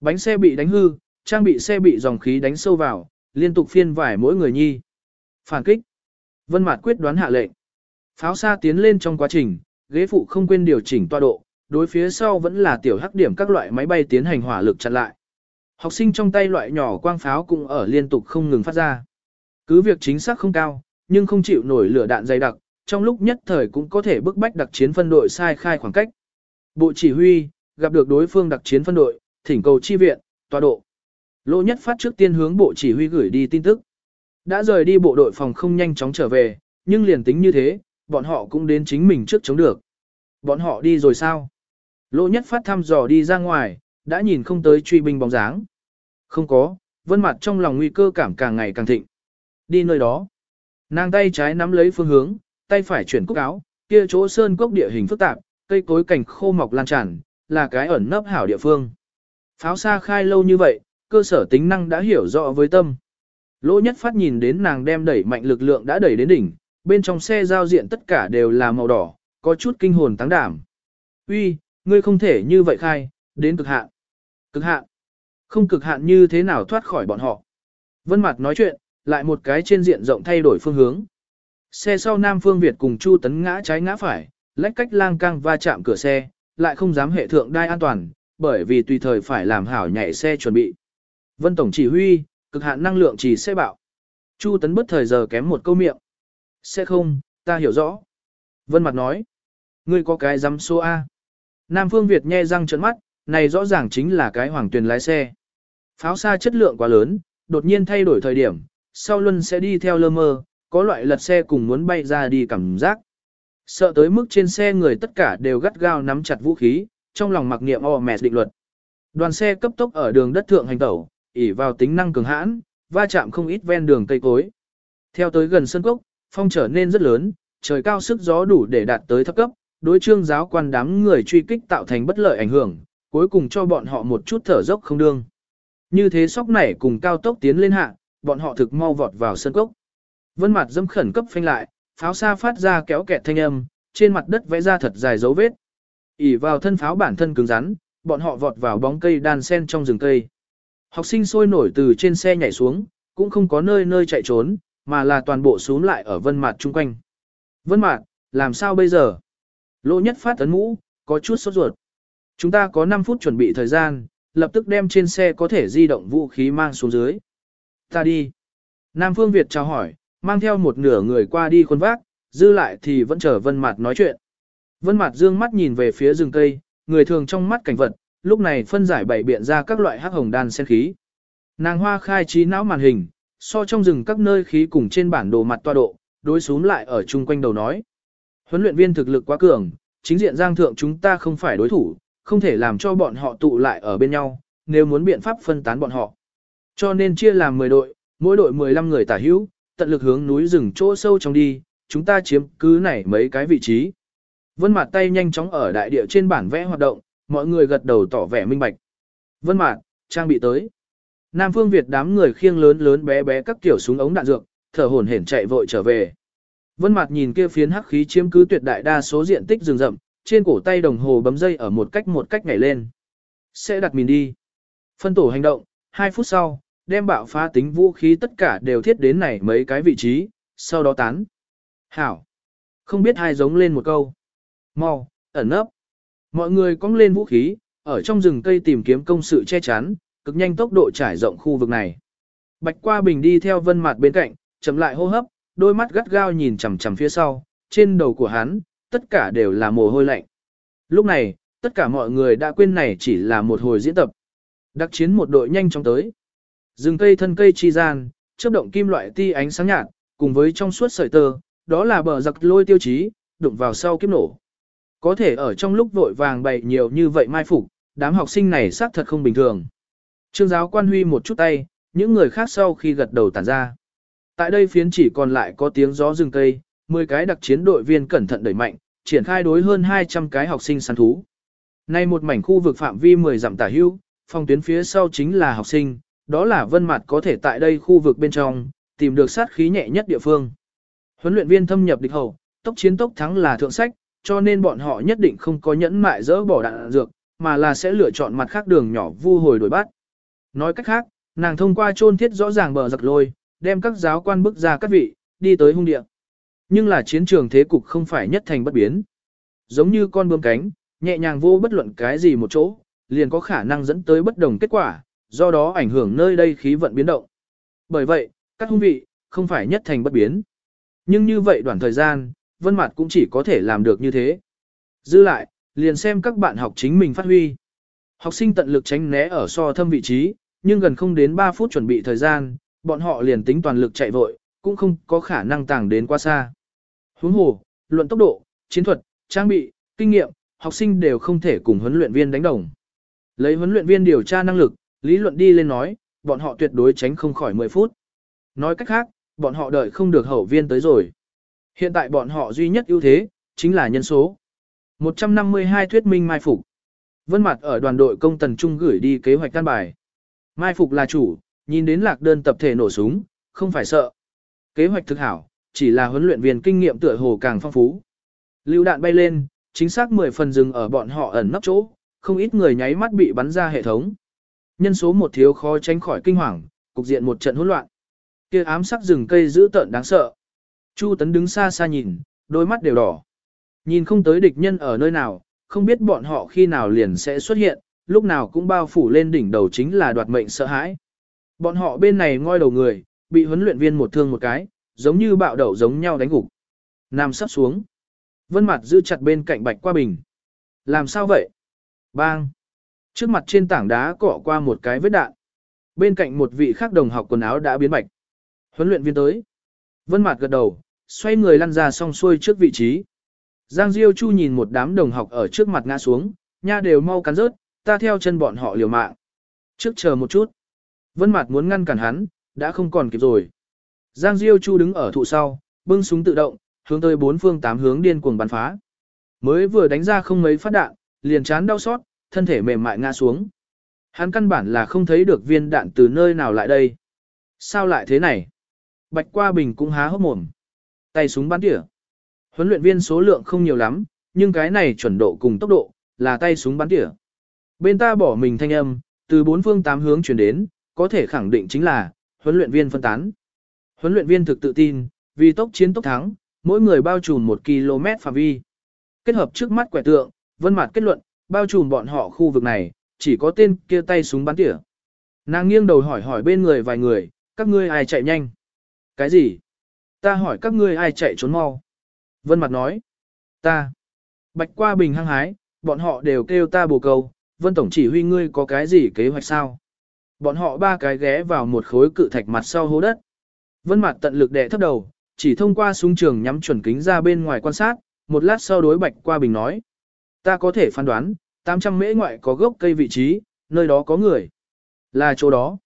bánh xe bị đánh hư, trang bị xe bị dòng khí đánh sâu vào, liên tục phiên vải mỗi người nhi. Phản kích. Vân Mạt quyết đoán hạ lệnh. Pháo xa tiến lên trong quá trình, ghế phụ không quên điều chỉnh toa độ, đối phía sau vẫn là tiểu hắc điểm các loại máy bay tiến hành hỏa lực chặn lại. Học sinh trong tay loại nhỏ quang pháo cũng ở liên tục không ngừng phát ra. Cứ việc chính xác không cao, nhưng không chịu nổi lửa đạn dày đặc, trong lúc nhất thời cũng có thể bức bách đặc chiến phân đội sai khai khoảng cách. Bộ chỉ huy, gặp được đối phương đặc chiến phân đội, thỉnh cầu chi viện, tọa độ. Lỗ nhất phát trước tiên hướng bộ chỉ huy gửi đi tin tức. Đã rời đi bộ đội phòng không nhanh chóng trở về, nhưng liền tính như thế, bọn họ cũng đến chính mình trước chống được. Bọn họ đi rồi sao? Lỗ nhất phát thăm dò đi ra ngoài, đã nhìn không tới truy binh bóng dáng. Không có, vân mặt trong lòng nguy cơ cảm càng ngày càng thịnh. Đi nơi đó. Nàng tay trái nắm lấy phương hướng, tay phải chuyển cúc áo, kia chỗ sơn cốc địa hình phức tạp, cây cối cảnh khô mọc lan tràn, là cái ẩn nấp hảo địa phương. Pháo xa khai lâu như vậy, cơ sở tính năng đã hiểu rõ với tâm. Lỗ nhất phát nhìn đến nàng đem đẩy mạnh lực lượng đã đẩy đến đỉnh, bên trong xe giao diện tất cả đều là màu đỏ, có chút kinh hồn tăng đảm. Uy, ngươi không thể như vậy khai, đến cực hạn. Cực hạn. Không cực hạn như thế nào thoát khỏi bọn họ. Vân Mạt nói chuyện, lại một cái trên diện rộng thay đổi phương hướng. Xe sau Nam Phương Việt cùng Chu Tấn ngã trái ngã phải, lách cách lang cang va chạm cửa xe, lại không dám hệ thượng đai an toàn, bởi vì tùy thời phải làm hảo nhảy xe chuẩn bị. Vân Tổng chỉ huy, cực hạn năng lượng chỉ xe bạo. Chu Tấn bất thời giờ kém một câu miệng. Sẽ không, ta hiểu rõ. Vân Mặt nói. Ngươi có cái dám số A. Nam Phương Việt nhe răng trợn mắt, này rõ ràng chính là cái hoàng tuyền lái xe. Pháo xa chất lượng quá lớn, đột nhiên thay đổi thời điểm, sau luân sẽ đi theo lơ mơ, có loại lật xe cùng muốn bay ra đi cảm giác. Sợ tới mức trên xe người tất cả đều gắt gao nắm chặt vũ khí, trong lòng mặc niệm o mẹ định luật. Đoàn xe cấp tốc ở đường đất thượng hành tẩu, ỉ vào tính năng cường hãn, va chạm không ít ven đường cây cối. Theo tới gần sân cốc, phong trở nên rất lớn, trời cao sức gió đủ để đạt tới thấp cấp, đối trương giáo quan đám người truy kích tạo thành bất lợi ảnh hưởng, cuối cùng cho bọn họ một chút thở dốc không đương. Như thế sóc nảy cùng cao tốc tiến lên hạ, bọn họ thực mau vọt vào sân cốc. Vân mặt dâm khẩn cấp phanh lại, pháo xa phát ra kéo kẹt thanh âm, trên mặt đất vẽ ra thật dài dấu vết. ỉ vào thân pháo bản thân cứng rắn, bọn họ vọt vào bóng cây đan sen trong rừng cây. Học sinh sôi nổi từ trên xe nhảy xuống, cũng không có nơi nơi chạy trốn, mà là toàn bộ xuống lại ở vân mặt chung quanh. Vân mặt, làm sao bây giờ? Lỗ nhất phát ấn mũ, có chút sốt ruột. Chúng ta có 5 phút chuẩn bị thời gian, lập tức đem trên xe có thể di động vũ khí mang xuống dưới. Ta đi. Nam Phương Việt chào hỏi, mang theo một nửa người qua đi khuôn vác, dư lại thì vẫn chờ Vân Mạt nói chuyện. Vân Mạt dương mắt nhìn về phía rừng cây, người thường trong mắt cảnh vật, lúc này phân giải bảy biện ra các loại hắc hồng đan sen khí. Nàng hoa khai trí não màn hình, so trong rừng các nơi khí cùng trên bản đồ mặt toa độ, đối xuống lại ở chung quanh đầu nói. Huấn luyện viên thực lực quá cường, chính diện giang thượng chúng ta không phải đối thủ, không thể làm cho bọn họ tụ lại ở bên nhau, nếu muốn biện pháp phân tán bọn họ. Cho nên chia làm 10 đội, mỗi đội 15 người tả hữu, tận lực hướng núi rừng chỗ sâu trong đi, chúng ta chiếm cứ này mấy cái vị trí. Vân Mạt tay nhanh chóng ở đại địa trên bản vẽ hoạt động, mọi người gật đầu tỏ vẻ minh bạch. Vân Mạt, trang bị tới. Nam Phương Việt đám người khiêng lớn lớn bé bé các kiểu súng ống đạn dược, thở hổn hển chạy vội trở về. Vân Mạt nhìn kia phiến hắc khí chiếm cứ tuyệt đại đa số diện tích rừng rậm, trên cổ tay đồng hồ bấm dây ở một cách một cách nhảy lên. Sẽ đặt mình đi. Phân tổ hành động, 2 phút sau, đem bạo phá tính vũ khí tất cả đều thiết đến này mấy cái vị trí, sau đó tán. Hảo. Không biết hai giống lên một câu. Mau, ẩn nấp. Mọi người cong lên vũ khí, ở trong rừng cây tìm kiếm công sự che chắn, cực nhanh tốc độ trải rộng khu vực này. Bạch qua bình đi theo vân Mạt bên cạnh, chậm lại hô hấp, đôi mắt gắt gao nhìn chằm chằm phía sau, trên đầu của hắn, tất cả đều là mồ hôi lạnh. Lúc này, tất cả mọi người đã quên này chỉ là một hồi diễn tập. Đặc chiến một đội nhanh chóng tới. Rừng cây thân cây chi gian, chớp động kim loại ti ánh sáng nhạt, cùng với trong suốt sợi tơ, đó là bờ giặc lôi tiêu chí, đụng vào sau kiếp nổ. Có thể ở trong lúc vội vàng bày nhiều như vậy mai phục, đám học sinh này xác thật không bình thường. Trương giáo quan huy một chút tay, những người khác sau khi gật đầu tản ra. Tại đây phiến chỉ còn lại có tiếng gió rừng cây, 10 cái đặc chiến đội viên cẩn thận đẩy mạnh, triển khai đối hơn 200 cái học sinh săn thú. Nay một mảnh khu vực phạm vi 10 dặm tả hưu, phòng tuyến phía sau chính là học sinh, đó là vân mặt có thể tại đây khu vực bên trong, tìm được sát khí nhẹ nhất địa phương. Huấn luyện viên thâm nhập địch hậu, tốc chiến tốc thắng là thượng sách, cho nên bọn họ nhất định không có nhẫn mại dỡ bỏ đạn dược, mà là sẽ lựa chọn mặt khác đường nhỏ vu hồi đổi bắt. Nói cách khác, nàng thông qua chôn thiết rõ ràng bờ giặc lôi, đem các giáo quan bức ra các vị, đi tới hung địa. Nhưng là chiến trường thế cục không phải nhất thành bất biến. Giống như con bướm cánh, nhẹ nhàng vô bất luận cái gì một chỗ, liền có khả năng dẫn tới bất đồng kết quả, do đó ảnh hưởng nơi đây khí vận biến động. Bởi vậy, các hung vị, không phải nhất thành bất biến. Nhưng như vậy đoạn thời gian, vân mặt cũng chỉ có thể làm được như thế. Dư lại, liền xem các bạn học chính mình phát huy. Học sinh tận lực tránh né ở so thâm vị trí, nhưng gần không đến 3 phút chuẩn bị thời gian, bọn họ liền tính toàn lực chạy vội, cũng không có khả năng tàng đến quá xa. Huống hồ, luận tốc độ, chiến thuật, trang bị, kinh nghiệm, học sinh đều không thể cùng huấn luyện viên đánh đồng. Lấy huấn luyện viên điều tra năng lực, lý luận đi lên nói, bọn họ tuyệt đối tránh không khỏi 10 phút. Nói cách khác, bọn họ đợi không được hậu viên tới rồi. Hiện tại bọn họ duy nhất ưu thế, chính là nhân số. 152 thuyết minh mai phục. Vân Mặt ở đoàn đội công tần trung gửi đi kế hoạch căn bài. Mai phục là chủ, nhìn đến lạc đơn tập thể nổ súng, không phải sợ. Kế hoạch thực hảo, chỉ là huấn luyện viên kinh nghiệm tựa hồ càng phong phú. Lưu đạn bay lên, chính xác 10 phần dừng ở bọn họ ẩn nấp chỗ, không ít người nháy mắt bị bắn ra hệ thống. Nhân số một thiếu khó tránh khỏi kinh hoàng, cục diện một trận hỗn loạn. Kia ám sắc rừng cây dữ tợn đáng sợ. Chu Tấn đứng xa xa nhìn, đôi mắt đều đỏ. Nhìn không tới địch nhân ở nơi nào, không biết bọn họ khi nào liền sẽ xuất hiện, lúc nào cũng bao phủ lên đỉnh đầu chính là đoạt mệnh sợ hãi. Bọn họ bên này ngoi đầu người, bị huấn luyện viên một thương một cái, giống như bạo đậu giống nhau đánh gục. Nam sắp xuống. Vân mặt giữ chặt bên cạnh bạch qua bình. Làm sao vậy? Bang. Trước mặt trên tảng đá cọ qua một cái vết đạn. Bên cạnh một vị khác đồng học quần áo đã biến bạch. Huấn luyện viên tới. Vân mặt gật đầu, xoay người lăn ra song xuôi trước vị trí. Giang Diêu Chu nhìn một đám đồng học ở trước mặt ngã xuống, nha đều mau cắn rớt, ta theo chân bọn họ liều mạng. Trước chờ một chút. Vân Mạt muốn ngăn cản hắn, đã không còn kịp rồi. Giang Diêu Chu đứng ở thụ sau, bưng súng tự động, hướng tới bốn phương tám hướng điên cuồng bắn phá. Mới vừa đánh ra không mấy phát đạn, liền chán đau xót, thân thể mềm mại ngã xuống. Hắn căn bản là không thấy được viên đạn từ nơi nào lại đây. Sao lại thế này? Bạch Qua Bình cũng há hốc mồm. Tay súng bắn tỉa. Huấn luyện viên số lượng không nhiều lắm, nhưng cái này chuẩn độ cùng tốc độ, là tay súng bắn tỉa. Bên ta bỏ mình thanh âm, từ bốn phương tám hướng chuyển đến, có thể khẳng định chính là, huấn luyện viên phân tán. Huấn luyện viên thực tự tin, vì tốc chiến tốc thắng, mỗi người bao trùm 1 km phạm vi. Kết hợp trước mắt quẻ tượng, vân mặt kết luận, bao trùm bọn họ khu vực này, chỉ có tên kia tay súng bắn tỉa. Nàng nghiêng đầu hỏi hỏi bên người vài người, các ngươi ai chạy nhanh? Cái gì? Ta hỏi các ngươi ai chạy trốn mau? Vân mặt nói, ta. Bạch qua bình hăng hái, bọn họ đều kêu ta bồ câu, vân tổng chỉ huy ngươi có cái gì kế hoạch sao? Bọn họ ba cái ghé vào một khối cự thạch mặt sau hố đất. Vân mặt tận lực đè thấp đầu, chỉ thông qua súng trường nhắm chuẩn kính ra bên ngoài quan sát, một lát sau đối bạch qua bình nói. Ta có thể phán đoán, 800 mễ ngoại có gốc cây vị trí, nơi đó có người. Là chỗ đó.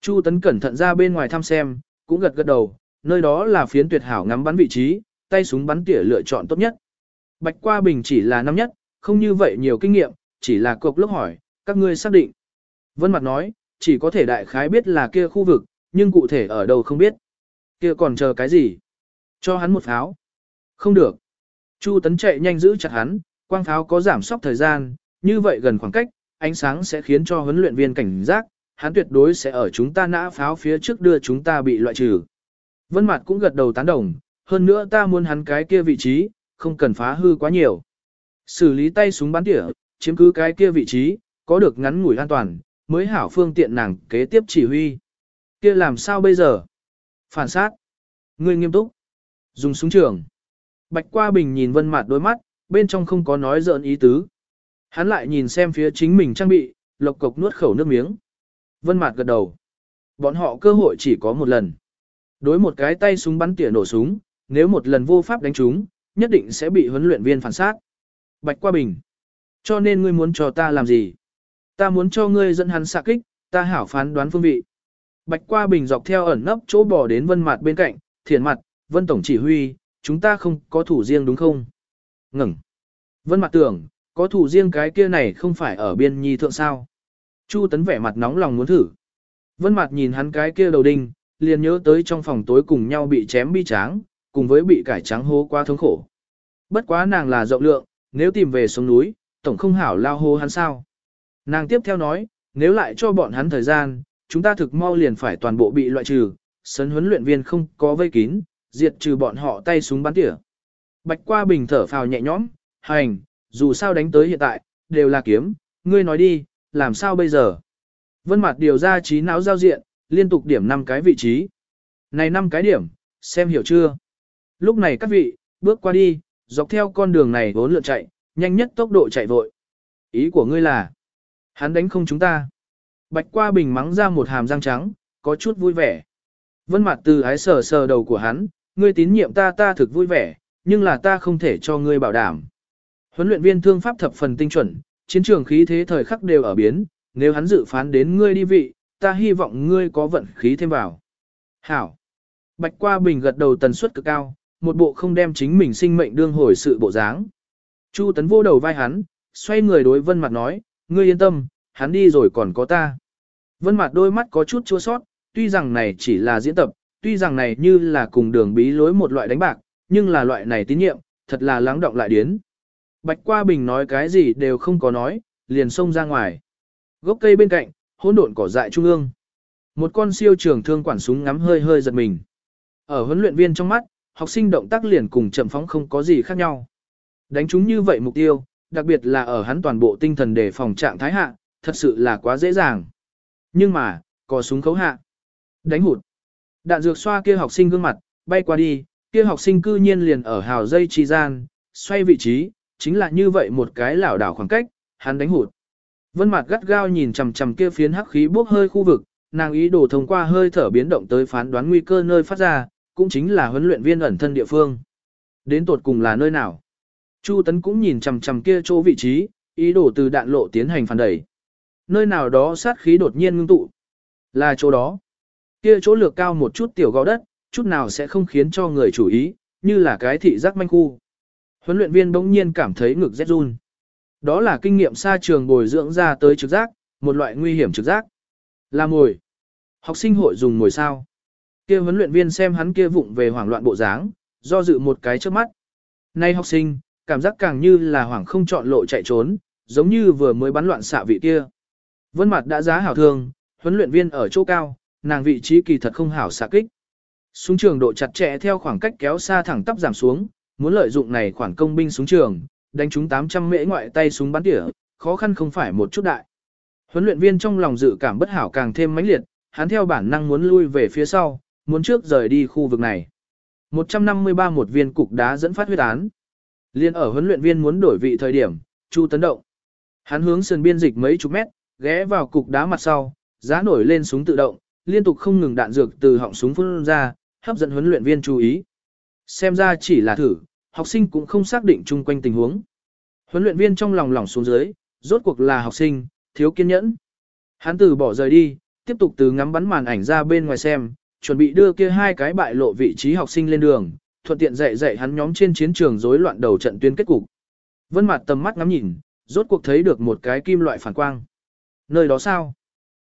Chu Tấn cẩn thận ra bên ngoài thăm xem, cũng gật gật đầu, nơi đó là phiến tuyệt hảo ngắm bắn vị trí, tay súng bắn tỉa lựa chọn tốt nhất. Bạch qua bình chỉ là năm nhất, không như vậy nhiều kinh nghiệm, chỉ là cục lúc hỏi, các ngươi xác định. Vân Mặt nói, chỉ có thể đại khái biết là kia khu vực, nhưng cụ thể ở đâu không biết. Kia còn chờ cái gì? Cho hắn một pháo. Không được. Chu Tấn chạy nhanh giữ chặt hắn, quang pháo có giảm sóc thời gian, như vậy gần khoảng cách, ánh sáng sẽ khiến cho huấn luyện viên cảnh giác, hắn tuyệt đối sẽ ở chúng ta nã pháo phía trước đưa chúng ta bị loại trừ. Vân Mạt cũng gật đầu tán đồng, hơn nữa ta muốn hắn cái kia vị trí, không cần phá hư quá nhiều. Xử lý tay súng bắn tỉa, chiếm cứ cái kia vị trí, có được ngắn ngủi an toàn, mới hảo phương tiện nàng kế tiếp chỉ huy. Kia làm sao bây giờ? Phản sát. Ngươi nghiêm túc. Dùng súng trường. Bạch qua bình nhìn vân mặt đôi mắt, bên trong không có nói giỡn ý tứ. Hắn lại nhìn xem phía chính mình trang bị, lộc cộc nuốt khẩu nước miếng. Vân mặt gật đầu. Bọn họ cơ hội chỉ có một lần. Đối một cái tay súng bắn tỉa nổ súng, nếu một lần vô pháp đánh chúng, nhất định sẽ bị huấn luyện viên phản sát. Bạch qua bình. Cho nên ngươi muốn cho ta làm gì? Ta muốn cho ngươi dẫn hắn xạ kích, ta hảo phán đoán phương vị. Bạch qua bình dọc theo ẩn nấp chỗ bỏ đến vân mặt bên cạnh, thiền mặt, vân tổng chỉ huy, chúng ta không có thủ riêng đúng không? Ngừng. Vân mặt tưởng, có thủ riêng cái kia này không phải ở biên nhi thượng sao. Chu tấn vẻ mặt nóng lòng muốn thử. Vân mặt nhìn hắn cái kia đầu đinh, liền nhớ tới trong phòng tối cùng nhau bị chém bi tráng, cùng với bị cải trắng hố qua thống khổ. Bất quá nàng là rộng lượng, nếu tìm về xuống núi, tổng không hảo lao hô hắn sao. Nàng tiếp theo nói, nếu lại cho bọn hắn thời gian, chúng ta thực mau liền phải toàn bộ bị loại trừ, sân huấn luyện viên không có vây kín, diệt trừ bọn họ tay súng bắn tỉa. Bạch qua bình thở phào nhẹ nhõm, hành, dù sao đánh tới hiện tại, đều là kiếm, ngươi nói đi, làm sao bây giờ? Vân mặt điều ra trí não giao diện, liên tục điểm 5 cái vị trí. Này 5 cái điểm, xem hiểu chưa? Lúc này các vị, bước qua đi, dọc theo con đường này vốn lượn chạy, nhanh nhất tốc độ chạy vội. Ý của ngươi là, hắn đánh không chúng ta. Bạch qua bình mắng ra một hàm răng trắng, có chút vui vẻ. Vân mặt từ ái sờ sờ đầu của hắn, ngươi tín nhiệm ta ta thực vui vẻ, nhưng là ta không thể cho ngươi bảo đảm. Huấn luyện viên thương pháp thập phần tinh chuẩn, chiến trường khí thế thời khắc đều ở biến, nếu hắn dự phán đến ngươi đi vị, ta hy vọng ngươi có vận khí thêm vào. Hảo. Bạch qua bình gật đầu tần suất cực cao, một bộ không đem chính mình sinh mệnh đương hồi sự bộ dáng. Chu tấn vô đầu vai hắn, xoay người đối vân mặt nói, ngươi yên tâm, hắn đi rồi còn có ta. Vân Mạt đôi mắt có chút chua sót, tuy rằng này chỉ là diễn tập, tuy rằng này như là cùng đường bí lối một loại đánh bạc, nhưng là loại này tín nhiệm, thật là lắng động lại điến. Bạch qua bình nói cái gì đều không có nói, liền xông ra ngoài. Gốc cây bên cạnh, hỗn độn cỏ dại trung ương. Một con siêu trường thương quản súng ngắm hơi hơi giật mình. Ở huấn luyện viên trong mắt, học sinh động tác liền cùng chậm phóng không có gì khác nhau. Đánh chúng như vậy mục tiêu, đặc biệt là ở hắn toàn bộ tinh thần đề phòng trạng thái hạ, thật sự là quá dễ dàng. Nhưng mà, có súng khấu hạ. Đánh hụt. Đạn dược xoa kia học sinh gương mặt, bay qua đi, kia học sinh cư nhiên liền ở hào dây chi gian, xoay vị trí, chính là như vậy một cái lảo đảo khoảng cách, hắn đánh hụt. Vân mặt gắt gao nhìn chằm chằm kia phiến hắc khí bốc hơi khu vực, nàng ý đồ thông qua hơi thở biến động tới phán đoán nguy cơ nơi phát ra, cũng chính là huấn luyện viên ẩn thân địa phương. Đến tột cùng là nơi nào? Chu Tấn cũng nhìn chằm chằm kia chỗ vị trí, ý đồ từ đạn lộ tiến hành phản đẩy. Nơi nào đó sát khí đột nhiên ngưng tụ. Là chỗ đó. Kia chỗ lược cao một chút tiểu gò đất, chút nào sẽ không khiến cho người chủ ý, như là cái thị giác manh khu. Huấn luyện viên bỗng nhiên cảm thấy ngực rét run. Đó là kinh nghiệm xa trường bồi dưỡng ra tới trực giác, một loại nguy hiểm trực giác. Là mồi. Học sinh hội dùng mồi sao. Kia huấn luyện viên xem hắn kia vụng về hoảng loạn bộ dáng, do dự một cái trước mắt. Nay học sinh, cảm giác càng như là hoảng không chọn lộ chạy trốn, giống như vừa mới bắn loạn xạ vị kia. Vân mặt đã giá hảo thương, huấn luyện viên ở chỗ cao, nàng vị trí kỳ thật không hảo xạ kích. Súng trường độ chặt chẽ theo khoảng cách kéo xa thẳng tắp giảm xuống, muốn lợi dụng này khoảng công binh súng trường, đánh chúng 800 mễ ngoại tay súng bắn tỉa, khó khăn không phải một chút đại. Huấn luyện viên trong lòng dự cảm bất hảo càng thêm mãnh liệt, hắn theo bản năng muốn lui về phía sau, muốn trước rời đi khu vực này. 153 một viên cục đá dẫn phát huyết án. Liên ở huấn luyện viên muốn đổi vị thời điểm, Chu tấn động. Hắn hướng sườn biên dịch mấy chục mét, ghé vào cục đá mặt sau, giá nổi lên súng tự động, liên tục không ngừng đạn dược từ họng súng phun ra, hấp dẫn huấn luyện viên chú ý. Xem ra chỉ là thử, học sinh cũng không xác định chung quanh tình huống. Huấn luyện viên trong lòng lỏng xuống dưới, rốt cuộc là học sinh, thiếu kiên nhẫn. Hắn từ bỏ rời đi, tiếp tục từ ngắm bắn màn ảnh ra bên ngoài xem, chuẩn bị đưa kia hai cái bại lộ vị trí học sinh lên đường, thuận tiện dạy dạy hắn nhóm trên chiến trường rối loạn đầu trận tuyến kết cục. Vân Mạt tầm mắt ngắm nhìn, rốt cuộc thấy được một cái kim loại phản quang. Nơi đó sao?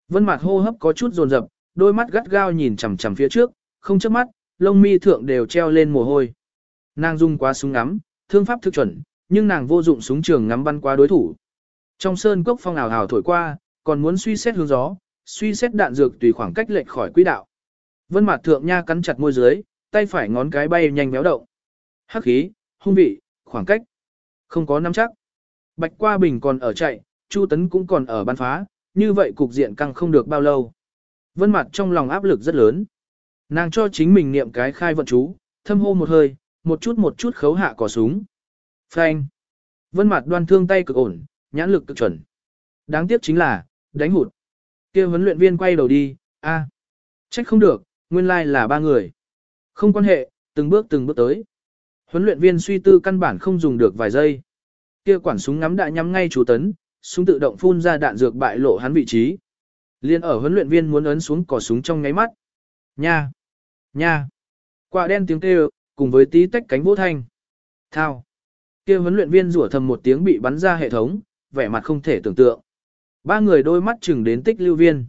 Vân Mạt hô hấp có chút dồn dập, đôi mắt gắt gao nhìn chằm chằm phía trước, không chớp mắt, lông mi thượng đều treo lên mồ hôi. Nàng dùng quá súng ngắm, thương pháp thực chuẩn, nhưng nàng vô dụng súng trường ngắm bắn qua đối thủ. Trong sơn cốc phong ảo ảo thổi qua, còn muốn suy xét hướng gió, suy xét đạn dược tùy khoảng cách lệch khỏi quỹ đạo. Vân Mạt thượng nha cắn chặt môi dưới, tay phải ngón cái bay nhanh méo động. Hắc khí, hung vị, khoảng cách. Không có nắm chắc. Bạch Qua Bình còn ở chạy, Chu Tấn cũng còn ở bắn phá, như vậy cục diện căng không được bao lâu. Vân Mặt trong lòng áp lực rất lớn. Nàng cho chính mình niệm cái khai vận chú, thâm hô một hơi, một chút một chút khấu hạ cò súng. Phanh. Vân Mặt đoan thương tay cực ổn, nhãn lực cực chuẩn. Đáng tiếc chính là, đánh hụt. Kia huấn luyện viên quay đầu đi, a, trách không được, nguyên lai like là ba người. Không quan hệ, từng bước từng bước tới. Huấn luyện viên suy tư căn bản không dùng được vài giây. Kia quản súng ngắm đã nhắm ngay chú tấn, súng tự động phun ra đạn dược bại lộ hắn vị trí. Liên ở huấn luyện viên muốn ấn xuống cò súng trong ngáy mắt. Nha! Nha! Quả đen tiếng kêu, cùng với tí tách cánh vỗ thanh. Thao! Kia huấn luyện viên rủa thầm một tiếng bị bắn ra hệ thống, vẻ mặt không thể tưởng tượng. Ba người đôi mắt chừng đến tích lưu viên.